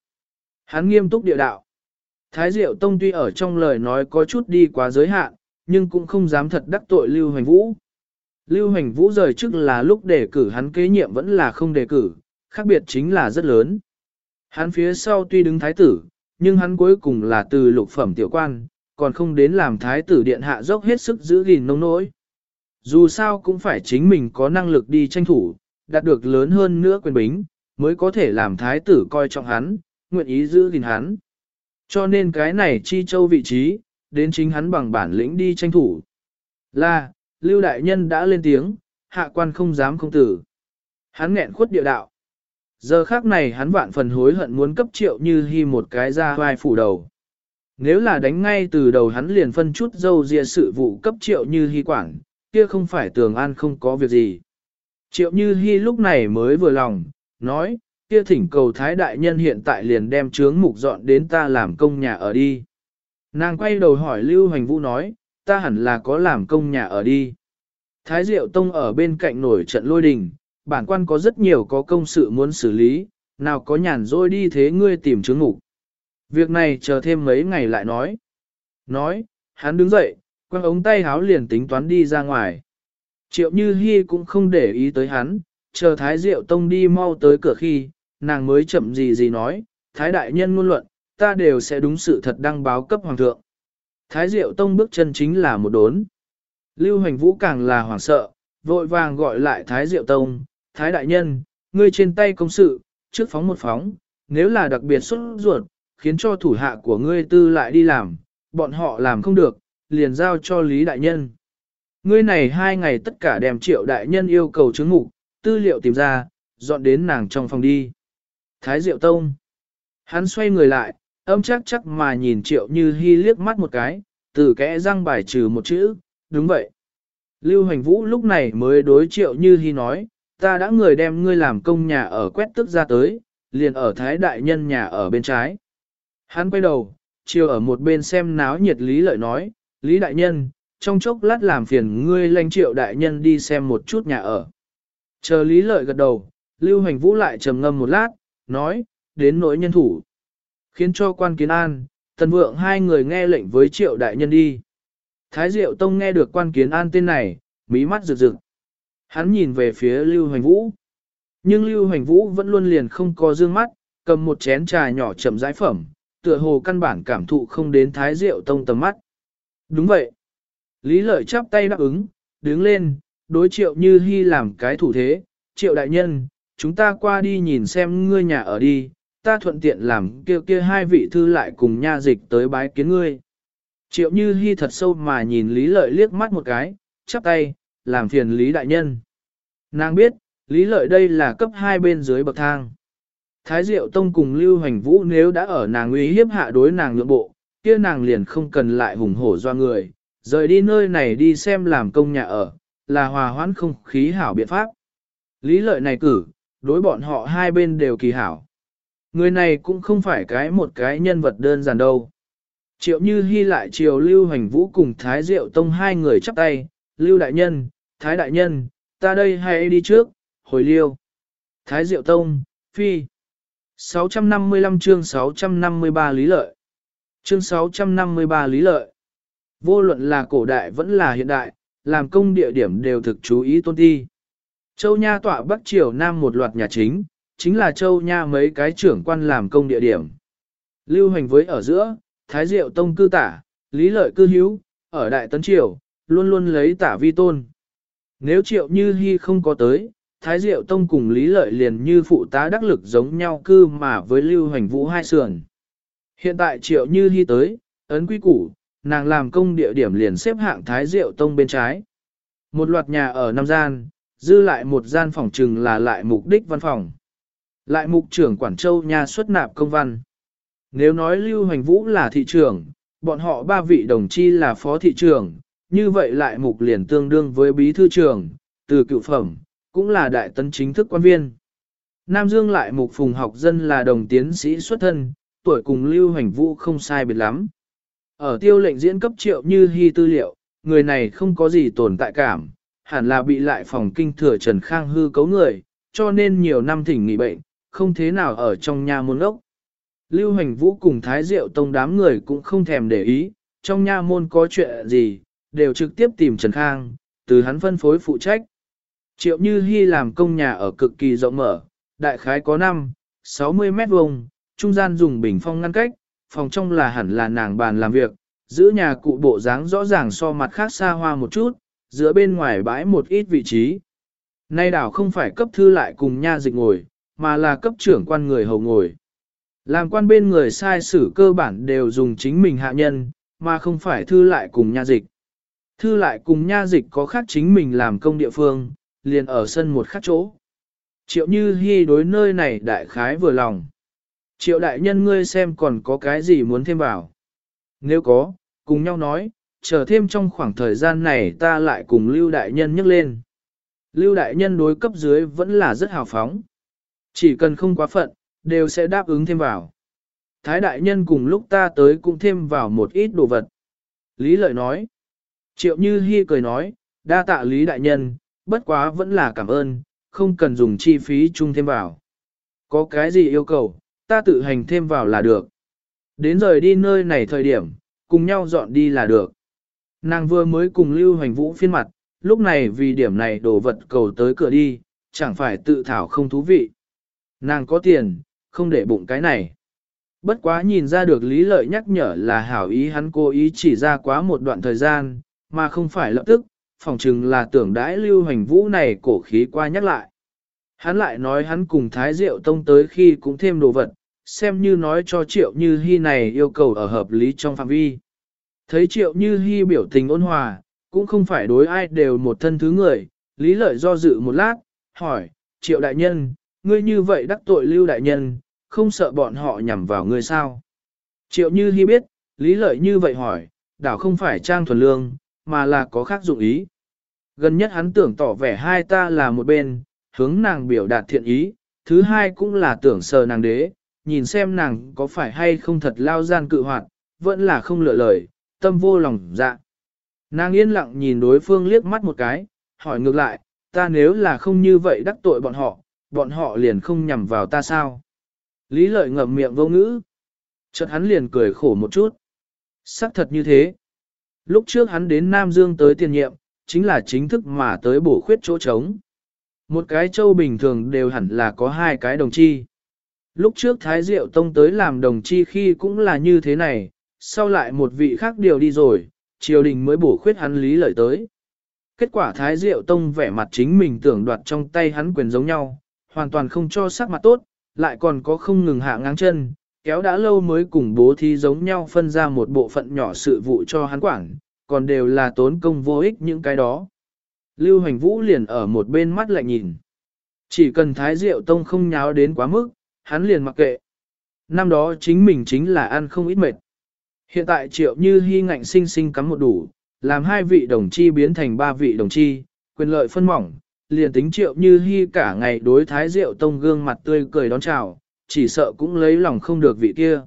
Hắn nghiêm túc địa đạo. Thái Diệu Tông tuy ở trong lời nói có chút đi quá giới hạn, nhưng cũng không dám thật đắc tội Lưu Hoành Vũ. Lưu Hoành Vũ rời chức là lúc đề cử hắn kế nhiệm vẫn là không đề cử, khác biệt chính là rất lớn. Hắn phía sau tuy đứng thái tử, nhưng hắn cuối cùng là từ lục phẩm tiểu quan, còn không đến làm thái tử điện hạ dốc hết sức giữ gìn nông nỗi. Dù sao cũng phải chính mình có năng lực đi tranh thủ, đạt được lớn hơn nữa quyền bính, mới có thể làm thái tử coi trọng hắn, nguyện ý giữ gìn hắn. Cho nên cái này chi châu vị trí, đến chính hắn bằng bản lĩnh đi tranh thủ. Là, Lưu Đại Nhân đã lên tiếng, hạ quan không dám không tử. Hắn nghẹn khuất địa đạo. Giờ khác này hắn vạn phần hối hận muốn cấp triệu như hy một cái ra vai phủ đầu. Nếu là đánh ngay từ đầu hắn liền phân chút dâu dịa sự vụ cấp triệu như hy quản, kia không phải tường an không có việc gì. Triệu như hy lúc này mới vừa lòng, nói, kia thỉnh cầu thái đại nhân hiện tại liền đem trướng mục dọn đến ta làm công nhà ở đi. Nàng quay đầu hỏi Lưu Hoành Vũ nói, ta hẳn là có làm công nhà ở đi. Thái Diệu Tông ở bên cạnh nổi trận lôi đình, bản quan có rất nhiều có công sự muốn xử lý, nào có nhàn rỗi đi thế ngươi tìm chứng ngủ. Việc này chờ thêm mấy ngày lại nói. Nói, hắn đứng dậy, quăng ống tay háo liền tính toán đi ra ngoài. Triệu Như Hi cũng không để ý tới hắn, chờ Thái Diệu Tông đi mau tới cửa khi, nàng mới chậm gì gì nói, Thái Đại Nhân ngôn luận, ta đều sẽ đúng sự thật đăng báo cấp Hoàng thượng. Thái Diệu Tông bước chân chính là một đốn. Lưu Hoành Vũ càng là hoảng sợ, vội vàng gọi lại Thái Diệu Tông, Thái Đại Nhân, ngươi trên tay công sự, trước phóng một phóng, nếu là đặc biệt xuất ruột, khiến cho thủ hạ của ngươi tư lại đi làm, bọn họ làm không được, liền giao cho Lý Đại Nhân. Ngươi này hai ngày tất cả đem triệu đại nhân yêu cầu chứng ngục, tư liệu tìm ra, dọn đến nàng trong phòng đi. Thái Diệu Tông. Hắn xoay người lại, âm chắc chắc mà nhìn triệu như hy liếc mắt một cái, từ kẽ răng bài trừ một chữ, đúng vậy. Lưu Hành Vũ lúc này mới đối triệu như hy nói, ta đã người đem ngươi làm công nhà ở quét tức ra tới, liền ở Thái Đại Nhân nhà ở bên trái. Hắn quay đầu, chiều ở một bên xem náo nhiệt Lý Lợi nói, Lý Đại Nhân, trong chốc lát làm phiền ngươi lanh triệu Đại Nhân đi xem một chút nhà ở. Chờ Lý Lợi gật đầu, Lưu Hành Vũ lại trầm ngâm một lát, nói, đến nỗi nhân thủ. Khiến cho quan kiến an, tần vượng hai người nghe lệnh với triệu đại nhân đi. Thái Diệu Tông nghe được quan kiến an tên này, mí mắt rực rực. Hắn nhìn về phía Lưu Hoành Vũ. Nhưng Lưu Hoành Vũ vẫn luôn liền không có dương mắt, cầm một chén trà nhỏ chậm rãi phẩm, tựa hồ căn bản cảm thụ không đến Thái Diệu Tông tầm mắt. Đúng vậy. Lý Lợi chắp tay đáp ứng, đứng lên, đối triệu như hy làm cái thủ thế. Triệu đại nhân, chúng ta qua đi nhìn xem ngươi nhà ở đi, ta thuận tiện làm kia kia hai vị thư lại cùng nha dịch tới bái kiến ngươi. Triệu Như Hi thật sâu mà nhìn Lý Lợi liếc mắt một cái, chắp tay, làm phiền Lý Đại Nhân. Nàng biết, Lý Lợi đây là cấp hai bên dưới bậc thang. Thái Diệu Tông cùng Lưu Hoành Vũ nếu đã ở nàng uy hiếp hạ đối nàng nhượng bộ, kia nàng liền không cần lại hùng hổ do người, rời đi nơi này đi xem làm công nhà ở, là hòa hoãn không khí hảo biện pháp. Lý lợi này cử, đối bọn họ hai bên đều kỳ hảo. Người này cũng không phải cái một cái nhân vật đơn giản đâu. Triệu Như Hi lại triều Lưu Hoành Vũ cùng Thái Diệu Tông hai người chắp tay, Lưu Đại Nhân, Thái Đại Nhân, ta đây hãy đi trước, hồi Liêu. Thái Diệu Tông, Phi. 655 chương 653 lý lợi. Chương 653 lý lợi. Vô luận là cổ đại vẫn là hiện đại, làm công địa điểm đều thực chú ý tôn ti. Châu Nha tọa Bắc Triều Nam một loạt nhà chính, chính là Châu Nha mấy cái trưởng quan làm công địa điểm. Lưu hành với ở giữa, Thái Diệu Tông cư tả, Lý Lợi cư hữu, ở Đại Tấn Triều, luôn luôn lấy tả vi tôn. Nếu Triệu Như Hi không có tới, Thái Diệu Tông cùng Lý Lợi liền như phụ tá đắc lực giống nhau cư mà với Lưu Hoành Vũ hai sườn. Hiện tại Triệu Như Hi tới, ấn quy củ, nàng làm công địa điểm liền xếp hạng Thái Diệu Tông bên trái. Một loạt nhà ở Nam Gian, dư lại một gian phòng trừng là lại mục đích văn phòng. Lại mục trưởng Quản Châu nhà xuất nạp công văn. Nếu nói Lưu Hoành Vũ là thị trưởng, bọn họ ba vị đồng chi là phó thị trưởng, như vậy lại mục liền tương đương với bí thư trưởng, từ cựu phẩm, cũng là đại tấn chính thức quan viên. Nam Dương lại mục phùng học dân là đồng tiến sĩ xuất thân, tuổi cùng Lưu Hoành Vũ không sai biệt lắm. Ở tiêu lệnh diễn cấp triệu như hy tư liệu, người này không có gì tồn tại cảm, hẳn là bị lại phòng kinh thừa Trần Khang hư cấu người, cho nên nhiều năm thỉnh nghỉ bệnh, không thế nào ở trong nhà môn ốc. Lưu Hoành Vũ cùng Thái Diệu Tông đám người cũng không thèm để ý, trong nha môn có chuyện gì, đều trực tiếp tìm Trần Khang, từ hắn phân phối phụ trách. Triệu Như Hi làm công nhà ở cực kỳ rộng mở, đại khái có 5, 60 mét vuông, trung gian dùng bình phong ngăn cách, phòng trong là hẳn là nàng bàn làm việc, giữ nhà cụ bộ dáng rõ ràng so mặt khác xa hoa một chút, giữa bên ngoài bãi một ít vị trí. Nay đảo không phải cấp thư lại cùng nha dịch ngồi, mà là cấp trưởng quan người hầu ngồi. Làm quan bên người sai sử cơ bản đều dùng chính mình hạ nhân, mà không phải thư lại cùng nha dịch. Thư lại cùng nha dịch có khác chính mình làm công địa phương, liền ở sân một khác chỗ. Triệu Như Hi đối nơi này đại khái vừa lòng. Triệu đại nhân ngươi xem còn có cái gì muốn thêm vào. Nếu có, cùng nhau nói, chờ thêm trong khoảng thời gian này ta lại cùng Lưu đại nhân nhắc lên. Lưu đại nhân đối cấp dưới vẫn là rất hào phóng. Chỉ cần không quá phận, đều sẽ đáp ứng thêm vào. Thái đại nhân cùng lúc ta tới cũng thêm vào một ít đồ vật. Lý lợi nói. Triệu Như Hi cười nói, đa tạ Lý đại nhân, bất quá vẫn là cảm ơn, không cần dùng chi phí chung thêm vào. Có cái gì yêu cầu, ta tự hành thêm vào là được. Đến rời đi nơi này thời điểm, cùng nhau dọn đi là được. Nàng vừa mới cùng Lưu Hoành Vũ phiên mặt, lúc này vì điểm này đồ vật cầu tới cửa đi, chẳng phải tự thảo không thú vị. Nàng có tiền, không để bụng cái này. Bất quá nhìn ra được lý lợi nhắc nhở là hảo ý hắn cố ý chỉ ra quá một đoạn thời gian, mà không phải lập tức, phòng chừng là tưởng đãi lưu hành vũ này cổ khí qua nhắc lại. Hắn lại nói hắn cùng Thái Diệu Tông tới khi cũng thêm đồ vật, xem như nói cho Triệu Như Hi này yêu cầu ở hợp lý trong phạm vi. Thấy Triệu Như Hi biểu tình ôn hòa, cũng không phải đối ai đều một thân thứ người, lý lợi do dự một lát, hỏi, Triệu Đại Nhân, ngươi như vậy đắc tội Lưu Đại Nhân, không sợ bọn họ nhằm vào ngươi sao? Triệu Như Hi biết, lý lợi như vậy hỏi, đảo không phải trang thuần lương, mà là có khác dụng ý. Gần nhất hắn tưởng tỏ vẻ hai ta là một bên, hướng nàng biểu đạt thiện ý, thứ hai cũng là tưởng sờ nàng đế, nhìn xem nàng có phải hay không thật lao gian cự hoạt, vẫn là không lựa lời, tâm vô lòng dạ. Nàng yên lặng nhìn đối phương liếc mắt một cái, hỏi ngược lại, ta nếu là không như vậy đắc tội bọn họ, bọn họ liền không nhằm vào ta sao? Lý lợi ngậm miệng vô ngữ. Chợt hắn liền cười khổ một chút. Sắc thật như thế. Lúc trước hắn đến Nam Dương tới tiền nhiệm, chính là chính thức mà tới bổ khuyết chỗ trống. Một cái châu bình thường đều hẳn là có hai cái đồng chi. Lúc trước Thái Diệu Tông tới làm đồng chi khi cũng là như thế này, sau lại một vị khác điều đi rồi, triều đình mới bổ khuyết hắn lý lợi tới. Kết quả Thái Diệu Tông vẻ mặt chính mình tưởng đoạt trong tay hắn quyền giống nhau, hoàn toàn không cho sắc mặt tốt, lại còn có không ngừng hạ ngang chân, kéo đã lâu mới cùng bố thí giống nhau phân ra một bộ phận nhỏ sự vụ cho hắn quản, còn đều là tốn công vô ích những cái đó. Lưu Hoành Vũ liền ở một bên mắt lại nhìn. Chỉ cần Thái Diệu Tông không nháo đến quá mức, hắn liền mặc kệ. Năm đó chính mình chính là ăn không ít mệt. Hiện tại triệu như hy ngạnh sinh sinh cắm một đủ, làm hai vị đồng chi biến thành ba vị đồng chi, quyền lợi phân mỏng, liền tính triệu như hy cả ngày đối thái rượu tông gương mặt tươi cười đón chào, chỉ sợ cũng lấy lòng không được vị kia.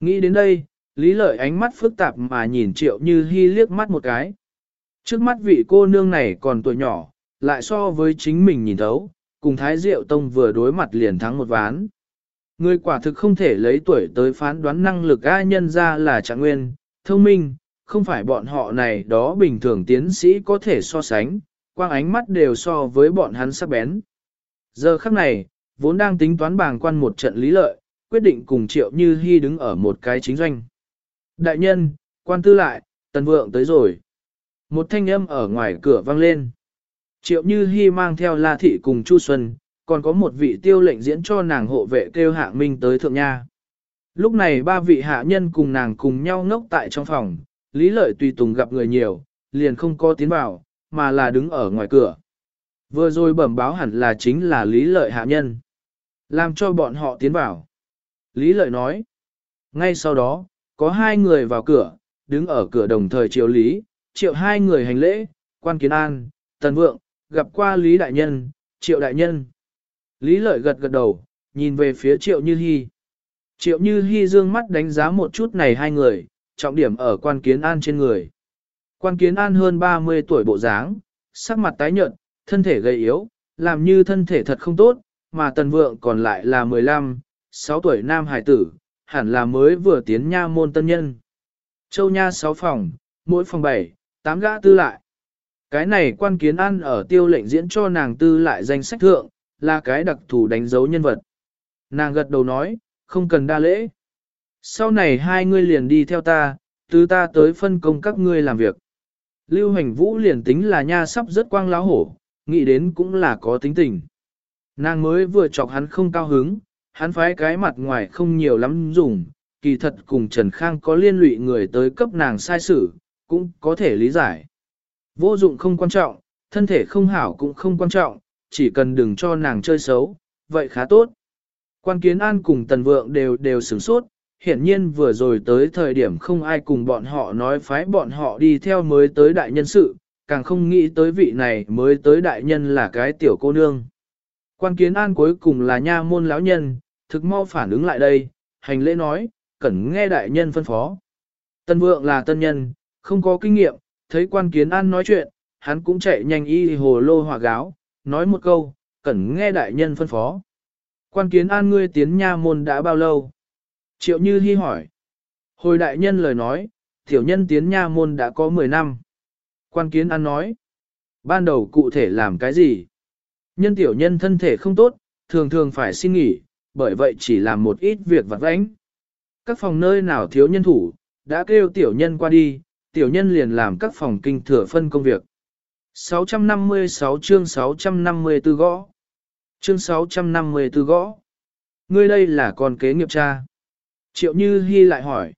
Nghĩ đến đây, lý lợi ánh mắt phức tạp mà nhìn triệu như hy liếc mắt một cái. Trước mắt vị cô nương này còn tuổi nhỏ, lại so với chính mình nhìn thấu, cùng thái rượu tông vừa đối mặt liền thắng một ván. Người quả thực không thể lấy tuổi tới phán đoán năng lực ai nhân ra là trạng nguyên, thông minh, không phải bọn họ này đó bình thường tiến sĩ có thể so sánh, quang ánh mắt đều so với bọn hắn sắc bén. Giờ khắc này, vốn đang tính toán bàng quan một trận lý lợi, quyết định cùng triệu như Hi đứng ở một cái chính doanh. Đại nhân, quan tư lại, tần vượng tới rồi. Một thanh âm ở ngoài cửa vang lên. Triệu như Hi mang theo la thị cùng Chu Xuân, còn có một vị tiêu lệnh diễn cho nàng hộ vệ kêu hạng minh tới thượng nha. Lúc này ba vị hạ nhân cùng nàng cùng nhau ngốc tại trong phòng, lý lợi tùy tùng gặp người nhiều, liền không có tiến vào, mà là đứng ở ngoài cửa. Vừa rồi bẩm báo hẳn là chính là lý lợi hạ nhân. Làm cho bọn họ tiến vào. Lý lợi nói. Ngay sau đó, có hai người vào cửa, đứng ở cửa đồng thời triệu lý, triệu hai người hành lễ, quan kiến an, tần vượng, gặp qua lý đại nhân, triệu đại nhân. Lý lợi gật gật đầu, nhìn về phía triệu như hy. Triệu như hy dương mắt đánh giá một chút này hai người, trọng điểm ở quan kiến an trên người. Quan kiến an hơn 30 tuổi bộ dáng, sắc mặt tái nhợt, thân thể gầy yếu, làm như thân thể thật không tốt, mà tần vượng còn lại là 15, 6 tuổi nam hải tử, hẳn là mới vừa tiến nha môn tân nhân. Châu nha 6 phòng, mỗi phòng 7, 8 gã tư lại. Cái này quan kiến an ở tiêu lệnh diễn cho nàng tư lại danh sách thượng, là cái đặc thù đánh dấu nhân vật. Nàng gật đầu nói, không cần đa lễ. Sau này hai ngươi liền đi theo ta, từ ta tới phân công các ngươi làm việc. Lưu hành vũ liền tính là nha sắp rất quang láo hổ, nghĩ đến cũng là có tính tình. Nàng mới vừa chọc hắn không cao hứng, hắn phái cái mặt ngoài không nhiều lắm dùng, kỳ thật cùng Trần Khang có liên lụy người tới cấp nàng sai xử, cũng có thể lý giải. Vô dụng không quan trọng, thân thể không hảo cũng không quan trọng, chỉ cần đừng cho nàng chơi xấu, vậy khá tốt. Quan Kiến An cùng Tần Vượng đều đều sửng sốt, hiển nhiên vừa rồi tới thời điểm không ai cùng bọn họ nói phái bọn họ đi theo mới tới đại nhân sự, càng không nghĩ tới vị này mới tới đại nhân là cái tiểu cô nương. Quan Kiến An cuối cùng là nha môn lão nhân, thực mau phản ứng lại đây, hành lễ nói, cần nghe đại nhân phân phó. Tân Vượng là tân nhân, không có kinh nghiệm, thấy quan kiến an nói chuyện, hắn cũng chạy nhanh y hồ lô hòa gáo, nói một câu, cần nghe đại nhân phân phó. Quan kiến an ngươi tiến nha môn đã bao lâu? Triệu Như Hi hỏi. Hồi đại nhân lời nói, tiểu nhân tiến nha môn đã có 10 năm. Quan kiến ăn nói. Ban đầu cụ thể làm cái gì? Nhân tiểu nhân thân thể không tốt, thường thường phải xin nghỉ, bởi vậy chỉ làm một ít việc vặt vãnh. Các phòng nơi nào thiếu nhân thủ, đã kêu tiểu nhân qua đi, tiểu nhân liền làm các phòng kinh thừa phân công việc. 656 chương 654 gõ. Chương 654 gõ. Ngươi đây là con kế nghiệp cha. Triệu Như Hi lại hỏi.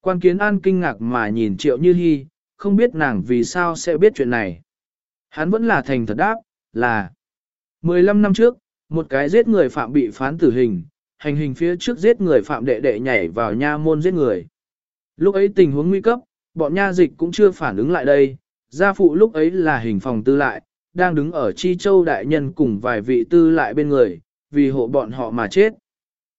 Quan Kiến An kinh ngạc mà nhìn Triệu Như Hi, không biết nàng vì sao sẽ biết chuyện này. Hắn vẫn là thành thật đáp, là 15 năm trước, một cái giết người phạm bị phán tử hình, hành hình phía trước giết người phạm đệ đệ nhảy vào nha môn giết người. Lúc ấy tình huống nguy cấp, bọn nha dịch cũng chưa phản ứng lại đây, gia phụ lúc ấy là hình phòng tư lại, đang đứng ở Chi Châu Đại Nhân cùng vài vị tư lại bên người, vì hộ bọn họ mà chết.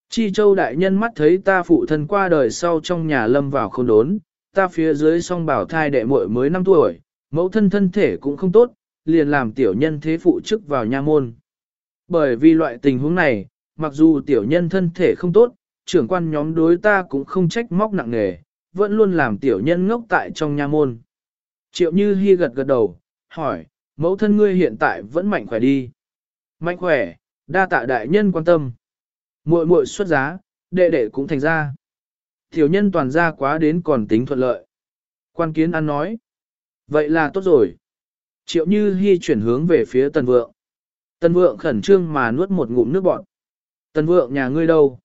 Chi Châu Đại Nhân mắt thấy ta phụ thân qua đời sau trong nhà lâm vào không đốn, ta phía dưới song bảo thai đệ muội mới 5 tuổi, mẫu thân thân thể cũng không tốt, liền làm tiểu nhân thế phụ chức vào nha môn. Bởi vì loại tình huống này, mặc dù tiểu nhân thân thể không tốt, trưởng quan nhóm đối ta cũng không trách móc nặng nề, vẫn luôn làm tiểu nhân ngốc tại trong nha môn. Triệu Như Hi gật gật đầu, hỏi, mẫu thân ngươi hiện tại vẫn mạnh khỏe đi. Mạnh khỏe, đa tạ đại nhân quan tâm. Muội muội xuất giá, đệ đệ cũng thành ra. Tiểu nhân toàn ra quá đến còn tính thuận lợi. Quan kiến ăn nói. Vậy là tốt rồi. Triệu Như Hi chuyển hướng về phía tần vượng. Tần vượng khẩn trương mà nuốt một ngụm nước bọt. Tần vượng nhà ngươi đâu?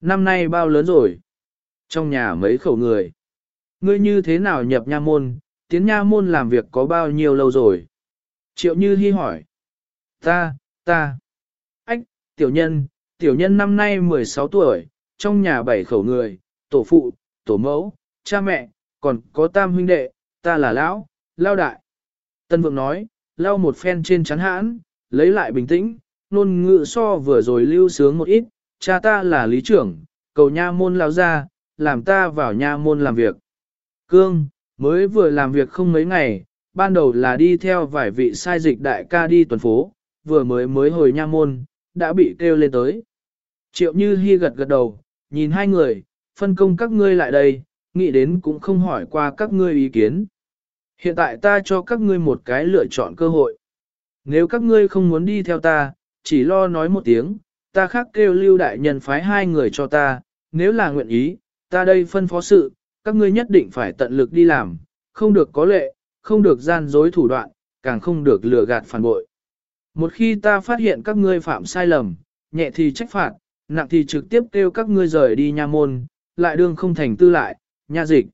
Năm nay bao lớn rồi? Trong nhà mấy khẩu người. Ngươi như thế nào nhập nha môn, tiến nha môn làm việc có bao nhiêu lâu rồi? Triệu Như Hi hỏi. Ta, ta. Ách, tiểu nhân, tiểu nhân năm nay 16 tuổi, trong nhà bảy khẩu người, tổ phụ, tổ mẫu, cha mẹ, còn có tam huynh đệ, ta là lão, lao đại. Tân vượng nói, lao một phen trên chắn hãn, lấy lại bình tĩnh, nôn ngự so vừa rồi lưu sướng một ít, cha ta là lý trưởng, cầu nha môn lao ra, làm ta vào nha môn làm việc. Cương, mới vừa làm việc không mấy ngày, ban đầu là đi theo vài vị sai dịch đại ca đi tuần phố, vừa mới mới hồi nha môn, đã bị kêu lên tới. Triệu Như Hi gật gật đầu, nhìn hai người, phân công các ngươi lại đây, nghĩ đến cũng không hỏi qua các ngươi ý kiến. Hiện tại ta cho các ngươi một cái lựa chọn cơ hội. Nếu các ngươi không muốn đi theo ta, chỉ lo nói một tiếng, ta khác kêu lưu đại nhân phái hai người cho ta, nếu là nguyện ý, ta đây phân phó sự, các ngươi nhất định phải tận lực đi làm, không được có lệ, không được gian dối thủ đoạn, càng không được lừa gạt phản bội. Một khi ta phát hiện các ngươi phạm sai lầm, nhẹ thì trách phạt, nặng thì trực tiếp kêu các ngươi rời đi nha môn, lại đương không thành tư lại, nha dịch.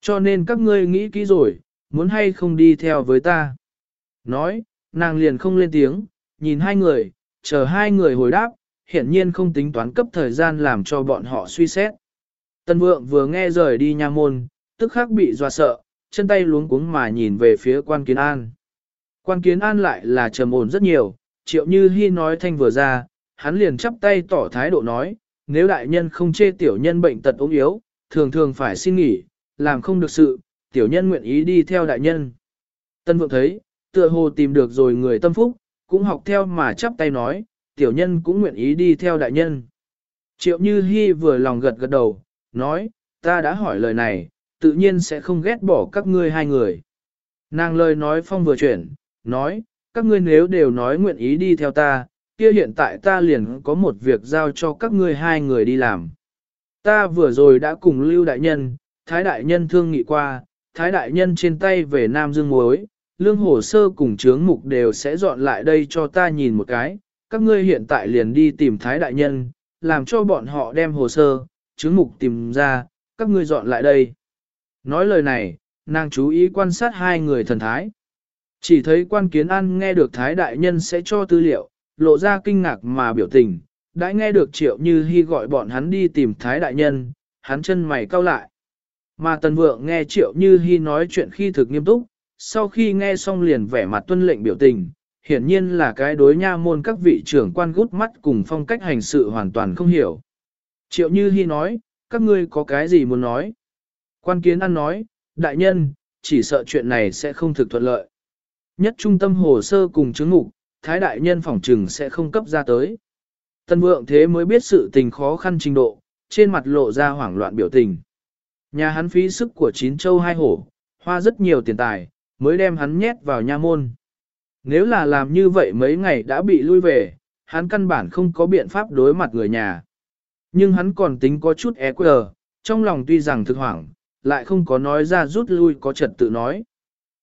Cho nên các ngươi nghĩ kỹ rồi, muốn hay không đi theo với ta. Nói, nàng liền không lên tiếng, nhìn hai người, chờ hai người hồi đáp, hiển nhiên không tính toán cấp thời gian làm cho bọn họ suy xét. Tân vượng vừa nghe rời đi nha môn, tức khắc bị dọa sợ, chân tay luống cuống mà nhìn về phía quan kiến an. Quan kiến an lại là trầm ổn rất nhiều, triệu như hy nói thanh vừa ra, hắn liền chắp tay tỏ thái độ nói, nếu đại nhân không chê tiểu nhân bệnh tật ốm yếu, thường thường phải xin nghỉ, làm không được sự, tiểu nhân nguyện ý đi theo đại nhân. Tân vượng thấy, tựa hồ tìm được rồi người tâm phúc, cũng học theo mà chắp tay nói, tiểu nhân cũng nguyện ý đi theo đại nhân. Triệu Như Hi vừa lòng gật gật đầu, nói, ta đã hỏi lời này, tự nhiên sẽ không ghét bỏ các ngươi hai người. Nàng lời nói phong vừa chuyển, nói, các ngươi nếu đều nói nguyện ý đi theo ta, kia hiện tại ta liền có một việc giao cho các ngươi hai người đi làm. Ta vừa rồi đã cùng Lưu Đại Nhân, Thái Đại Nhân thương nghị qua, Thái Đại Nhân trên tay về Nam Dương Muối, lương hồ sơ cùng chướng mục đều sẽ dọn lại đây cho ta nhìn một cái, các ngươi hiện tại liền đi tìm Thái Đại Nhân, làm cho bọn họ đem hồ sơ, chướng mục tìm ra, các ngươi dọn lại đây. Nói lời này, nàng chú ý quan sát hai người thần thái. Chỉ thấy quan kiến an nghe được Thái Đại Nhân sẽ cho tư liệu, lộ ra kinh ngạc mà biểu tình, đã nghe được triệu như hy gọi bọn hắn đi tìm Thái Đại Nhân, hắn chân mày cau lại. Mà tần vượng nghe triệu như hy nói chuyện khi thực nghiêm túc, sau khi nghe xong liền vẻ mặt tuân lệnh biểu tình, hiển nhiên là cái đối nha môn các vị trưởng quan gút mắt cùng phong cách hành sự hoàn toàn không hiểu. Triệu Như Hi nói, các ngươi có cái gì muốn nói? Quan kiến ăn nói, đại nhân, chỉ sợ chuyện này sẽ không thực thuận lợi. Nhất trung tâm hồ sơ cùng chứng ngục, thái đại nhân phỏng trừng sẽ không cấp ra tới. Tân vượng thế mới biết sự tình khó khăn trình độ, trên mặt lộ ra hoảng loạn biểu tình. Nhà hắn phí sức của chín châu hai hổ, hoa rất nhiều tiền tài, mới đem hắn nhét vào nha môn. Nếu là làm như vậy mấy ngày đã bị lui về, hắn căn bản không có biện pháp đối mặt người nhà. Nhưng hắn còn tính có chút e quờ, trong lòng tuy rằng thực hoảng, lại không có nói ra rút lui có trật tự nói.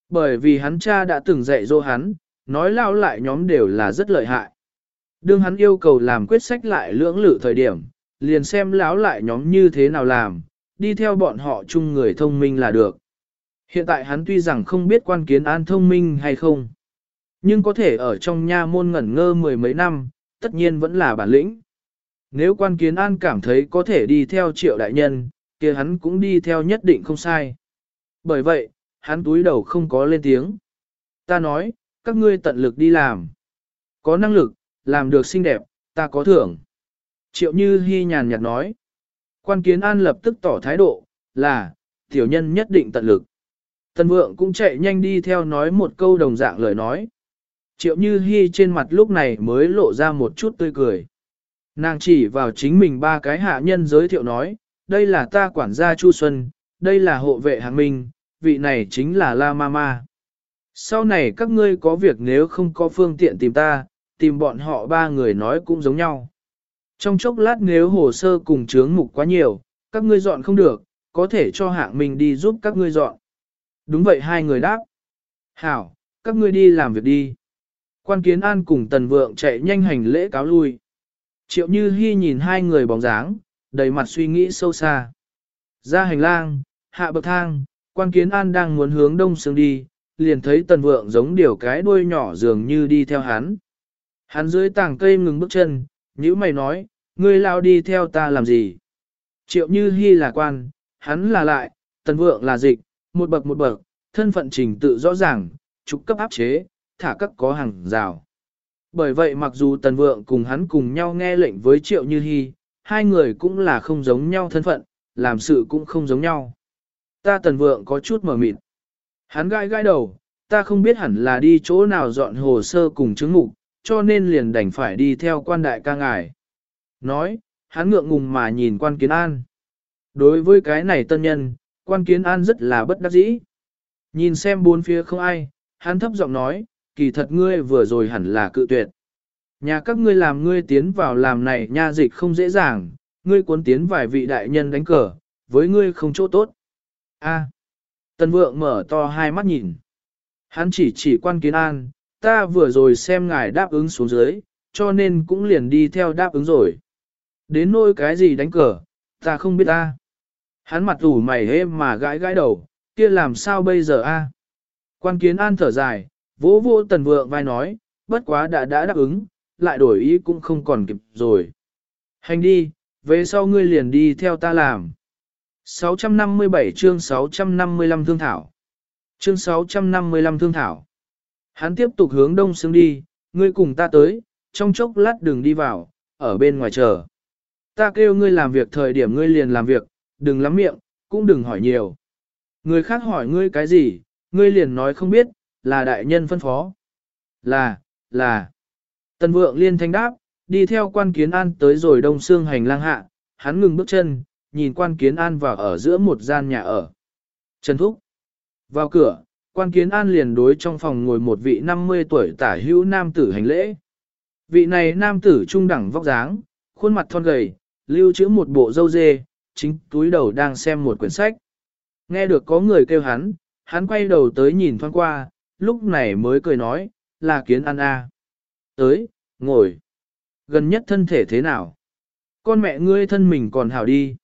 Bởi vì hắn cha đã từng dạy dỗ hắn, nói lao lại nhóm đều là rất lợi hại. Đương hắn yêu cầu làm quyết sách lại lưỡng lự thời điểm, liền xem lão lại nhóm như thế nào làm, đi theo bọn họ chung người thông minh là được. Hiện tại hắn tuy rằng không biết quan kiến an thông minh hay không, nhưng có thể ở trong nha môn ngẩn ngơ mười mấy năm, tất nhiên vẫn là bản lĩnh. Nếu quan kiến an cảm thấy có thể đi theo triệu đại nhân, kia hắn cũng đi theo nhất định không sai. Bởi vậy, hắn túi đầu không có lên tiếng. Ta nói, các ngươi tận lực đi làm. Có năng lực, làm được xinh đẹp, ta có thưởng. Triệu Như Hi nhàn nhạt nói. Quan kiến an lập tức tỏ thái độ, là, tiểu nhân nhất định tận lực. Tần vượng cũng chạy nhanh đi theo nói một câu đồng dạng lời nói. Triệu Như Hi trên mặt lúc này mới lộ ra một chút tươi cười. Nàng chỉ vào chính mình ba cái hạ nhân giới thiệu nói, đây là ta quản gia Chu Xuân, đây là hộ vệ hàng minh, vị này chính là La Mama. Sau này các ngươi có việc nếu không có phương tiện tìm ta, tìm bọn họ ba người nói cũng giống nhau. Trong chốc lát nếu hồ sơ cùng chướng mục quá nhiều, các ngươi dọn không được, có thể cho hạng mình đi giúp các ngươi dọn. Đúng vậy hai người đáp. Hảo, các ngươi đi làm việc đi. Quan kiến an cùng tần vượng chạy nhanh hành lễ cáo lui. Triệu như hy nhìn hai người bóng dáng, đầy mặt suy nghĩ sâu xa. Ra hành lang, hạ bậc thang, quan kiến an đang muốn hướng đông sương đi, liền thấy tần vượng giống điều cái đuôi nhỏ dường như đi theo hắn. Hắn dưới tảng cây ngừng bước chân, nhữ mày nói, ngươi lao đi theo ta làm gì? Triệu Như hy là quan, hắn là lại, tần vượng là dịch, một bậc một bậc, thân phận trình tự rõ ràng, trục cấp áp chế, thả các có hàng rào. Bởi vậy mặc dù tần vượng cùng hắn cùng nhau nghe lệnh với Triệu Như hy, hai người cũng là không giống nhau thân phận, làm sự cũng không giống nhau. Ta tần vượng có chút mở mịt. Hắn gai gai đầu, ta không biết hẳn là đi chỗ nào dọn hồ sơ cùng chứng ngục, cho nên liền đành phải đi theo quan đại ca ngài. Nói, hắn ngượng ngùng mà nhìn quan kiến an. Đối với cái này tân nhân, quan kiến an rất là bất đắc dĩ. Nhìn xem bốn phía không ai, hắn thấp giọng nói, kỳ thật ngươi vừa rồi hẳn là cự tuyệt. Nhà các ngươi làm ngươi tiến vào làm này nha dịch không dễ dàng, ngươi cuốn tiến vài vị đại nhân đánh cờ, với ngươi không chỗ tốt. A. Tần vượng mở to hai mắt nhìn. Hắn chỉ chỉ quan kiến an, ta vừa rồi xem ngài đáp ứng xuống dưới, cho nên cũng liền đi theo đáp ứng rồi. Đến nỗi cái gì đánh cờ, ta không biết ta. Hắn mặt ủ mày hê mà gãi gãi đầu, kia làm sao bây giờ a? Quan kiến an thở dài, vỗ vỗ tần vượng vai nói, bất quá đã đã đáp ứng, lại đổi ý cũng không còn kịp rồi. Hành đi, về sau ngươi liền đi theo ta làm. 657 chương 655 thương thảo. Chương 655 thương thảo. Hắn tiếp tục hướng đông xương đi, ngươi cùng ta tới, trong chốc lát đừng đi vào, ở bên ngoài chờ. Ta kêu ngươi làm việc thời điểm ngươi liền làm việc, đừng lắm miệng, cũng đừng hỏi nhiều. Người khác hỏi ngươi cái gì, ngươi liền nói không biết, là đại nhân phân phó. Là, là. Tần vượng liên thanh đáp, đi theo quan kiến an tới rồi đông xương hành lang hạ, hắn ngừng bước chân, nhìn quan kiến an vào ở giữa một gian nhà ở. Trần Thúc. Vào cửa, quan kiến an liền đối trong phòng ngồi một vị 50 tuổi tả hữu nam tử hành lễ. Vị này nam tử trung đẳng vóc dáng, khuôn mặt thon gầy, lưu trữ một bộ dâu dê, chính túi đầu đang xem một quyển sách. Nghe được có người kêu hắn, hắn quay đầu tới nhìn thoáng qua, lúc này mới cười nói, là kiến an a. Tới, ngồi. Gần nhất thân thể thế nào? Con mẹ ngươi thân mình còn hảo đi.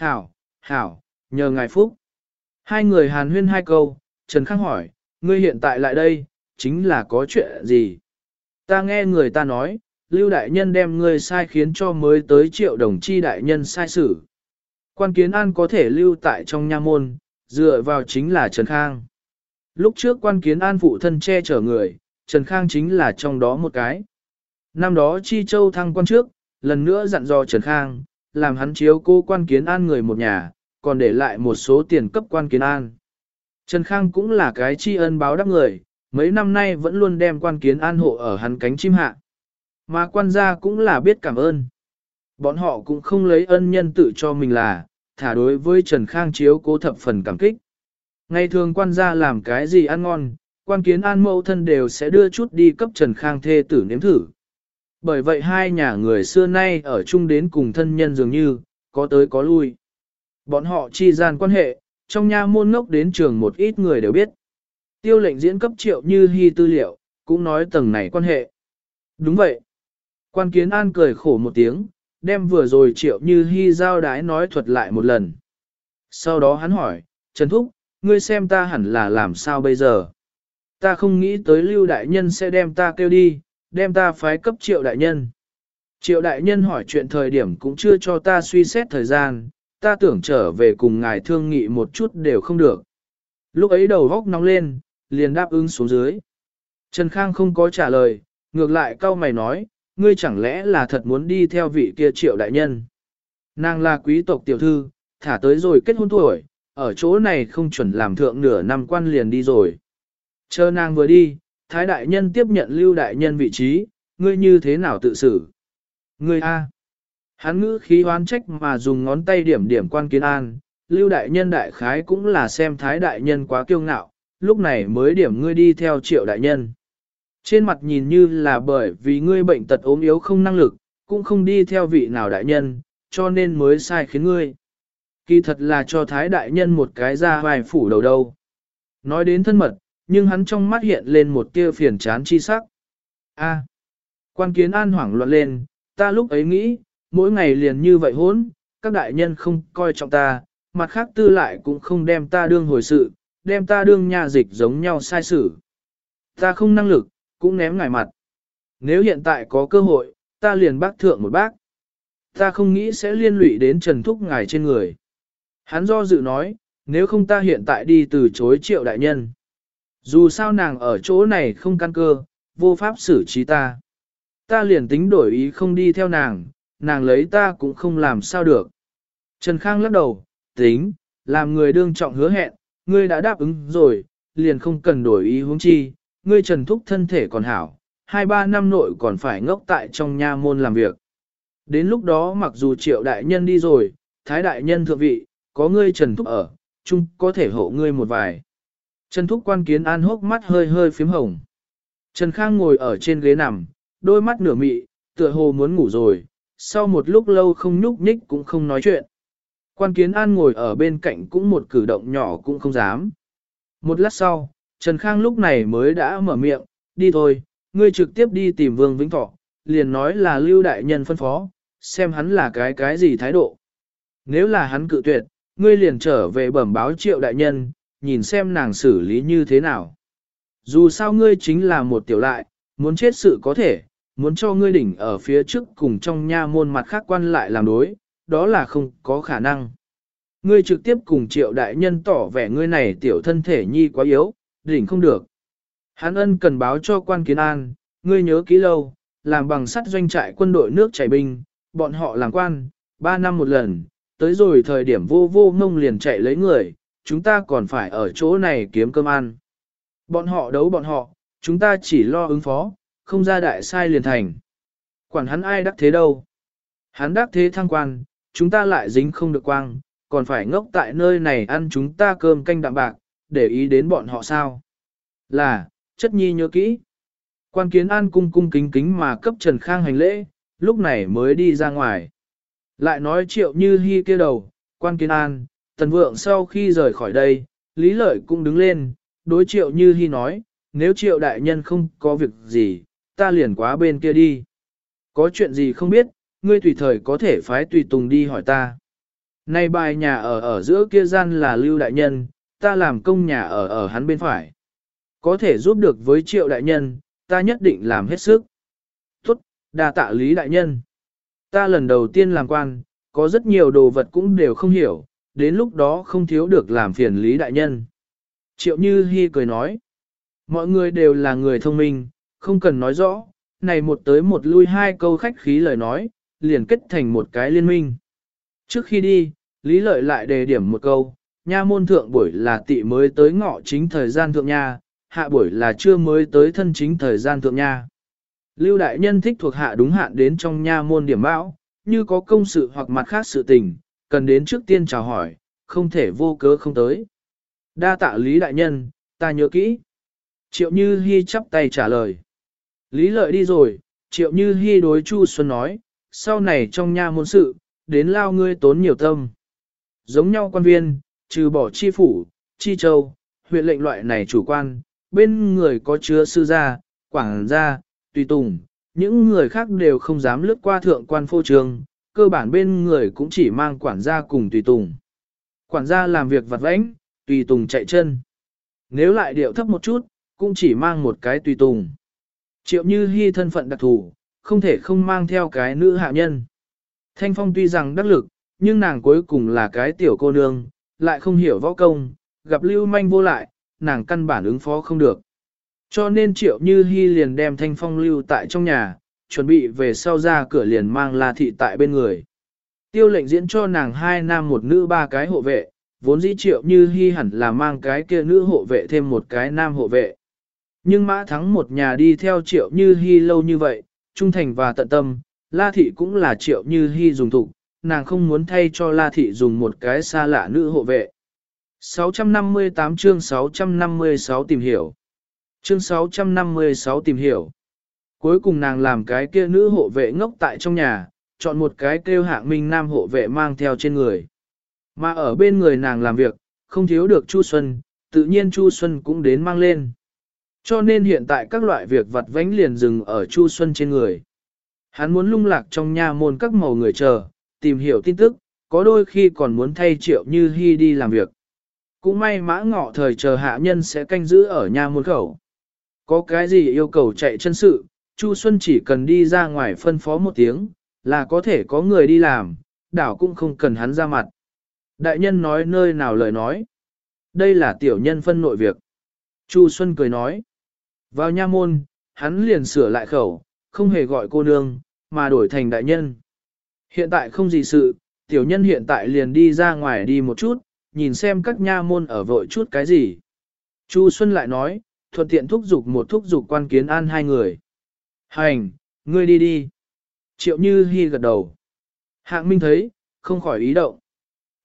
Hảo, hảo, nhờ ngài phúc. Hai người hàn huyên hai câu, Trần Khang hỏi, ngươi hiện tại lại đây, chính là có chuyện gì? Ta nghe người ta nói, Lưu Đại Nhân đem ngươi sai khiến cho mới tới triệu đồng chi Đại Nhân sai xử. Quan Kiến An có thể lưu tại trong nha môn, dựa vào chính là Trần Khang. Lúc trước quan Kiến An phụ thân che chở người, Trần Khang chính là trong đó một cái. Năm đó Chi Châu thăng quan trước, lần nữa dặn dò Trần Khang, làm hắn chiếu cô quan Kiến An người một nhà, còn để lại một số tiền cấp quan Kiến An. Trần Khang cũng là cái tri ân báo đáp người, mấy năm nay vẫn luôn đem quan kiến an hộ ở hắn cánh chim hạ. Mà quan gia cũng là biết cảm ơn. Bọn họ cũng không lấy ân nhân tự cho mình là, thả đối với Trần Khang chiếu cố thập phần cảm kích. Ngày thường quan gia làm cái gì ăn ngon, quan kiến an mẫu thân đều sẽ đưa chút đi cấp Trần Khang thê tử nếm thử. Bởi vậy hai nhà người xưa nay ở chung đến cùng thân nhân dường như, có tới có lui. Bọn họ chi gian quan hệ, trong nha môn ngốc đến trường một ít người đều biết. Tiêu lệnh diễn cấp triệu như hy tư liệu, cũng nói tầng này quan hệ. Đúng vậy. Quan kiến an cười khổ một tiếng, đem vừa rồi triệu như hy giao đái nói thuật lại một lần. Sau đó hắn hỏi, Trần Thúc, ngươi xem ta hẳn là làm sao bây giờ? Ta không nghĩ tới lưu đại nhân sẽ đem ta kêu đi, đem ta phái cấp triệu đại nhân. Triệu đại nhân hỏi chuyện thời điểm cũng chưa cho ta suy xét thời gian, ta tưởng trở về cùng ngài thương nghị một chút đều không được. Lúc ấy đầu góc nóng lên, liền đáp ứng xuống dưới. Trần Khang không có trả lời, ngược lại cau mày nói, ngươi chẳng lẽ là thật muốn đi theo vị kia triệu đại nhân. Nàng là quý tộc tiểu thư, thả tới rồi kết hôn tuổi, ở chỗ này không chuẩn làm thượng nửa năm quan liền đi rồi. Chờ nàng vừa đi, thái đại nhân tiếp nhận lưu đại nhân vị trí, ngươi như thế nào tự xử? Ngươi A. Hắn ngữ khí hoán trách mà dùng ngón tay điểm điểm quan kiến an, lưu đại nhân đại khái cũng là xem thái đại nhân quá kiêu ngạo, lúc này mới điểm ngươi đi theo triệu đại nhân. Trên mặt nhìn như là bởi vì ngươi bệnh tật ốm yếu không năng lực, cũng không đi theo vị nào đại nhân, cho nên mới sai khiến ngươi. Kỳ thật là cho thái đại nhân một cái ra vài phủ đầu đâu. Nói đến thân mật, nhưng hắn trong mắt hiện lên một tia phiền chán chi sắc. A. quan kiến an hoảng loạn lên, ta lúc ấy nghĩ, mỗi ngày liền như vậy hốn, các đại nhân không coi trọng ta, mặt khác tư lại cũng không đem ta đương hồi sự, đem ta đương nhà dịch giống nhau sai xử. Ta không năng lực, cũng ném ngài mặt. Nếu hiện tại có cơ hội, ta liền bác thượng một bác. Ta không nghĩ sẽ liên lụy đến Trần Thúc ngài trên người. Hắn do dự nói, nếu không ta hiện tại đi từ chối triệu đại nhân. Dù sao nàng ở chỗ này không căn cơ, vô pháp xử trí ta. Ta liền tính đổi ý không đi theo nàng, nàng lấy ta cũng không làm sao được. Trần Khang lắc đầu, tính, làm người đương trọng hứa hẹn, ngươi đã đáp ứng rồi, liền không cần đổi ý huống chi, ngươi Trần Thúc thân thể còn hảo, hai ba năm nội còn phải ngốc tại trong nha môn làm việc. Đến lúc đó mặc dù triệu đại nhân đi rồi, thái đại nhân thượng vị, có ngươi Trần Thúc ở, chung có thể hộ ngươi một vài. Trần Thúc quan kiến an hốc mắt hơi hơi phím hồng. Trần Khang ngồi ở trên ghế nằm, đôi mắt nửa mị, tựa hồ muốn ngủ rồi, sau một lúc lâu không nhúc nhích cũng không nói chuyện. Quan kiến an ngồi ở bên cạnh cũng một cử động nhỏ cũng không dám. Một lát sau, Trần Khang lúc này mới đã mở miệng, đi thôi, ngươi trực tiếp đi tìm Vương Vĩnh Thọ, liền nói là lưu đại nhân phân phó, xem hắn là cái cái gì thái độ. Nếu là hắn cự tuyệt, ngươi liền trở về bẩm báo triệu đại nhân, nhìn xem nàng xử lý như thế nào. Dù sao ngươi chính là một tiểu lại, muốn chết sự có thể, muốn cho ngươi đỉnh ở phía trước cùng trong nha môn mặt khác quan lại làm đối, đó là không có khả năng. Ngươi trực tiếp cùng triệu đại nhân tỏ vẻ ngươi này tiểu thân thể nhi quá yếu, đỉnh không được. Hắn ân cần báo cho quan kiến an, ngươi nhớ kỹ lâu, làm bằng sắt doanh trại quân đội nước chảy binh, bọn họ làm quan, ba năm một lần, tới rồi thời điểm vô vô ngông liền chạy lấy người, chúng ta còn phải ở chỗ này kiếm cơm ăn. Bọn họ đấu bọn họ, chúng ta chỉ lo ứng phó, không ra đại sai liền thành. Quản hắn ai đắc thế đâu. Hắn đắc thế thăng quan, chúng ta lại dính không được quang, còn phải ngốc tại nơi này ăn chúng ta cơm canh đạm bạc, để ý đến bọn họ sao. Là, chất nhi nhớ kỹ. Quan kiến an cung cung kính kính mà cấp Trần Khang hành lễ, lúc này mới đi ra ngoài. Lại nói triệu như hy kia đầu, quan kiến an, tần vượng sau khi rời khỏi đây, lý lợi cũng đứng lên, đối triệu như hy nói, nếu triệu đại nhân không có việc gì, ta liền quá bên kia đi. Có chuyện gì không biết, ngươi tùy thời có thể phái tùy tùng đi hỏi ta. Nay bài nhà ở ở giữa kia gian là lưu đại nhân, ta làm công nhà ở ở hắn bên phải. Có thể giúp được với triệu đại nhân, ta nhất định làm hết sức. Tốt, đa tạ lý đại nhân. Ta lần đầu tiên làm quan, có rất nhiều đồ vật cũng đều không hiểu, đến lúc đó không thiếu được làm phiền lý đại nhân. Triệu Như Hi cười nói, mọi người đều là người thông minh, không cần nói rõ, này một tới một lui hai câu khách khí lời nói, liền kết thành một cái liên minh. Trước khi đi, Lý Lợi lại đề điểm một câu, nha môn thượng buổi là tị mới tới ngọ chính thời gian thượng nha, hạ buổi là chưa mới tới thân chính thời gian thượng nha. Lưu đại nhân thích thuộc hạ đúng hạn đến trong nha môn điểm bão, như có công sự hoặc mặt khác sự tình, cần đến trước tiên chào hỏi, không thể vô cớ không tới. Đa tạ Lý đại nhân, ta nhớ kỹ. Triệu Như Hi chắp tay trả lời. Lý lợi đi rồi, Triệu Như Hi đối Chu Xuân nói, sau này trong nha môn sự, đến lao ngươi tốn nhiều tâm. Giống nhau quan viên, trừ bỏ chi phủ, chi châu, huyện lệnh loại này chủ quan, bên người có chứa sư gia, quảng gia, tùy tùng, những người khác đều không dám lướt qua thượng quan phô trường, cơ bản bên người cũng chỉ mang quản gia cùng tùy tùng. Quản gia làm việc vặt vãnh, tùy tùng chạy chân. Nếu lại điệu thấp một chút, cũng chỉ mang một cái tùy tùng. Triệu như hy thân phận đặc thù, không thể không mang theo cái nữ hạ nhân. Thanh Phong tuy rằng đắc lực, nhưng nàng cuối cùng là cái tiểu cô nương, lại không hiểu võ công, gặp lưu manh vô lại, nàng căn bản ứng phó không được. Cho nên triệu như hy liền đem Thanh Phong lưu tại trong nhà, chuẩn bị về sau ra cửa liền mang La Thị tại bên người. Tiêu lệnh diễn cho nàng hai nam một nữ ba cái hộ vệ, vốn dĩ triệu như hy hẳn là mang cái kia nữ hộ vệ thêm một cái nam hộ vệ. Nhưng mã thắng một nhà đi theo triệu như hy lâu như vậy, trung thành và tận tâm, La Thị cũng là triệu như hy dùng thục, nàng không muốn thay cho La Thị dùng một cái xa lạ nữ hộ vệ. 658 chương 656 tìm hiểu Chương 656 tìm hiểu Cuối cùng nàng làm cái kia nữ hộ vệ ngốc tại trong nhà, chọn một cái kêu hạng minh nam hộ vệ mang theo trên người. Mà ở bên người nàng làm việc, không thiếu được Chu Xuân, tự nhiên Chu Xuân cũng đến mang lên. Cho nên hiện tại các loại việc vặt vánh liền dừng ở Chu Xuân trên người. Hắn muốn lung lạc trong nhà môn các màu người chờ, tìm hiểu tin tức, có đôi khi còn muốn thay triệu như hy đi làm việc. Cũng may mã ngọ thời chờ hạ nhân sẽ canh giữ ở nhà môn khẩu. Có cái gì yêu cầu chạy chân sự, Chu Xuân chỉ cần đi ra ngoài phân phó một tiếng, là có thể có người đi làm, đảo cũng không cần hắn ra mặt. Đại nhân nói nơi nào lời nói. Đây là tiểu nhân phân nội việc. Chu Xuân cười nói. Vào nha môn, hắn liền sửa lại khẩu, không hề gọi cô nương, mà đổi thành đại nhân. Hiện tại không gì sự, tiểu nhân hiện tại liền đi ra ngoài đi một chút, nhìn xem các nha môn ở vội chút cái gì. Chu Xuân lại nói, thuận tiện thúc giục một thúc giục quan kiến an hai người. Hành, ngươi đi đi. Triệu Như Hi gật đầu. Hạng Minh thấy, không khỏi ý động.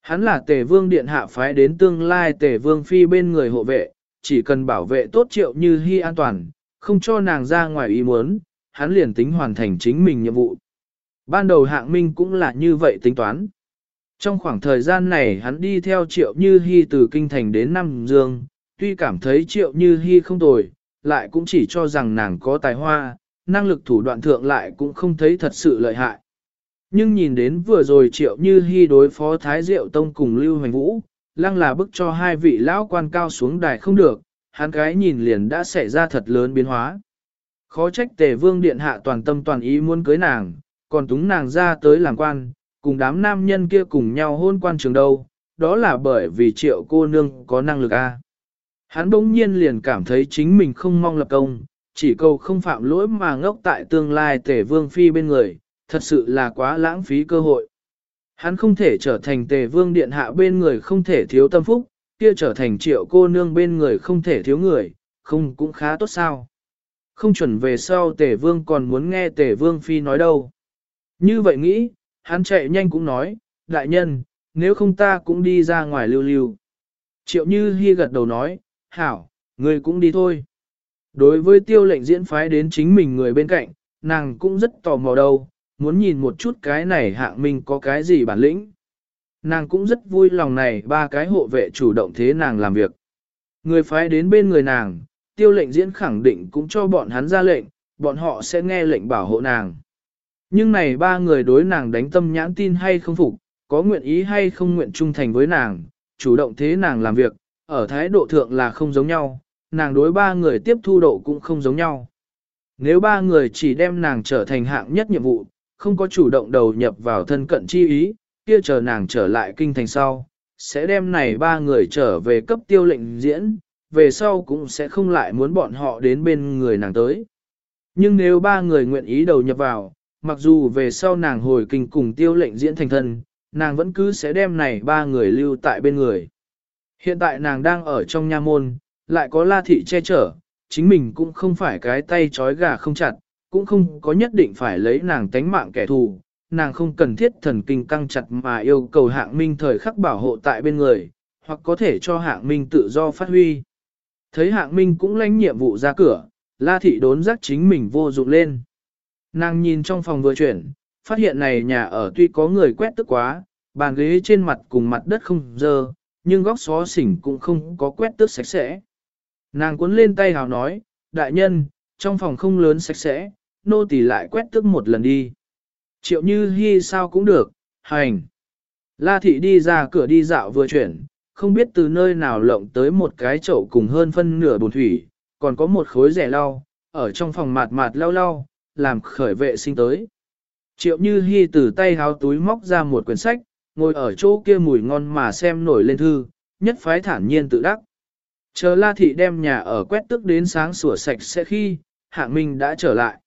Hắn là tề vương điện hạ phái đến tương lai tề vương phi bên người hộ vệ, chỉ cần bảo vệ tốt Triệu Như Hi an toàn, không cho nàng ra ngoài ý muốn, hắn liền tính hoàn thành chính mình nhiệm vụ. Ban đầu hạng minh cũng là như vậy tính toán. Trong khoảng thời gian này hắn đi theo triệu như Hi từ kinh thành đến Nam Dương, tuy cảm thấy triệu như Hi không tồi, lại cũng chỉ cho rằng nàng có tài hoa, năng lực thủ đoạn thượng lại cũng không thấy thật sự lợi hại. Nhưng nhìn đến vừa rồi triệu như hy đối phó Thái Diệu Tông cùng Lưu Hoành Vũ, lăng là bức cho hai vị lão quan cao xuống đài không được, hắn cái nhìn liền đã xảy ra thật lớn biến hóa. Khó trách tề vương điện hạ toàn tâm toàn ý muốn cưới nàng, còn túng nàng ra tới làm quan, cùng đám nam nhân kia cùng nhau hôn quan trường đâu, đó là bởi vì triệu cô nương có năng lực a. Hắn bỗng nhiên liền cảm thấy chính mình không mong lập công, chỉ cầu không phạm lỗi mà ngốc tại tương lai tề vương phi bên người, thật sự là quá lãng phí cơ hội. Hắn không thể trở thành tề vương điện hạ bên người không thể thiếu tâm phúc, kia trở thành triệu cô nương bên người không thể thiếu người, không cũng khá tốt sao. Không chuẩn về sau tề vương còn muốn nghe tề vương phi nói đâu. Như vậy nghĩ, hắn chạy nhanh cũng nói, đại nhân, nếu không ta cũng đi ra ngoài lưu lưu. Triệu Như Hi gật đầu nói, hảo, người cũng đi thôi. Đối với tiêu lệnh diễn phái đến chính mình người bên cạnh, nàng cũng rất tò mò đâu, muốn nhìn một chút cái này hạng minh có cái gì bản lĩnh. Nàng cũng rất vui lòng này ba cái hộ vệ chủ động thế nàng làm việc. Người phái đến bên người nàng, tiêu lệnh diễn khẳng định cũng cho bọn hắn ra lệnh, bọn họ sẽ nghe lệnh bảo hộ nàng. Nhưng này ba người đối nàng đánh tâm nhãn tin hay không phục, có nguyện ý hay không nguyện trung thành với nàng, chủ động thế nàng làm việc, ở thái độ thượng là không giống nhau, nàng đối ba người tiếp thu độ cũng không giống nhau. Nếu ba người chỉ đem nàng trở thành hạng nhất nhiệm vụ, không có chủ động đầu nhập vào thân cận chi ý, kia chờ nàng trở lại kinh thành sau, sẽ đem này ba người trở về cấp tiêu lệnh diễn, về sau cũng sẽ không lại muốn bọn họ đến bên người nàng tới. Nhưng nếu ba người nguyện ý đầu nhập vào, mặc dù về sau nàng hồi kinh cùng tiêu lệnh diễn thành thân, nàng vẫn cứ sẽ đem này ba người lưu tại bên người. Hiện tại nàng đang ở trong nha môn, lại có la thị che chở, chính mình cũng không phải cái tay trói gà không chặt, cũng không có nhất định phải lấy nàng tánh mạng kẻ thù, nàng không cần thiết thần kinh căng chặt mà yêu cầu hạng minh thời khắc bảo hộ tại bên người, hoặc có thể cho hạng minh tự do phát huy. Thấy hạng minh cũng lãnh nhiệm vụ ra cửa, la thị đốn giác chính mình vô dụng lên. Nàng nhìn trong phòng vừa chuyển, phát hiện này nhà ở tuy có người quét tức quá, bàn ghế trên mặt cùng mặt đất không dơ, nhưng góc xó xỉnh cũng không có quét tước sạch sẽ. Nàng cuốn lên tay hào nói, đại nhân, trong phòng không lớn sạch sẽ, nô tỳ lại quét tước một lần đi. Triệu như hy sao cũng được, hành. La thị đi ra cửa đi dạo vừa chuyển, không biết từ nơi nào lộng tới một cái chậu cùng hơn phân nửa bồn thủy, còn có một khối rẻ lau, ở trong phòng mạt mạt lau lau, làm khởi vệ sinh tới. Triệu Như Hi từ tay háo túi móc ra một quyển sách, ngồi ở chỗ kia mùi ngon mà xem nổi lên thư, nhất phái thản nhiên tự đắc. Chờ La Thị đem nhà ở quét tức đến sáng sủa sạch sẽ khi, Hạng Minh đã trở lại.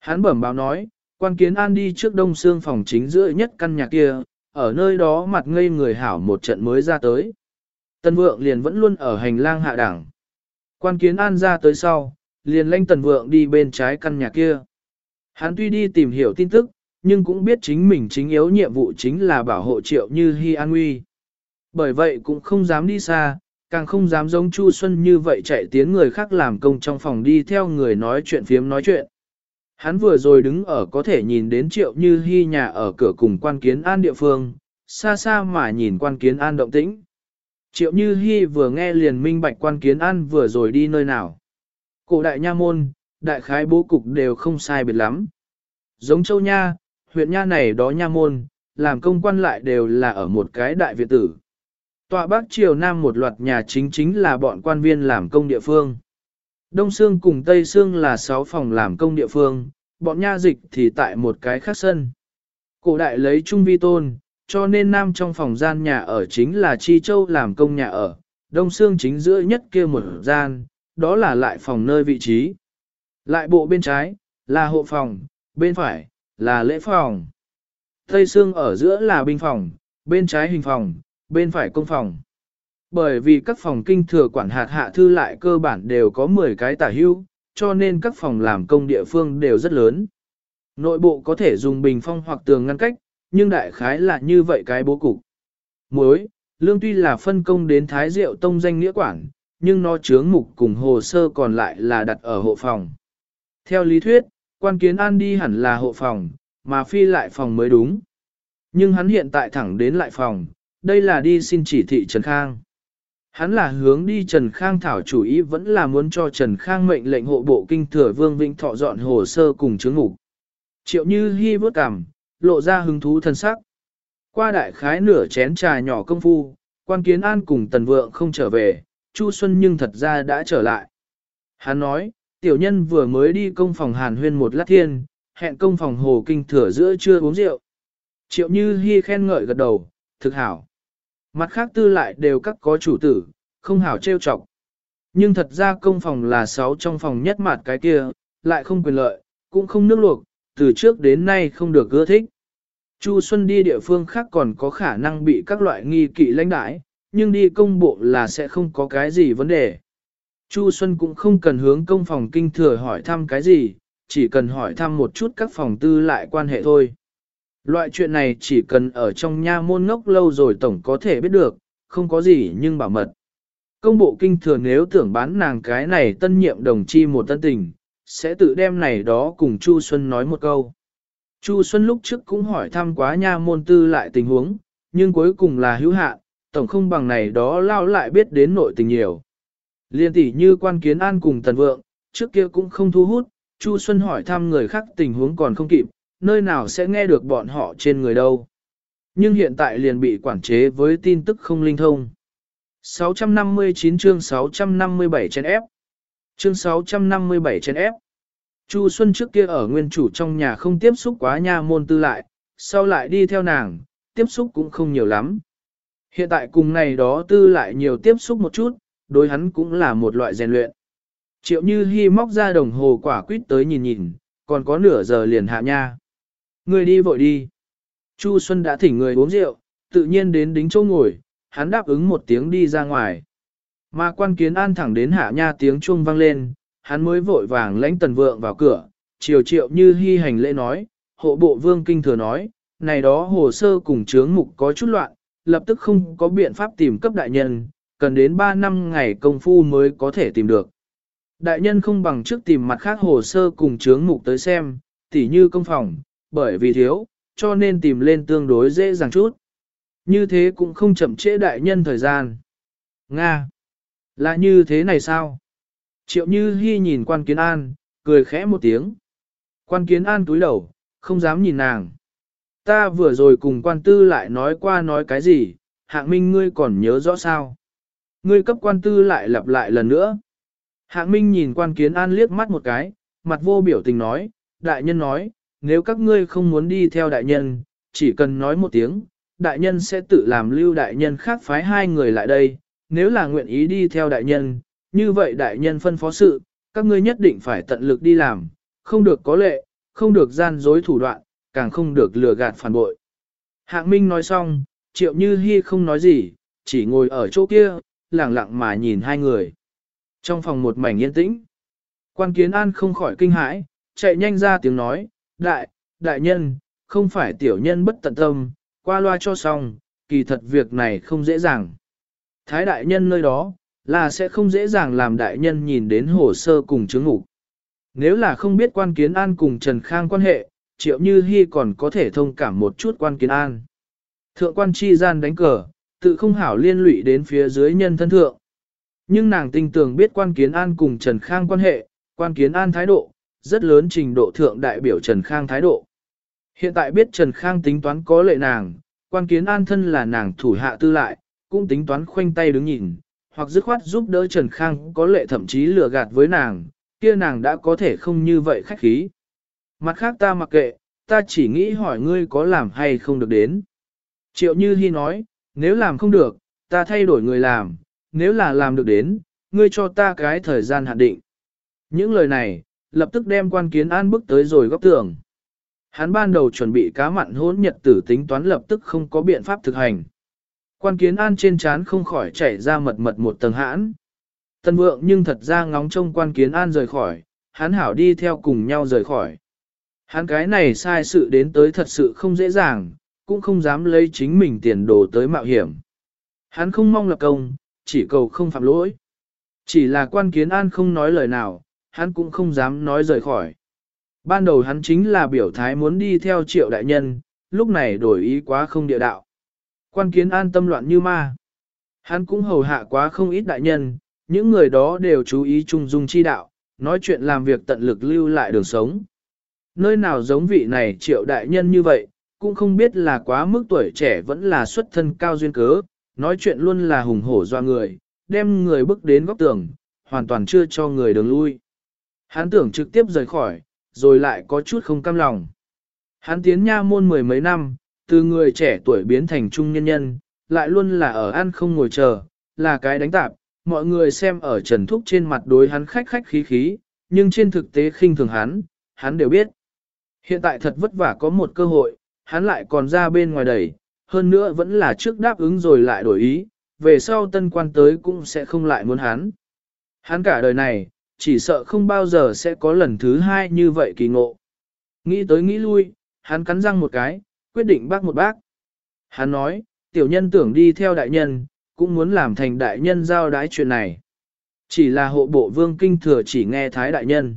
Hắn bẩm báo nói, quan kiến an đi trước đông xương phòng chính giữa nhất căn nhà kia, ở nơi đó mặt ngây người hảo một trận mới ra tới. Tân vượng liền vẫn luôn ở hành lang hạ đẳng. Quan kiến an ra tới sau, liền lanh tần vượng đi bên trái căn nhà kia. Hắn tuy đi tìm hiểu tin tức, nhưng cũng biết chính mình chính yếu nhiệm vụ chính là bảo hộ triệu như hy an nguy. Bởi vậy cũng không dám đi xa, càng không dám giống Chu Xuân như vậy chạy tiến người khác làm công trong phòng đi theo người nói chuyện phiếm nói chuyện. Hắn vừa rồi đứng ở có thể nhìn đến triệu như hy nhà ở cửa cùng quan kiến an địa phương, xa xa mà nhìn quan kiến an động tĩnh. Triệu như hy vừa nghe liền minh bạch quan kiến an vừa rồi đi nơi nào. Cổ đại nha môn, đại khái bố cục đều không sai biệt lắm. Giống châu nha, huyện nha này đó nha môn, làm công quan lại đều là ở một cái đại viện tử. Tọa bắc triều nam một loạt nhà chính chính là bọn quan viên làm công địa phương. Đông Sương cùng Tây Sương là 6 phòng làm công địa phương, bọn nha dịch thì tại một cái khác sân. Cổ đại lấy trung vi tôn, cho nên nam trong phòng gian nhà ở chính là Chi Châu làm công nhà ở, Đông Sương chính giữa nhất kia một gian, đó là lại phòng nơi vị trí. Lại bộ bên trái, là hộ phòng, bên phải, là lễ phòng. Tây Sương ở giữa là binh phòng, bên trái hình phòng, bên phải công phòng. Bởi vì các phòng kinh thừa quản hạt hạ thư lại cơ bản đều có 10 cái tả hưu, cho nên các phòng làm công địa phương đều rất lớn. Nội bộ có thể dùng bình phong hoặc tường ngăn cách, nhưng đại khái là như vậy cái bố cục. Muối, lương tuy là phân công đến Thái Diệu Tông danh nghĩa quản, nhưng nó chướng mục cùng hồ sơ còn lại là đặt ở hộ phòng. Theo lý thuyết, quan kiến an đi hẳn là hộ phòng, mà phi lại phòng mới đúng. Nhưng hắn hiện tại thẳng đến lại phòng, đây là đi xin chỉ thị Trần Khang. Hắn là hướng đi Trần Khang thảo chủ ý vẫn là muốn cho Trần Khang mệnh lệnh hộ bộ kinh thừa vương vĩnh thọ dọn hồ sơ cùng chứng ngục. Triệu như Hi vớt cảm, lộ ra hứng thú thân sắc. Qua đại khái nửa chén trà nhỏ công phu, quan kiến an cùng tần vượng không trở về, Chu Xuân nhưng thật ra đã trở lại. Hắn nói, tiểu nhân vừa mới đi công phòng hàn huyên một lát thiên, hẹn công phòng hồ kinh thừa giữa trưa uống rượu. Triệu như Hi khen ngợi gật đầu, thực hảo. Mặt khác tư lại đều các có chủ tử, không hảo trêu chọc. Nhưng thật ra công phòng là sáu trong phòng nhất mặt cái kia, lại không quyền lợi, cũng không nước luộc, từ trước đến nay không được ưa thích. Chu Xuân đi địa phương khác còn có khả năng bị các loại nghi kỵ lãnh đãi, nhưng đi công bộ là sẽ không có cái gì vấn đề. Chu Xuân cũng không cần hướng công phòng kinh thừa hỏi thăm cái gì, chỉ cần hỏi thăm một chút các phòng tư lại quan hệ thôi. Loại chuyện này chỉ cần ở trong nha môn ngốc lâu rồi tổng có thể biết được, không có gì nhưng bảo mật. Công bộ kinh thừa nếu tưởng bán nàng cái này tân nhiệm đồng chi một tân tình, sẽ tự đem này đó cùng Chu Xuân nói một câu. Chu Xuân lúc trước cũng hỏi thăm quá nha môn tư lại tình huống, nhưng cuối cùng là hữu hạn, tổng không bằng này đó lao lại biết đến nội tình nhiều. Liên tỷ như quan kiến an cùng tần vượng, trước kia cũng không thu hút, Chu Xuân hỏi thăm người khác tình huống còn không kịp, nơi nào sẽ nghe được bọn họ trên người đâu. Nhưng hiện tại liền bị quản chế với tin tức không linh thông. 659 chương 657 trên ép. Chương 657 trên ép. Chu Xuân trước kia ở nguyên chủ trong nhà không tiếp xúc quá nha môn tư lại, sau lại đi theo nàng, tiếp xúc cũng không nhiều lắm. Hiện tại cùng này đó tư lại nhiều tiếp xúc một chút, đối hắn cũng là một loại rèn luyện. Triệu Như Hi móc ra đồng hồ quả quýt tới nhìn nhìn, còn có nửa giờ liền hạ nha. Người đi vội đi. Chu Xuân đã thỉnh người uống rượu, tự nhiên đến đính chỗ ngồi, hắn đáp ứng một tiếng đi ra ngoài. Mà quan kiến an thẳng đến hạ nha tiếng chuông vang lên, hắn mới vội vàng lãnh tần vượng vào cửa, chiều triệu như hy hành lễ nói, hộ bộ vương kinh thừa nói, này đó hồ sơ cùng chướng mục có chút loạn, lập tức không có biện pháp tìm cấp đại nhân, cần đến 3 năm ngày công phu mới có thể tìm được. Đại nhân không bằng trước tìm mặt khác hồ sơ cùng chướng mục tới xem, tỉ như công phòng, bởi vì thiếu, cho nên tìm lên tương đối dễ dàng chút. Như thế cũng không chậm trễ đại nhân thời gian. Nga! Là như thế này sao? Triệu Như Hi nhìn quan kiến an, cười khẽ một tiếng. Quan kiến an túi đầu, không dám nhìn nàng. Ta vừa rồi cùng quan tư lại nói qua nói cái gì, hạng minh ngươi còn nhớ rõ sao? Ngươi cấp quan tư lại lặp lại lần nữa. Hạng minh nhìn quan kiến an liếc mắt một cái, mặt vô biểu tình nói, đại nhân nói, nếu các ngươi không muốn đi theo đại nhân, chỉ cần nói một tiếng, đại nhân sẽ tự làm lưu đại nhân khác phái hai người lại đây, nếu là nguyện ý đi theo đại nhân, như vậy đại nhân phân phó sự, các ngươi nhất định phải tận lực đi làm, không được có lệ, không được gian dối thủ đoạn, càng không được lừa gạt phản bội. Hạng Minh nói xong, triệu như hy không nói gì, chỉ ngồi ở chỗ kia, lặng lặng mà nhìn hai người. Trong phòng một mảnh yên tĩnh, quan kiến an không khỏi kinh hãi, chạy nhanh ra tiếng nói, đại, đại nhân, không phải tiểu nhân bất tận tâm, qua loa cho xong, kỳ thật việc này không dễ dàng. Thái đại nhân nơi đó, là sẽ không dễ dàng làm đại nhân nhìn đến hồ sơ cùng chứng ngục. Nếu là không biết quan kiến an cùng Trần Khang quan hệ, triệu như hy còn có thể thông cảm một chút quan kiến an. Thượng quan chi gian đánh cờ, tự không hảo liên lụy đến phía dưới nhân thân thượng. Nhưng nàng tinh tường biết quan kiến an cùng Trần Khang quan hệ, quan kiến an thái độ, rất lớn trình độ thượng đại biểu Trần Khang thái độ. Hiện tại biết Trần Khang tính toán có lệ nàng, quan kiến an thân là nàng thủ hạ tư lại, cũng tính toán khoanh tay đứng nhìn, hoặc dứt khoát giúp đỡ Trần Khang có lệ thậm chí lừa gạt với nàng, kia nàng đã có thể không như vậy khách khí. Mặt khác ta mặc kệ, ta chỉ nghĩ hỏi ngươi có làm hay không được đến. Triệu Như Hi nói, nếu làm không được, ta thay đổi người làm, nếu là làm được đến, ngươi cho ta cái thời gian hạn định. Những lời này, lập tức đem quan kiến an bước tới rồi góc tường. Hắn ban đầu chuẩn bị cá mặn hỗn nhật tử tính toán lập tức không có biện pháp thực hành. Quan kiến an trên trán không khỏi chảy ra mật mật một tầng hãn. Tân vượng nhưng thật ra ngóng trông quan kiến an rời khỏi, hắn hảo đi theo cùng nhau rời khỏi. Hắn cái này sai sự đến tới thật sự không dễ dàng, cũng không dám lấy chính mình tiền đồ tới mạo hiểm. Hắn không mong lập công, chỉ cầu không phạm lỗi. Chỉ là quan kiến an không nói lời nào, hắn cũng không dám nói rời khỏi. Ban đầu hắn chính là biểu thái muốn đi theo triệu đại nhân, lúc này đổi ý quá không địa đạo. Quan kiến an tâm loạn như ma. Hắn cũng hầu hạ quá không ít đại nhân, những người đó đều chú ý trung dung chi đạo, nói chuyện làm việc tận lực lưu lại đường sống. Nơi nào giống vị này triệu đại nhân như vậy, cũng không biết là quá mức tuổi trẻ vẫn là xuất thân cao duyên cớ, nói chuyện luôn là hùng hổ doa người, đem người bước đến góc tường, hoàn toàn chưa cho người đường lui. Hắn tưởng trực tiếp rời khỏi, rồi lại có chút không cam lòng. Hắn tiến nha môn mười mấy năm, từ người trẻ tuổi biến thành trung nhân nhân, lại luôn là ở ăn không ngồi chờ, là cái đánh tạp, mọi người xem ở trần thúc trên mặt đối hắn khách khách khí khí, nhưng trên thực tế khinh thường hắn, hắn đều biết. Hiện tại thật vất vả có một cơ hội, hắn lại còn ra bên ngoài đẩy, hơn nữa vẫn là trước đáp ứng rồi lại đổi ý, về sau tân quan tới cũng sẽ không lại muốn hắn. Hắn cả đời này, chỉ sợ không bao giờ sẽ có lần thứ hai như vậy kỳ ngộ. Nghĩ tới nghĩ lui, hắn cắn răng một cái, quyết định bác một bác. Hắn nói, tiểu nhân tưởng đi theo đại nhân, cũng muốn làm thành đại nhân giao đái chuyện này. Chỉ là hộ bộ vương kinh thừa chỉ nghe thái đại nhân.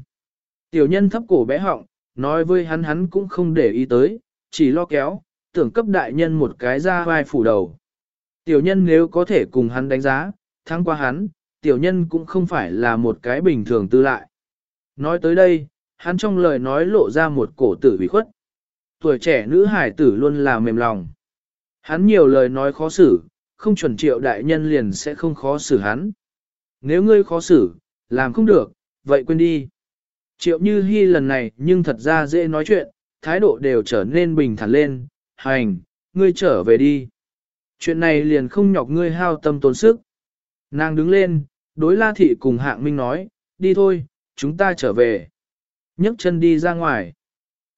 Tiểu nhân thấp cổ bé họng, nói với hắn hắn cũng không để ý tới, chỉ lo kéo, tưởng cấp đại nhân một cái ra vai phủ đầu. Tiểu nhân nếu có thể cùng hắn đánh giá, thắng qua hắn, tiểu nhân cũng không phải là một cái bình thường tư lại. Nói tới đây, hắn trong lời nói lộ ra một cổ tử bị khuất. Tuổi trẻ nữ hải tử luôn là mềm lòng. Hắn nhiều lời nói khó xử, không chuẩn triệu đại nhân liền sẽ không khó xử hắn. Nếu ngươi khó xử, làm không được, vậy quên đi. Triệu như hy lần này nhưng thật ra dễ nói chuyện, thái độ đều trở nên bình thản lên, hành, ngươi trở về đi. Chuyện này liền không nhọc ngươi hao tâm tốn sức. Nàng đứng lên, đối la thị cùng hạng minh nói, đi thôi, chúng ta trở về. nhấc chân đi ra ngoài.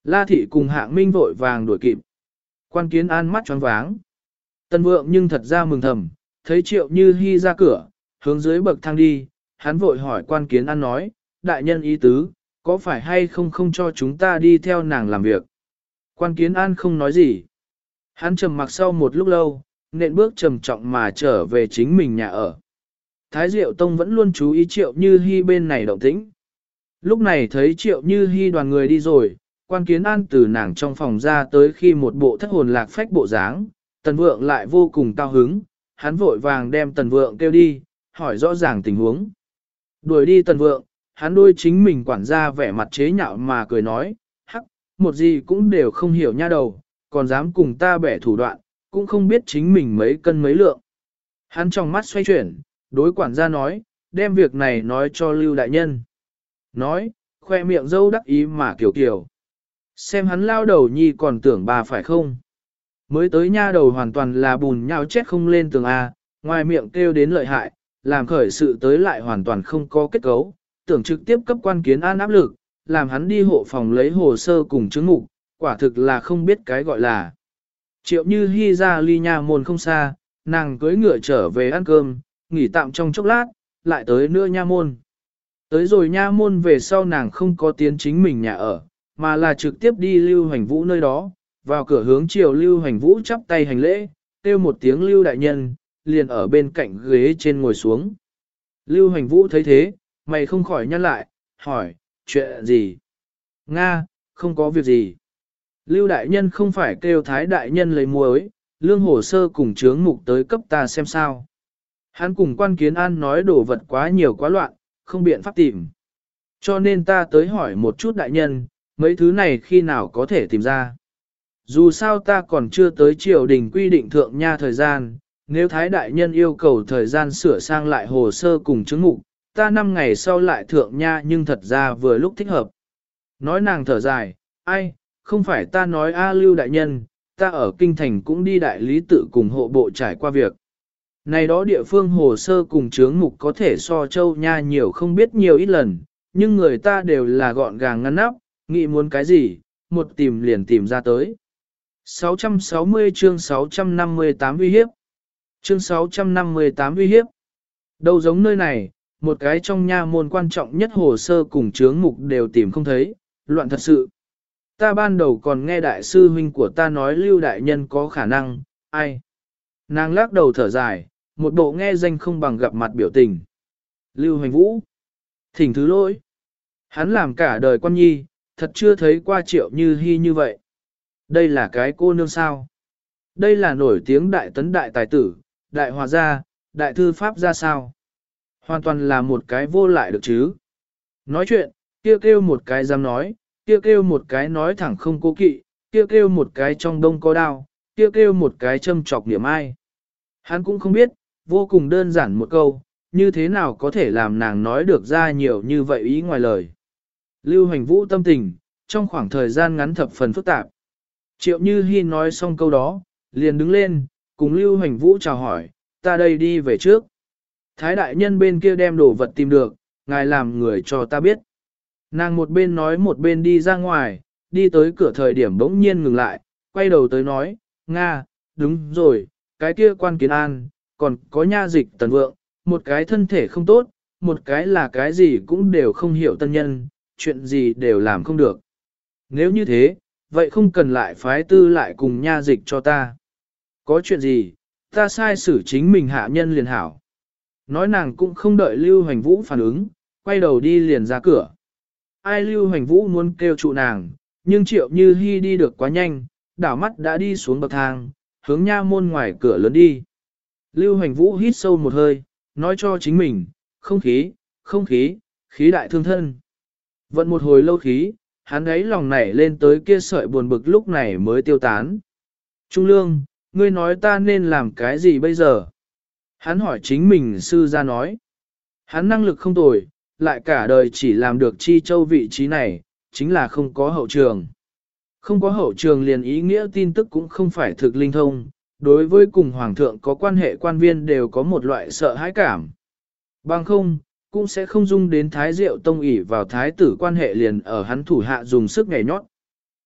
La thị cùng hạng minh vội vàng đuổi kịp. Quan kiến an mắt choáng váng. Tân vượng nhưng thật ra mừng thầm, thấy triệu như hy ra cửa, hướng dưới bậc thang đi, hắn vội hỏi quan kiến an nói, đại nhân ý tứ, có phải hay không không cho chúng ta đi theo nàng làm việc? Quan kiến an không nói gì. Hắn trầm mặc sau một lúc lâu, nện bước trầm trọng mà trở về chính mình nhà ở. Thái Diệu Tông vẫn luôn chú ý triệu như Hi bên này động tĩnh. Lúc này thấy triệu như Hi đoàn người đi rồi, quan kiến an từ nàng trong phòng ra tới khi một bộ thất hồn lạc phách bộ dáng, tần vượng lại vô cùng cao hứng, hắn vội vàng đem tần vượng kêu đi, hỏi rõ ràng tình huống. Đuổi đi tần vượng, hắn đôi chính mình quản gia vẻ mặt chế nhạo mà cười nói, hắc, một gì cũng đều không hiểu nha đầu, còn dám cùng ta bẻ thủ đoạn, cũng không biết chính mình mấy cân mấy lượng. Hắn trong mắt xoay chuyển, đối quản gia nói, đem việc này nói cho Lưu Đại Nhân. Nói, khoe miệng dâu đắc ý mà kiểu kiểu. Xem hắn lao đầu nhi còn tưởng bà phải không? Mới tới nha đầu hoàn toàn là bùn nhau chết không lên tường A, ngoài miệng kêu đến lợi hại, làm khởi sự tới lại hoàn toàn không có kết cấu, tưởng trực tiếp cấp quan kiến an áp lực, làm hắn đi hộ phòng lấy hồ sơ cùng chứng ngục, quả thực là không biết cái gọi là. Triệu như hy ra ly nhà môn không xa, nàng cưới ngựa trở về ăn cơm, nghỉ tạm trong chốc lát, lại tới nữa nha môn. Tới rồi nha môn về sau nàng không có tiến chính mình nhà ở, mà là trực tiếp đi lưu hành vũ nơi đó, vào cửa hướng chiều lưu hành vũ chắp tay hành lễ, kêu một tiếng lưu đại nhân, liền ở bên cạnh ghế trên ngồi xuống. Lưu hành vũ thấy thế, mày không khỏi nhăn lại, hỏi, chuyện gì? Nga, không có việc gì. Lưu đại nhân không phải kêu thái đại nhân lấy muối, lương hồ sơ cùng chướng mục tới cấp ta xem sao. Hắn cùng quan kiến an nói đồ vật quá nhiều quá loạn, không biện pháp tìm. Cho nên ta tới hỏi một chút đại nhân, mấy thứ này khi nào có thể tìm ra. Dù sao ta còn chưa tới triều đình quy định thượng nha thời gian, Nếu Thái Đại Nhân yêu cầu thời gian sửa sang lại hồ sơ cùng chứng ngụ, ta năm ngày sau lại thượng nha nhưng thật ra vừa lúc thích hợp. Nói nàng thở dài, ai, không phải ta nói A Lưu Đại Nhân, ta ở Kinh Thành cũng đi đại lý tự cùng hộ bộ trải qua việc. Này đó địa phương hồ sơ cùng chướng mục có thể so châu nha nhiều không biết nhiều ít lần, nhưng người ta đều là gọn gàng ngăn nắp, nghĩ muốn cái gì, một tìm liền tìm ra tới. 660 chương 658 uy hiếp Chương 658 uy hiếp Đâu giống nơi này, một cái trong nha môn quan trọng nhất hồ sơ cùng chướng mục đều tìm không thấy, loạn thật sự. Ta ban đầu còn nghe đại sư huynh của ta nói lưu đại nhân có khả năng, ai? Nàng lắc đầu thở dài, một bộ nghe danh không bằng gặp mặt biểu tình. Lưu Hoành Vũ. Thỉnh thứ lỗi. Hắn làm cả đời quan nhi, thật chưa thấy qua triệu như hy như vậy. Đây là cái cô nương sao. Đây là nổi tiếng đại tấn đại tài tử, đại hòa gia, đại thư pháp ra sao. Hoàn toàn là một cái vô lại được chứ. Nói chuyện, kia kêu, kêu một cái dám nói, kia kêu, kêu một cái nói thẳng không cố kỵ, kia kêu, kêu một cái trong đông có đao, kia kêu, kêu một cái châm chọc niệm ai. Hắn cũng không biết, vô cùng đơn giản một câu, như thế nào có thể làm nàng nói được ra nhiều như vậy ý ngoài lời. Lưu hành vũ tâm tình, trong khoảng thời gian ngắn thập phần phức tạp. Triệu Như Hi nói xong câu đó, liền đứng lên, cùng Lưu hành vũ chào hỏi, ta đây đi về trước. Thái đại nhân bên kia đem đồ vật tìm được, ngài làm người cho ta biết. Nàng một bên nói một bên đi ra ngoài, đi tới cửa thời điểm bỗng nhiên ngừng lại, quay đầu tới nói, Nga, đúng rồi, cái kia quan kiến an, còn có nha dịch tần vượng, một cái thân thể không tốt, một cái là cái gì cũng đều không hiểu tân nhân, chuyện gì đều làm không được. Nếu như thế, vậy không cần lại phái tư lại cùng nha dịch cho ta. Có chuyện gì, ta sai xử chính mình hạ nhân liền hảo. Nói nàng cũng không đợi Lưu Hoành Vũ phản ứng, quay đầu đi liền ra cửa. Ai Lưu Hoành Vũ muốn kêu trụ nàng, nhưng triệu như hy đi được quá nhanh, đảo mắt đã đi xuống bậc thang, hướng nha môn ngoài cửa lớn đi. Lưu Hoành Vũ hít sâu một hơi, nói cho chính mình, không khí, không khí, khí đại thương thân. Vận một hồi lâu khí, hắn ấy lòng nảy lên tới kia sợi buồn bực lúc này mới tiêu tán. Trung lương, ngươi nói ta nên làm cái gì bây giờ? Hắn hỏi chính mình sư ra nói. Hắn năng lực không tồi, lại cả đời chỉ làm được chi châu vị trí này, chính là không có hậu trường. Không có hậu trường liền ý nghĩa tin tức cũng không phải thực linh thông, đối với cùng hoàng thượng có quan hệ quan viên đều có một loại sợ hãi cảm. Bằng không, cũng sẽ không dung đến thái diệu tông ỉ vào thái tử quan hệ liền ở hắn thủ hạ dùng sức nhảy nhót.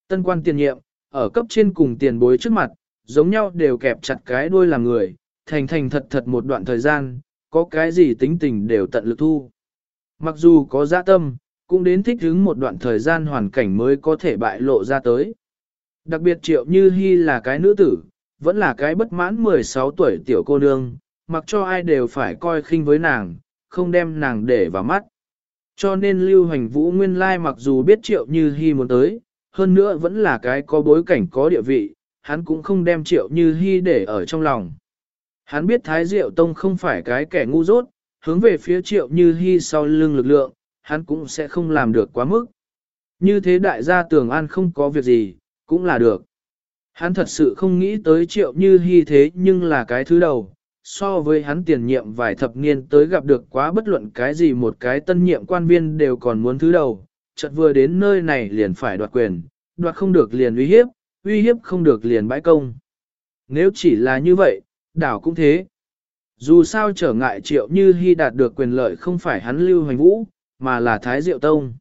Tân quan tiền nhiệm, ở cấp trên cùng tiền bối trước mặt, giống nhau đều kẹp chặt cái đuôi làm người, thành thành thật thật một đoạn thời gian, có cái gì tính tình đều tận lực thu. Mặc dù có dạ tâm, cũng đến thích ứng một đoạn thời gian hoàn cảnh mới có thể bại lộ ra tới. Đặc biệt triệu như hy là cái nữ tử, vẫn là cái bất mãn 16 tuổi tiểu cô nương, mặc cho ai đều phải coi khinh với nàng, không đem nàng để vào mắt. Cho nên Lưu hoành Vũ nguyên lai mặc dù biết triệu như hi muốn tới, hơn nữa vẫn là cái có bối cảnh có địa vị, hắn cũng không đem triệu như hi để ở trong lòng. Hắn biết Thái Diệu Tông không phải cái kẻ ngu dốt, hướng về phía triệu như hi sau lưng lực lượng, hắn cũng sẽ không làm được quá mức. Như thế đại gia tường an không có việc gì, cũng là được. Hắn thật sự không nghĩ tới triệu như hy thế nhưng là cái thứ đầu, so với hắn tiền nhiệm vài thập niên tới gặp được quá bất luận cái gì một cái tân nhiệm quan viên đều còn muốn thứ đầu, chợt vừa đến nơi này liền phải đoạt quyền, đoạt không được liền uy hiếp, uy hiếp không được liền bãi công. Nếu chỉ là như vậy, đảo cũng thế. Dù sao trở ngại triệu như hy đạt được quyền lợi không phải hắn lưu hoành vũ, mà là Thái Diệu Tông.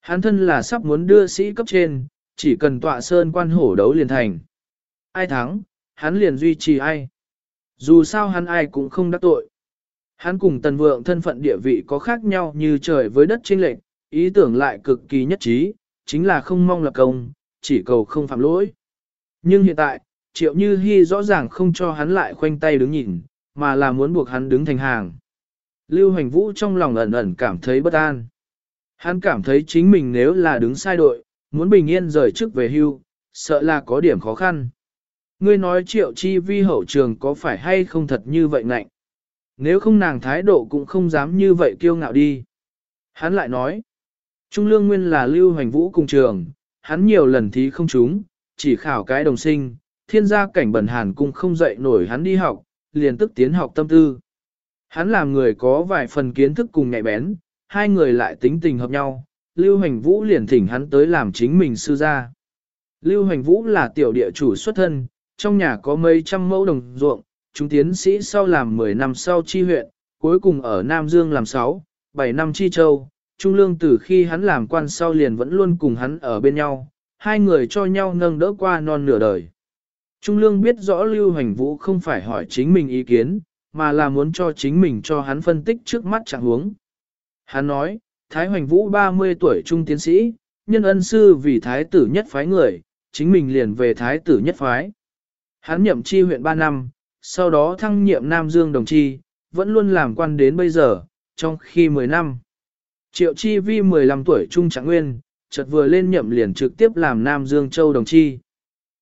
Hắn thân là sắp muốn đưa sĩ cấp trên, chỉ cần tọa sơn quan hổ đấu liền thành. Ai thắng, hắn liền duy trì ai. Dù sao hắn ai cũng không đắc tội. Hắn cùng tần vượng thân phận địa vị có khác nhau như trời với đất chênh lệch, ý tưởng lại cực kỳ nhất trí, chính là không mong lập công, chỉ cầu không phạm lỗi. Nhưng hiện tại, triệu như hy rõ ràng không cho hắn lại khoanh tay đứng nhìn, mà là muốn buộc hắn đứng thành hàng. Lưu Hoành Vũ trong lòng ẩn ẩn cảm thấy bất an. Hắn cảm thấy chính mình nếu là đứng sai đội, muốn bình yên rời chức về hưu, sợ là có điểm khó khăn. Ngươi nói triệu chi vi hậu trường có phải hay không thật như vậy ngạnh? Nếu không nàng thái độ cũng không dám như vậy kiêu ngạo đi. Hắn lại nói, Trung Lương Nguyên là lưu hành vũ cùng trường, hắn nhiều lần thí không trúng, chỉ khảo cái đồng sinh, thiên gia cảnh bẩn hàn cung không dậy nổi hắn đi học, liền tức tiến học tâm tư. Hắn làm người có vài phần kiến thức cùng nhạy bén, hai người lại tính tình hợp nhau, Lưu Hành Vũ liền thỉnh hắn tới làm chính mình sư gia. Lưu Hành Vũ là tiểu địa chủ xuất thân, trong nhà có mấy trăm mẫu đồng ruộng, chúng tiến sĩ sau làm 10 năm sau chi huyện, cuối cùng ở Nam Dương làm 6, 7 năm chi châu. Trung lương từ khi hắn làm quan sau liền vẫn luôn cùng hắn ở bên nhau, hai người cho nhau nâng đỡ qua non nửa đời. Trung lương biết rõ Lưu Hành Vũ không phải hỏi chính mình ý kiến, mà là muốn cho chính mình cho hắn phân tích trước mắt trạng huống. Hắn nói, Thái Hoành Vũ 30 tuổi trung tiến sĩ, nhân ân sư vì Thái tử nhất phái người, chính mình liền về Thái tử nhất phái. Hắn nhậm chi huyện 3 năm, sau đó thăng nhiệm Nam Dương đồng chi, vẫn luôn làm quan đến bây giờ, trong khi 10 năm. Triệu chi vi 15 tuổi trung trạng nguyên, chợt vừa lên nhậm liền trực tiếp làm Nam Dương Châu đồng chi.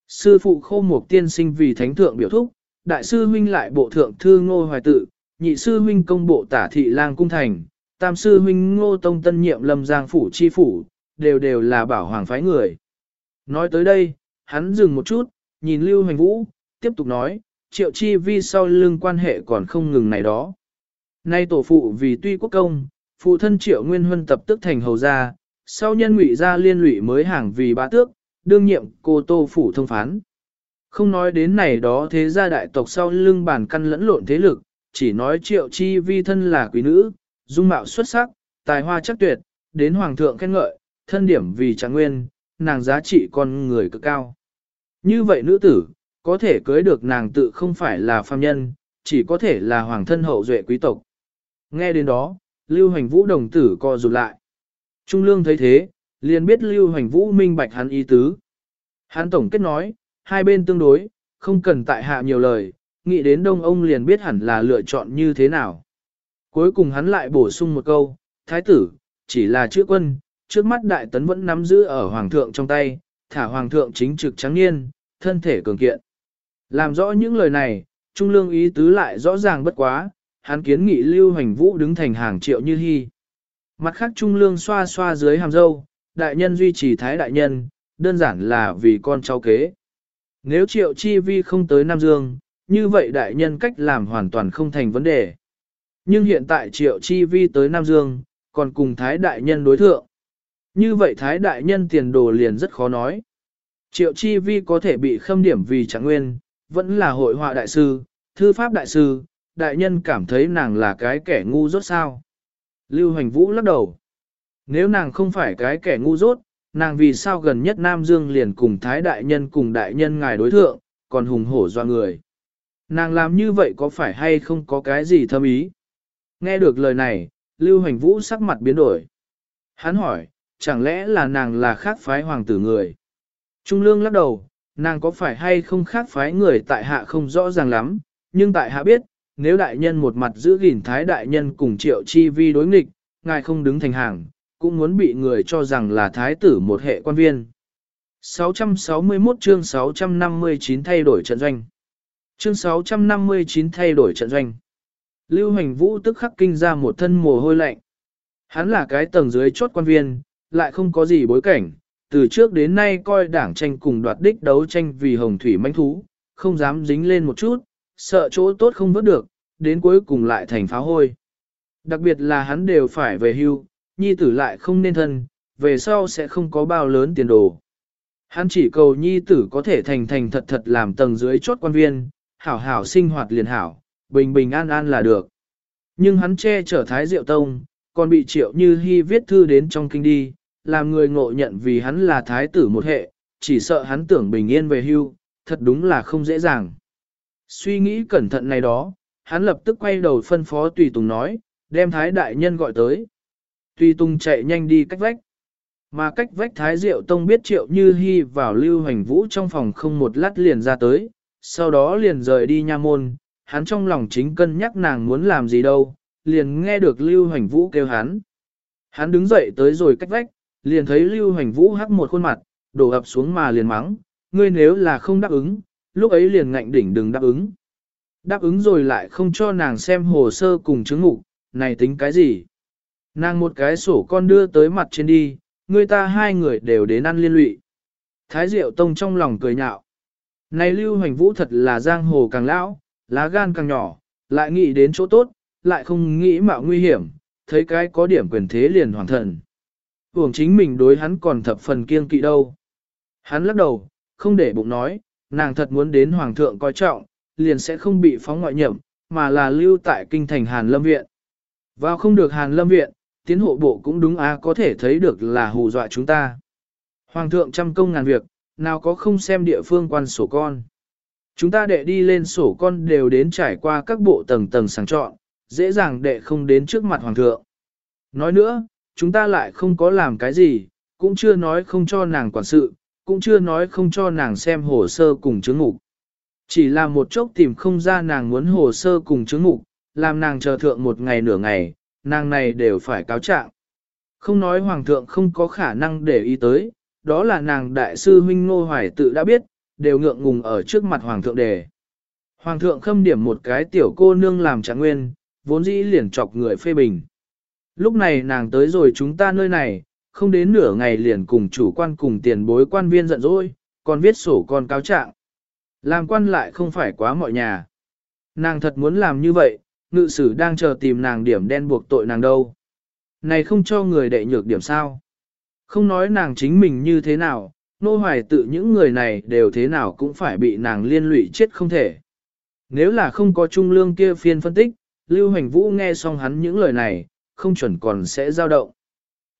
Sư phụ khô Mục tiên sinh vì thánh thượng biểu thúc, đại sư huynh lại bộ thượng thư ngô hoài tự, nhị sư huynh công bộ tả thị lang cung thành, tam sư huynh ngô tông tân nhiệm lâm giang phủ chi phủ, đều đều là bảo hoàng phái người. Nói tới đây, hắn dừng một chút, nhìn Lưu Hoành Vũ, tiếp tục nói, triệu chi vi sau lưng quan hệ còn không ngừng này đó. Nay tổ phụ vì tuy quốc công, phụ thân triệu nguyên huân tập tức thành hầu gia, sau nhân ngụy gia liên lụy mới hàng vì bá tước, đương nhiệm cô tô phủ thông phán. Không nói đến này đó thế gia đại tộc sau lưng bản căn lẫn lộn thế lực, chỉ nói triệu chi vi thân là quý nữ, dung mạo xuất sắc, tài hoa chắc tuyệt, đến hoàng thượng khen ngợi, thân điểm vì trạng nguyên, nàng giá trị con người cực cao. Như vậy nữ tử, có thể cưới được nàng tự không phải là phàm nhân, chỉ có thể là hoàng thân hậu duệ quý tộc. Nghe đến đó, Lưu Hoành Vũ đồng tử co rụt lại. Trung Lương thấy thế, liền biết Lưu Hoành Vũ minh bạch hắn ý tứ. Hắn tổng kết nói, hai bên tương đối, không cần tại hạ nhiều lời, nghĩ đến đông ông liền biết hẳn là lựa chọn như thế nào. Cuối cùng hắn lại bổ sung một câu, thái tử, chỉ là chữ quân, trước mắt đại tấn vẫn nắm giữ ở hoàng thượng trong tay, thả hoàng thượng chính trực trắng niên, thân thể cường kiện. Làm rõ những lời này, trung lương ý tứ lại rõ ràng bất quá, hắn kiến nghị lưu hành vũ đứng thành hàng triệu như hy. Mặt khác trung lương xoa xoa dưới hàm dâu, đại nhân duy trì thái đại nhân, đơn giản là vì con cháu kế. Nếu triệu chi vi không tới Nam Dương, như vậy đại nhân cách làm hoàn toàn không thành vấn đề. Nhưng hiện tại triệu chi vi tới Nam Dương, còn cùng Thái Đại Nhân đối thượng. Như vậy Thái Đại Nhân tiền đồ liền rất khó nói. Triệu chi vi có thể bị khâm điểm vì trạng nguyên, vẫn là hội họa đại sư, thư pháp đại sư, đại nhân cảm thấy nàng là cái kẻ ngu dốt sao. Lưu Hành Vũ lắc đầu. Nếu nàng không phải cái kẻ ngu dốt, nàng vì sao gần nhất Nam Dương liền cùng Thái Đại Nhân cùng Đại Nhân ngài đối thượng, còn hùng hổ doa người. Nàng làm như vậy có phải hay không có cái gì thâm ý? Nghe được lời này, Lưu Hành Vũ sắc mặt biến đổi. Hắn hỏi, chẳng lẽ là nàng là khác phái hoàng tử người? Trung Lương lắc đầu, nàng có phải hay không khác phái người tại hạ không rõ ràng lắm, nhưng tại hạ biết, nếu đại nhân một mặt giữ gìn thái đại nhân cùng triệu chi vi đối nghịch, ngài không đứng thành hàng, cũng muốn bị người cho rằng là thái tử một hệ quan viên. 661 chương 659 thay đổi trận doanh. Chương 659 thay đổi trận doanh. Lưu Hành Vũ tức khắc kinh ra một thân mồ hôi lạnh. Hắn là cái tầng dưới chốt quan viên, lại không có gì bối cảnh, từ trước đến nay coi đảng tranh cùng đoạt đích đấu tranh vì hồng thủy manh thú, không dám dính lên một chút, sợ chỗ tốt không vớt được, đến cuối cùng lại thành phá hôi. Đặc biệt là hắn đều phải về hưu, nhi tử lại không nên thân, về sau sẽ không có bao lớn tiền đồ. Hắn chỉ cầu nhi tử có thể thành thành thật thật làm tầng dưới chốt quan viên, hảo hảo sinh hoạt liền hảo, bình bình an an là được. Nhưng hắn che chở Thái Diệu Tông, còn bị triệu như hy viết thư đến trong kinh đi, làm người ngộ nhận vì hắn là Thái tử một hệ, chỉ sợ hắn tưởng bình yên về hưu, thật đúng là không dễ dàng. Suy nghĩ cẩn thận này đó, hắn lập tức quay đầu phân phó Tùy Tùng nói, đem Thái Đại Nhân gọi tới. Tùy Tùng chạy nhanh đi cách vách. Mà cách vách Thái Diệu Tông biết triệu như hy vào lưu hành vũ trong phòng không một lát liền ra tới, sau đó liền rời đi nha môn, hắn trong lòng chính cân nhắc nàng muốn làm gì đâu, liền nghe được Lưu Hoành Vũ kêu hắn. Hắn đứng dậy tới rồi cách vách, liền thấy Lưu Hoành Vũ hắc một khuôn mặt, đổ ập xuống mà liền mắng, ngươi nếu là không đáp ứng, lúc ấy liền ngạnh đỉnh đừng đáp ứng. Đáp ứng rồi lại không cho nàng xem hồ sơ cùng chứng ngục, này tính cái gì? Nàng một cái sổ con đưa tới mặt trên đi, người ta hai người đều đến ăn liên lụy. Thái Diệu Tông trong lòng cười nhạo. Này Lưu Hoành Vũ thật là giang hồ càng lão, Lá gan càng nhỏ, lại nghĩ đến chỗ tốt, lại không nghĩ mạo nguy hiểm, thấy cái có điểm quyền thế liền hoàng thần. Hưởng chính mình đối hắn còn thập phần kiêng kỵ đâu. Hắn lắc đầu, không để bụng nói, nàng thật muốn đến hoàng thượng coi trọng, liền sẽ không bị phóng ngoại nhậm, mà là lưu tại kinh thành Hàn Lâm Viện. Vào không được Hàn Lâm Viện, tiến hộ bộ cũng đúng a có thể thấy được là hù dọa chúng ta. Hoàng thượng trăm công ngàn việc, nào có không xem địa phương quan sổ con. Chúng ta đệ đi lên sổ con đều đến trải qua các bộ tầng tầng sàng chọn, dễ dàng đệ không đến trước mặt hoàng thượng. Nói nữa, chúng ta lại không có làm cái gì, cũng chưa nói không cho nàng quản sự, cũng chưa nói không cho nàng xem hồ sơ cùng chứng ngục. Chỉ là một chốc tìm không ra nàng muốn hồ sơ cùng chứng ngục, làm nàng chờ thượng một ngày nửa ngày, nàng này đều phải cáo trạng. Không nói hoàng thượng không có khả năng để ý tới, đó là nàng đại sư huynh Ngô Hoài tự đã biết, đều ngượng ngùng ở trước mặt hoàng thượng đề. Hoàng thượng khâm điểm một cái tiểu cô nương làm trạng nguyên, vốn dĩ liền chọc người phê bình. Lúc này nàng tới rồi chúng ta nơi này, không đến nửa ngày liền cùng chủ quan cùng tiền bối quan viên giận dỗi, còn viết sổ con cáo trạng. Làm quan lại không phải quá mọi nhà. Nàng thật muốn làm như vậy, ngự sử đang chờ tìm nàng điểm đen buộc tội nàng đâu. Này không cho người đệ nhược điểm sao. Không nói nàng chính mình như thế nào, nô hoài tự những người này đều thế nào cũng phải bị nàng liên lụy chết không thể. Nếu là không có trung lương kia phiên phân tích, Lưu Hành Vũ nghe xong hắn những lời này, không chuẩn còn sẽ dao động.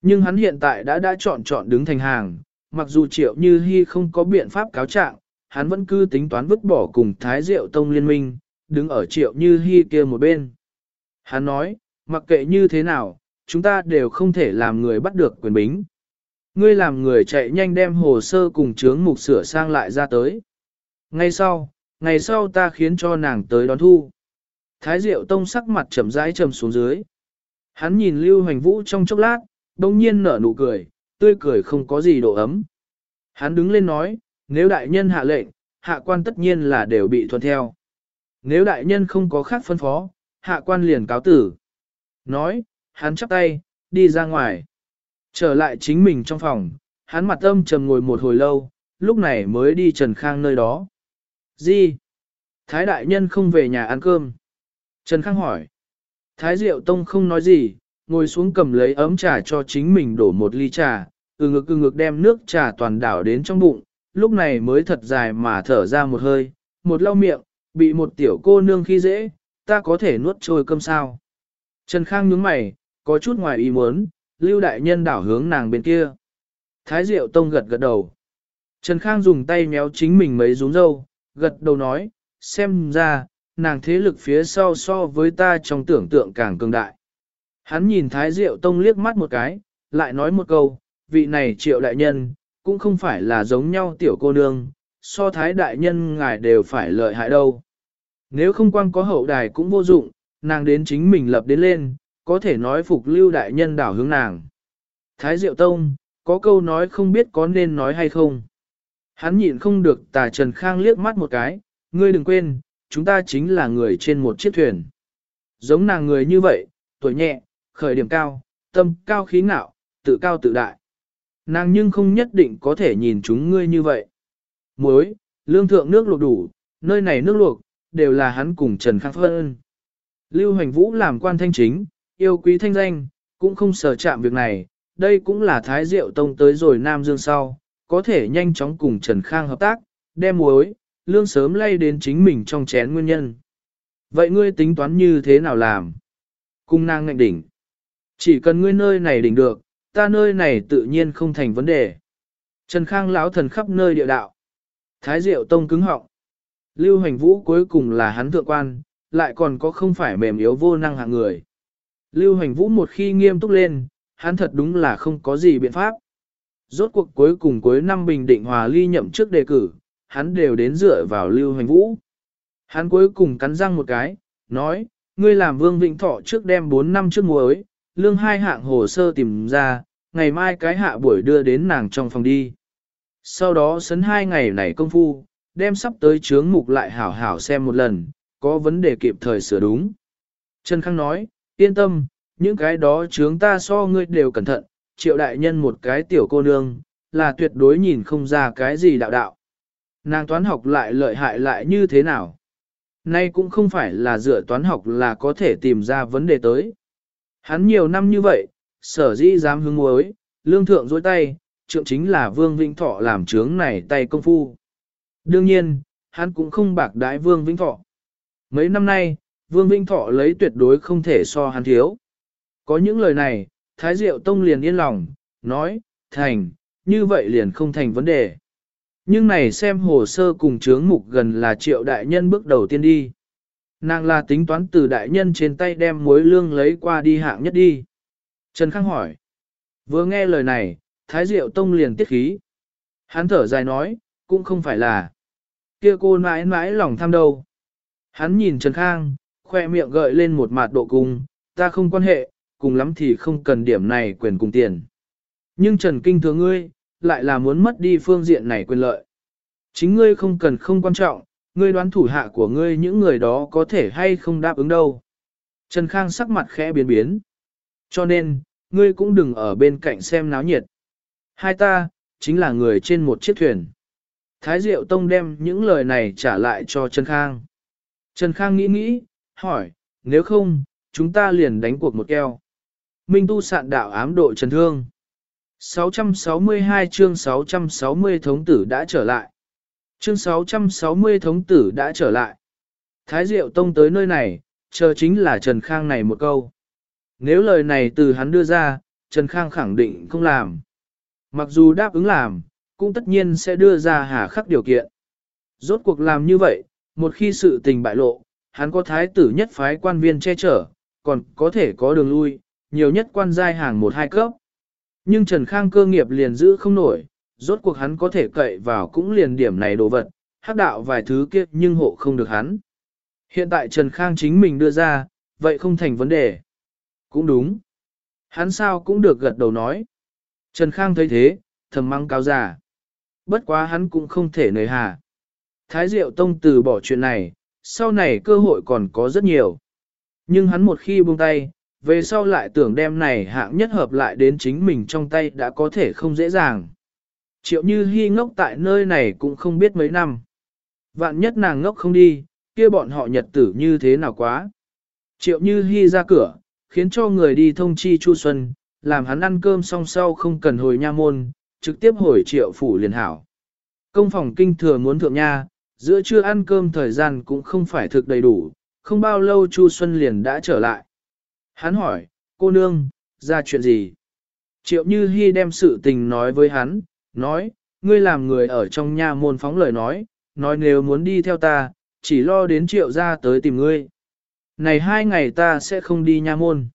Nhưng hắn hiện tại đã đã chọn chọn đứng thành hàng, mặc dù triệu như hy không có biện pháp cáo trạng, hắn vẫn cứ tính toán vứt bỏ cùng Thái Diệu Tông liên minh, đứng ở triệu như hy kia một bên. Hắn nói, mặc kệ như thế nào, chúng ta đều không thể làm người bắt được quyền bính. Ngươi làm người chạy nhanh đem hồ sơ cùng chướng mục sửa sang lại ra tới. Ngay sau, ngày sau ta khiến cho nàng tới đón thu. Thái Diệu Tông sắc mặt trầm rãi trầm xuống dưới. Hắn nhìn Lưu Hoành Vũ trong chốc lát, đông nhiên nở nụ cười, tươi cười không có gì độ ấm. Hắn đứng lên nói, nếu đại nhân hạ lệnh, hạ quan tất nhiên là đều bị thuận theo. Nếu đại nhân không có khác phân phó, hạ quan liền cáo tử. Nói, hắn chắp tay, đi ra ngoài. Trở lại chính mình trong phòng, hắn mặt âm trầm ngồi một hồi lâu, lúc này mới đi Trần Khang nơi đó. Gì? Thái đại nhân không về nhà ăn cơm. Trần Khang hỏi. Thái Diệu Tông không nói gì, ngồi xuống cầm lấy ấm trà cho chính mình đổ một ly trà, ừ ngực ừ ngực đem nước trà toàn đảo đến trong bụng, lúc này mới thật dài mà thở ra một hơi, một lau miệng, bị một tiểu cô nương khi dễ, ta có thể nuốt trôi cơm sao. Trần Khang nhướng mày, có chút ngoài ý muốn, lưu đại nhân đảo hướng nàng bên kia. Thái Diệu Tông gật gật đầu. Trần Khang dùng tay méo chính mình mấy rúm râu, gật đầu nói, xem ra, nàng thế lực phía sau so với ta trong tưởng tượng càng cường đại. Hắn nhìn Thái Diệu Tông liếc mắt một cái, lại nói một câu, vị này triệu đại nhân, cũng không phải là giống nhau tiểu cô nương, so Thái đại nhân ngài đều phải lợi hại đâu. Nếu không quang có hậu đài cũng vô dụng, nàng đến chính mình lập đến lên, có thể nói phục lưu đại nhân đảo hướng nàng. Thái Diệu Tông, có câu nói không biết có nên nói hay không. Hắn nhịn không được tà Trần Khang liếc mắt một cái, ngươi đừng quên, chúng ta chính là người trên một chiếc thuyền. Giống nàng người như vậy, tuổi nhẹ, khởi điểm cao, tâm cao khí ngạo, tự cao tự đại. Nàng nhưng không nhất định có thể nhìn chúng ngươi như vậy. Muối, lương thượng nước luộc đủ, nơi này nước luộc, đều là hắn cùng Trần Khang Phân. Lưu Hoành Vũ làm quan thanh chính, yêu quý thanh danh, cũng không sở chạm việc này, đây cũng là Thái Diệu Tông tới rồi Nam Dương sau, có thể nhanh chóng cùng Trần Khang hợp tác, đem muối, lương sớm lay đến chính mình trong chén nguyên nhân. Vậy ngươi tính toán như thế nào làm? Cung nàng ngạnh đỉnh. Chỉ cần ngươi nơi này đỉnh được, ta nơi này tự nhiên không thành vấn đề. Trần Khang lão thần khắp nơi địa đạo. Thái Diệu Tông cứng họng. Lưu Hành Vũ cuối cùng là hắn thượng quan, lại còn có không phải mềm yếu vô năng hạng người. Lưu Hoành Vũ một khi nghiêm túc lên, hắn thật đúng là không có gì biện pháp. Rốt cuộc cuối cùng cuối năm Bình Định Hòa ly nhậm trước đề cử, hắn đều đến dựa vào Lưu Hoành Vũ. Hắn cuối cùng cắn răng một cái, nói, ngươi làm Vương Vĩnh Thọ trước đem 4 năm trước muối, lương hai hạng hồ sơ tìm ra, ngày mai cái hạ buổi đưa đến nàng trong phòng đi. Sau đó sấn hai ngày này công phu, đem sắp tới chướng mục lại hảo hảo xem một lần, có vấn đề kịp thời sửa đúng. Trần Khang nói, yên tâm, những cái đó chướng ta so ngươi đều cẩn thận, triệu đại nhân một cái tiểu cô nương, là tuyệt đối nhìn không ra cái gì đạo đạo. Nàng toán học lại lợi hại lại như thế nào? Nay cũng không phải là dựa toán học là có thể tìm ra vấn đề tới. Hắn nhiều năm như vậy, sở dĩ dám hứng mối, lương thượng dối tay, trượng chính là Vương Vĩnh Thọ làm trướng này tay công phu. Đương nhiên, hắn cũng không bạc đái Vương Vĩnh Thọ. Mấy năm nay, Vương Vinh Thọ lấy tuyệt đối không thể so hắn thiếu. Có những lời này, Thái Diệu Tông liền yên lòng, nói, thành, như vậy liền không thành vấn đề. Nhưng này xem hồ sơ cùng chướng mục gần là triệu đại nhân bước đầu tiên đi. Nàng là tính toán từ đại nhân trên tay đem mối lương lấy qua đi hạng nhất đi. Trần Khang hỏi. Vừa nghe lời này, Thái Diệu Tông liền tiết khí. Hắn thở dài nói, cũng không phải là. kia cô mãi mãi lòng tham đâu. Hắn nhìn Trần Khang, khoe miệng gợi lên một mạt độ cung, ta không quan hệ, cùng lắm thì không cần điểm này quyền cùng tiền. Nhưng Trần Kinh thừa ngươi, lại là muốn mất đi phương diện này quyền lợi. Chính ngươi không cần không quan trọng, ngươi đoán thủ hạ của ngươi những người đó có thể hay không đáp ứng đâu. Trần Khang sắc mặt khẽ biến biến. Cho nên, ngươi cũng đừng ở bên cạnh xem náo nhiệt. Hai ta, chính là người trên một chiếc thuyền. Thái Diệu Tông đem những lời này trả lại cho Trần Khang. Trần Khang nghĩ nghĩ, hỏi, nếu không, chúng ta liền đánh cuộc một keo. Minh tu sạn đạo ám độ Trần Thương. 662 chương 660 thống tử đã trở lại. Chương 660 thống tử đã trở lại. Thái Diệu Tông tới nơi này, chờ chính là Trần Khang này một câu. Nếu lời này từ hắn đưa ra, Trần Khang khẳng định không làm. Mặc dù đáp ứng làm, cũng tất nhiên sẽ đưa ra hà khắc điều kiện. Rốt cuộc làm như vậy, một khi sự tình bại lộ, hắn có thái tử nhất phái quan viên che chở, còn có thể có đường lui, nhiều nhất quan giai hàng một hai cấp. Nhưng Trần Khang cơ nghiệp liền giữ không nổi, rốt cuộc hắn có thể cậy vào cũng liền điểm này đồ vật, hắc đạo vài thứ kia nhưng hộ không được hắn. Hiện tại Trần Khang chính mình đưa ra, vậy không thành vấn đề. Cũng đúng. Hắn sao cũng được gật đầu nói. Trần Khang thấy thế, thầm mắng cao giả. Bất quá hắn cũng không thể nời hà. Thái Diệu Tông từ bỏ chuyện này, sau này cơ hội còn có rất nhiều. Nhưng hắn một khi buông tay, về sau lại tưởng đem này hạng nhất hợp lại đến chính mình trong tay đã có thể không dễ dàng. Triệu như hy ngốc tại nơi này cũng không biết mấy năm. Vạn nhất nàng ngốc không đi, kia bọn họ nhật tử như thế nào quá. Triệu như hy ra cửa, khiến cho người đi thông chi Chu Xuân, làm hắn ăn cơm xong sau không cần hồi nha môn, trực tiếp hồi triệu phủ liền hảo. Công phòng kinh thừa muốn thượng nha, giữa trưa ăn cơm thời gian cũng không phải thực đầy đủ, không bao lâu Chu Xuân liền đã trở lại. Hắn hỏi, cô nương, ra chuyện gì? Triệu Như Hi đem sự tình nói với hắn, nói, ngươi làm người ở trong nhà môn phóng lời nói, nói nếu muốn đi theo ta, chỉ lo đến triệu ra tới tìm ngươi. Này hai ngày ta sẽ không đi nha môn.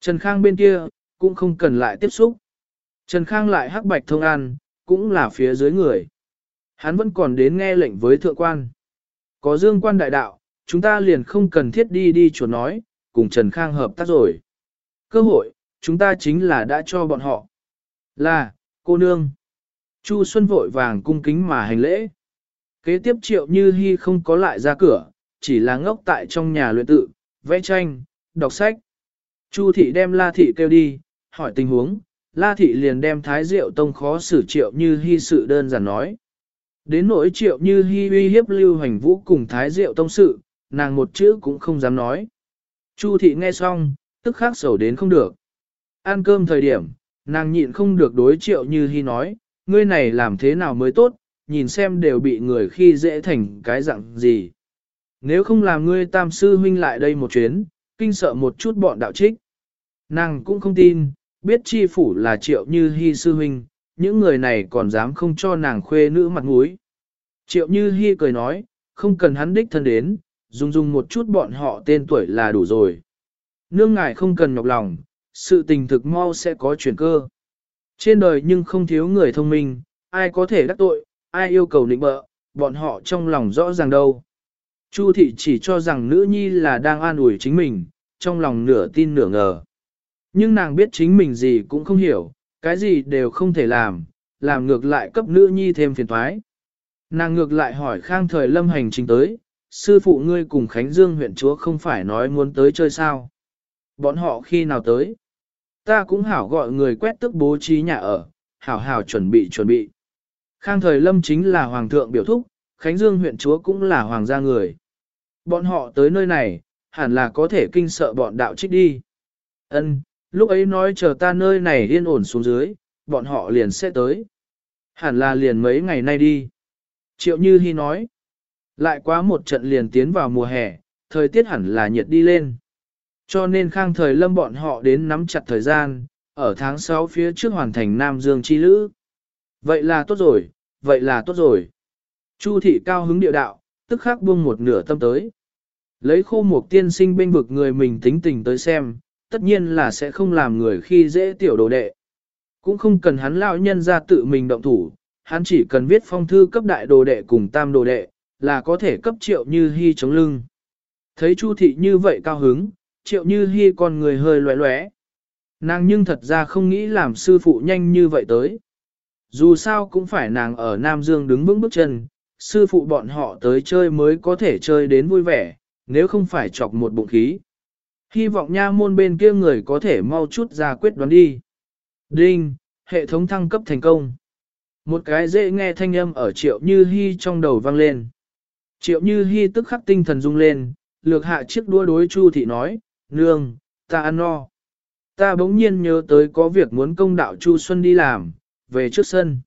Trần Khang bên kia, cũng không cần lại tiếp xúc. Trần Khang lại hắc bạch thông an, cũng là phía dưới người. Hắn vẫn còn đến nghe lệnh với thượng quan. Có dương quan đại đạo, chúng ta liền không cần thiết đi đi chuột nói, cùng Trần Khang hợp tác rồi. Cơ hội, chúng ta chính là đã cho bọn họ. Là, cô nương. Chu Xuân vội vàng cung kính mà hành lễ. Kế tiếp triệu như hy không có lại ra cửa, chỉ là ngốc tại trong nhà luyện tự, vẽ tranh, đọc sách. Chu thị đem La thị kêu đi, hỏi tình huống, La thị liền đem thái diệu tông khó xử triệu như hy sự đơn giản nói. Đến nỗi triệu như hy uy hiếp lưu hành vũ cùng thái diệu tông sự, nàng một chữ cũng không dám nói. Chu thị nghe xong, tức khắc sầu đến không được. Ăn cơm thời điểm, nàng nhịn không được đối triệu như hy nói, ngươi này làm thế nào mới tốt, nhìn xem đều bị người khi dễ thành cái dạng gì. Nếu không làm ngươi tam sư huynh lại đây một chuyến, kinh sợ một chút bọn đạo trích. Nàng cũng không tin, biết chi phủ là triệu như hy sư huynh, những người này còn dám không cho nàng khuê nữ mặt mũi. Triệu như Hi cười nói, không cần hắn đích thân đến, dùng dùng một chút bọn họ tên tuổi là đủ rồi. Nương ngài không cần nhọc lòng, sự tình thực mau sẽ có chuyển cơ. Trên đời nhưng không thiếu người thông minh, ai có thể đắc tội, ai yêu cầu định bợ, bọn họ trong lòng rõ ràng đâu. Chu thị chỉ cho rằng nữ nhi là đang an ủi chính mình, trong lòng nửa tin nửa ngờ. Nhưng nàng biết chính mình gì cũng không hiểu, cái gì đều không thể làm, làm ngược lại cấp nữ nhi thêm phiền toái. Nàng ngược lại hỏi khang thời lâm hành trình tới, sư phụ ngươi cùng Khánh Dương huyện chúa không phải nói muốn tới chơi sao. Bọn họ khi nào tới? Ta cũng hảo gọi người quét tức bố trí nhà ở, hảo hảo chuẩn bị chuẩn bị. Khang thời lâm chính là hoàng thượng biểu thúc, Khánh Dương huyện chúa cũng là hoàng gia người. Bọn họ tới nơi này, hẳn là có thể kinh sợ bọn đạo trích đi. Ân, lúc ấy nói chờ ta nơi này yên ổn xuống dưới, bọn họ liền sẽ tới. Hẳn là liền mấy ngày nay đi. Triệu Như Hi nói. Lại quá một trận liền tiến vào mùa hè, thời tiết hẳn là nhiệt đi lên. Cho nên khang thời lâm bọn họ đến nắm chặt thời gian, ở tháng 6 phía trước hoàn thành Nam Dương chi lữ. Vậy là tốt rồi, vậy là tốt rồi. Chu thị cao hứng địa đạo, tức khắc buông một nửa tâm tới. Lấy khô một tiên sinh bên vực người mình tính tình tới xem, tất nhiên là sẽ không làm người khi dễ tiểu đồ đệ. Cũng không cần hắn lão nhân ra tự mình động thủ, hắn chỉ cần viết phong thư cấp đại đồ đệ cùng tam đồ đệ, là có thể cấp triệu như hy chống lưng. Thấy Chu thị như vậy cao hứng, triệu như hy con người hơi loé loé. Nàng nhưng thật ra không nghĩ làm sư phụ nhanh như vậy tới. Dù sao cũng phải nàng ở Nam Dương đứng vững bước chân, sư phụ bọn họ tới chơi mới có thể chơi đến vui vẻ, nếu không phải chọc một bụng khí. Hy vọng nha môn bên kia người có thể mau chút ra quyết đoán đi. Đinh, hệ thống thăng cấp thành công. Một cái dễ nghe thanh âm ở triệu như hy trong đầu vang lên. Triệu như hy tức khắc tinh thần rung lên, lược hạ chiếc đua đối chu thị nói, nương, ta ăn no. Ta bỗng nhiên nhớ tới có việc muốn công đạo Chu Xuân đi làm, về trước sân.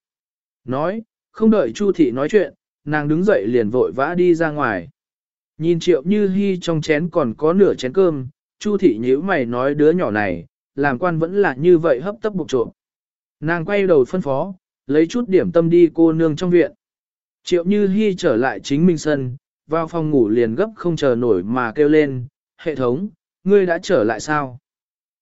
Nói, không đợi Chu thị nói chuyện, nàng đứng dậy liền vội vã đi ra ngoài. Nhìn triệu như hy trong chén còn có nửa chén cơm, Chu thị nhíu mày nói đứa nhỏ này, làm quan vẫn là như vậy hấp tấp bục trộm. Nàng quay đầu phân phó, lấy chút điểm tâm đi cô nương trong viện. Triệu như Hi trở lại chính mình sân, vào phòng ngủ liền gấp không chờ nổi mà kêu lên, hệ thống, ngươi đã trở lại sao?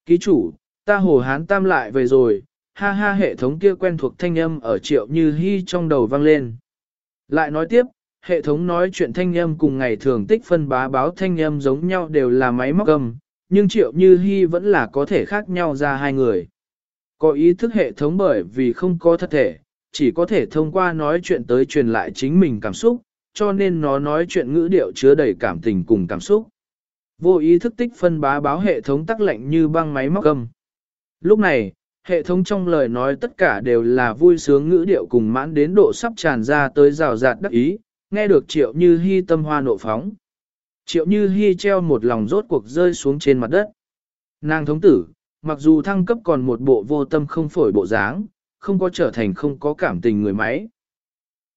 Ký chủ, ta hồ hán tam lại về rồi, ha ha hệ thống kia quen thuộc thanh âm ở triệu như Hi trong đầu vang lên. Lại nói tiếp, hệ thống nói chuyện thanh âm cùng ngày thường tích phân bá báo thanh âm giống nhau đều là máy móc cầm, nhưng triệu như Hi vẫn là có thể khác nhau ra hai người. Có ý thức hệ thống bởi vì không có thật thể, chỉ có thể thông qua nói chuyện tới truyền lại chính mình cảm xúc, cho nên nó nói chuyện ngữ điệu chứa đầy cảm tình cùng cảm xúc. Vô ý thức tích phân bá báo hệ thống tắc lạnh như băng máy móc âm. Lúc này, hệ thống trong lời nói tất cả đều là vui sướng ngữ điệu cùng mãn đến độ sắp tràn ra tới rào rạt đắc ý, nghe được triệu như hy tâm hoa nộ phóng. Triệu như hy treo một lòng rốt cuộc rơi xuống trên mặt đất. Nàng thống tử, mặc dù thăng cấp còn một bộ vô tâm không phổi bộ dáng, không có trở thành không có cảm tình người máy.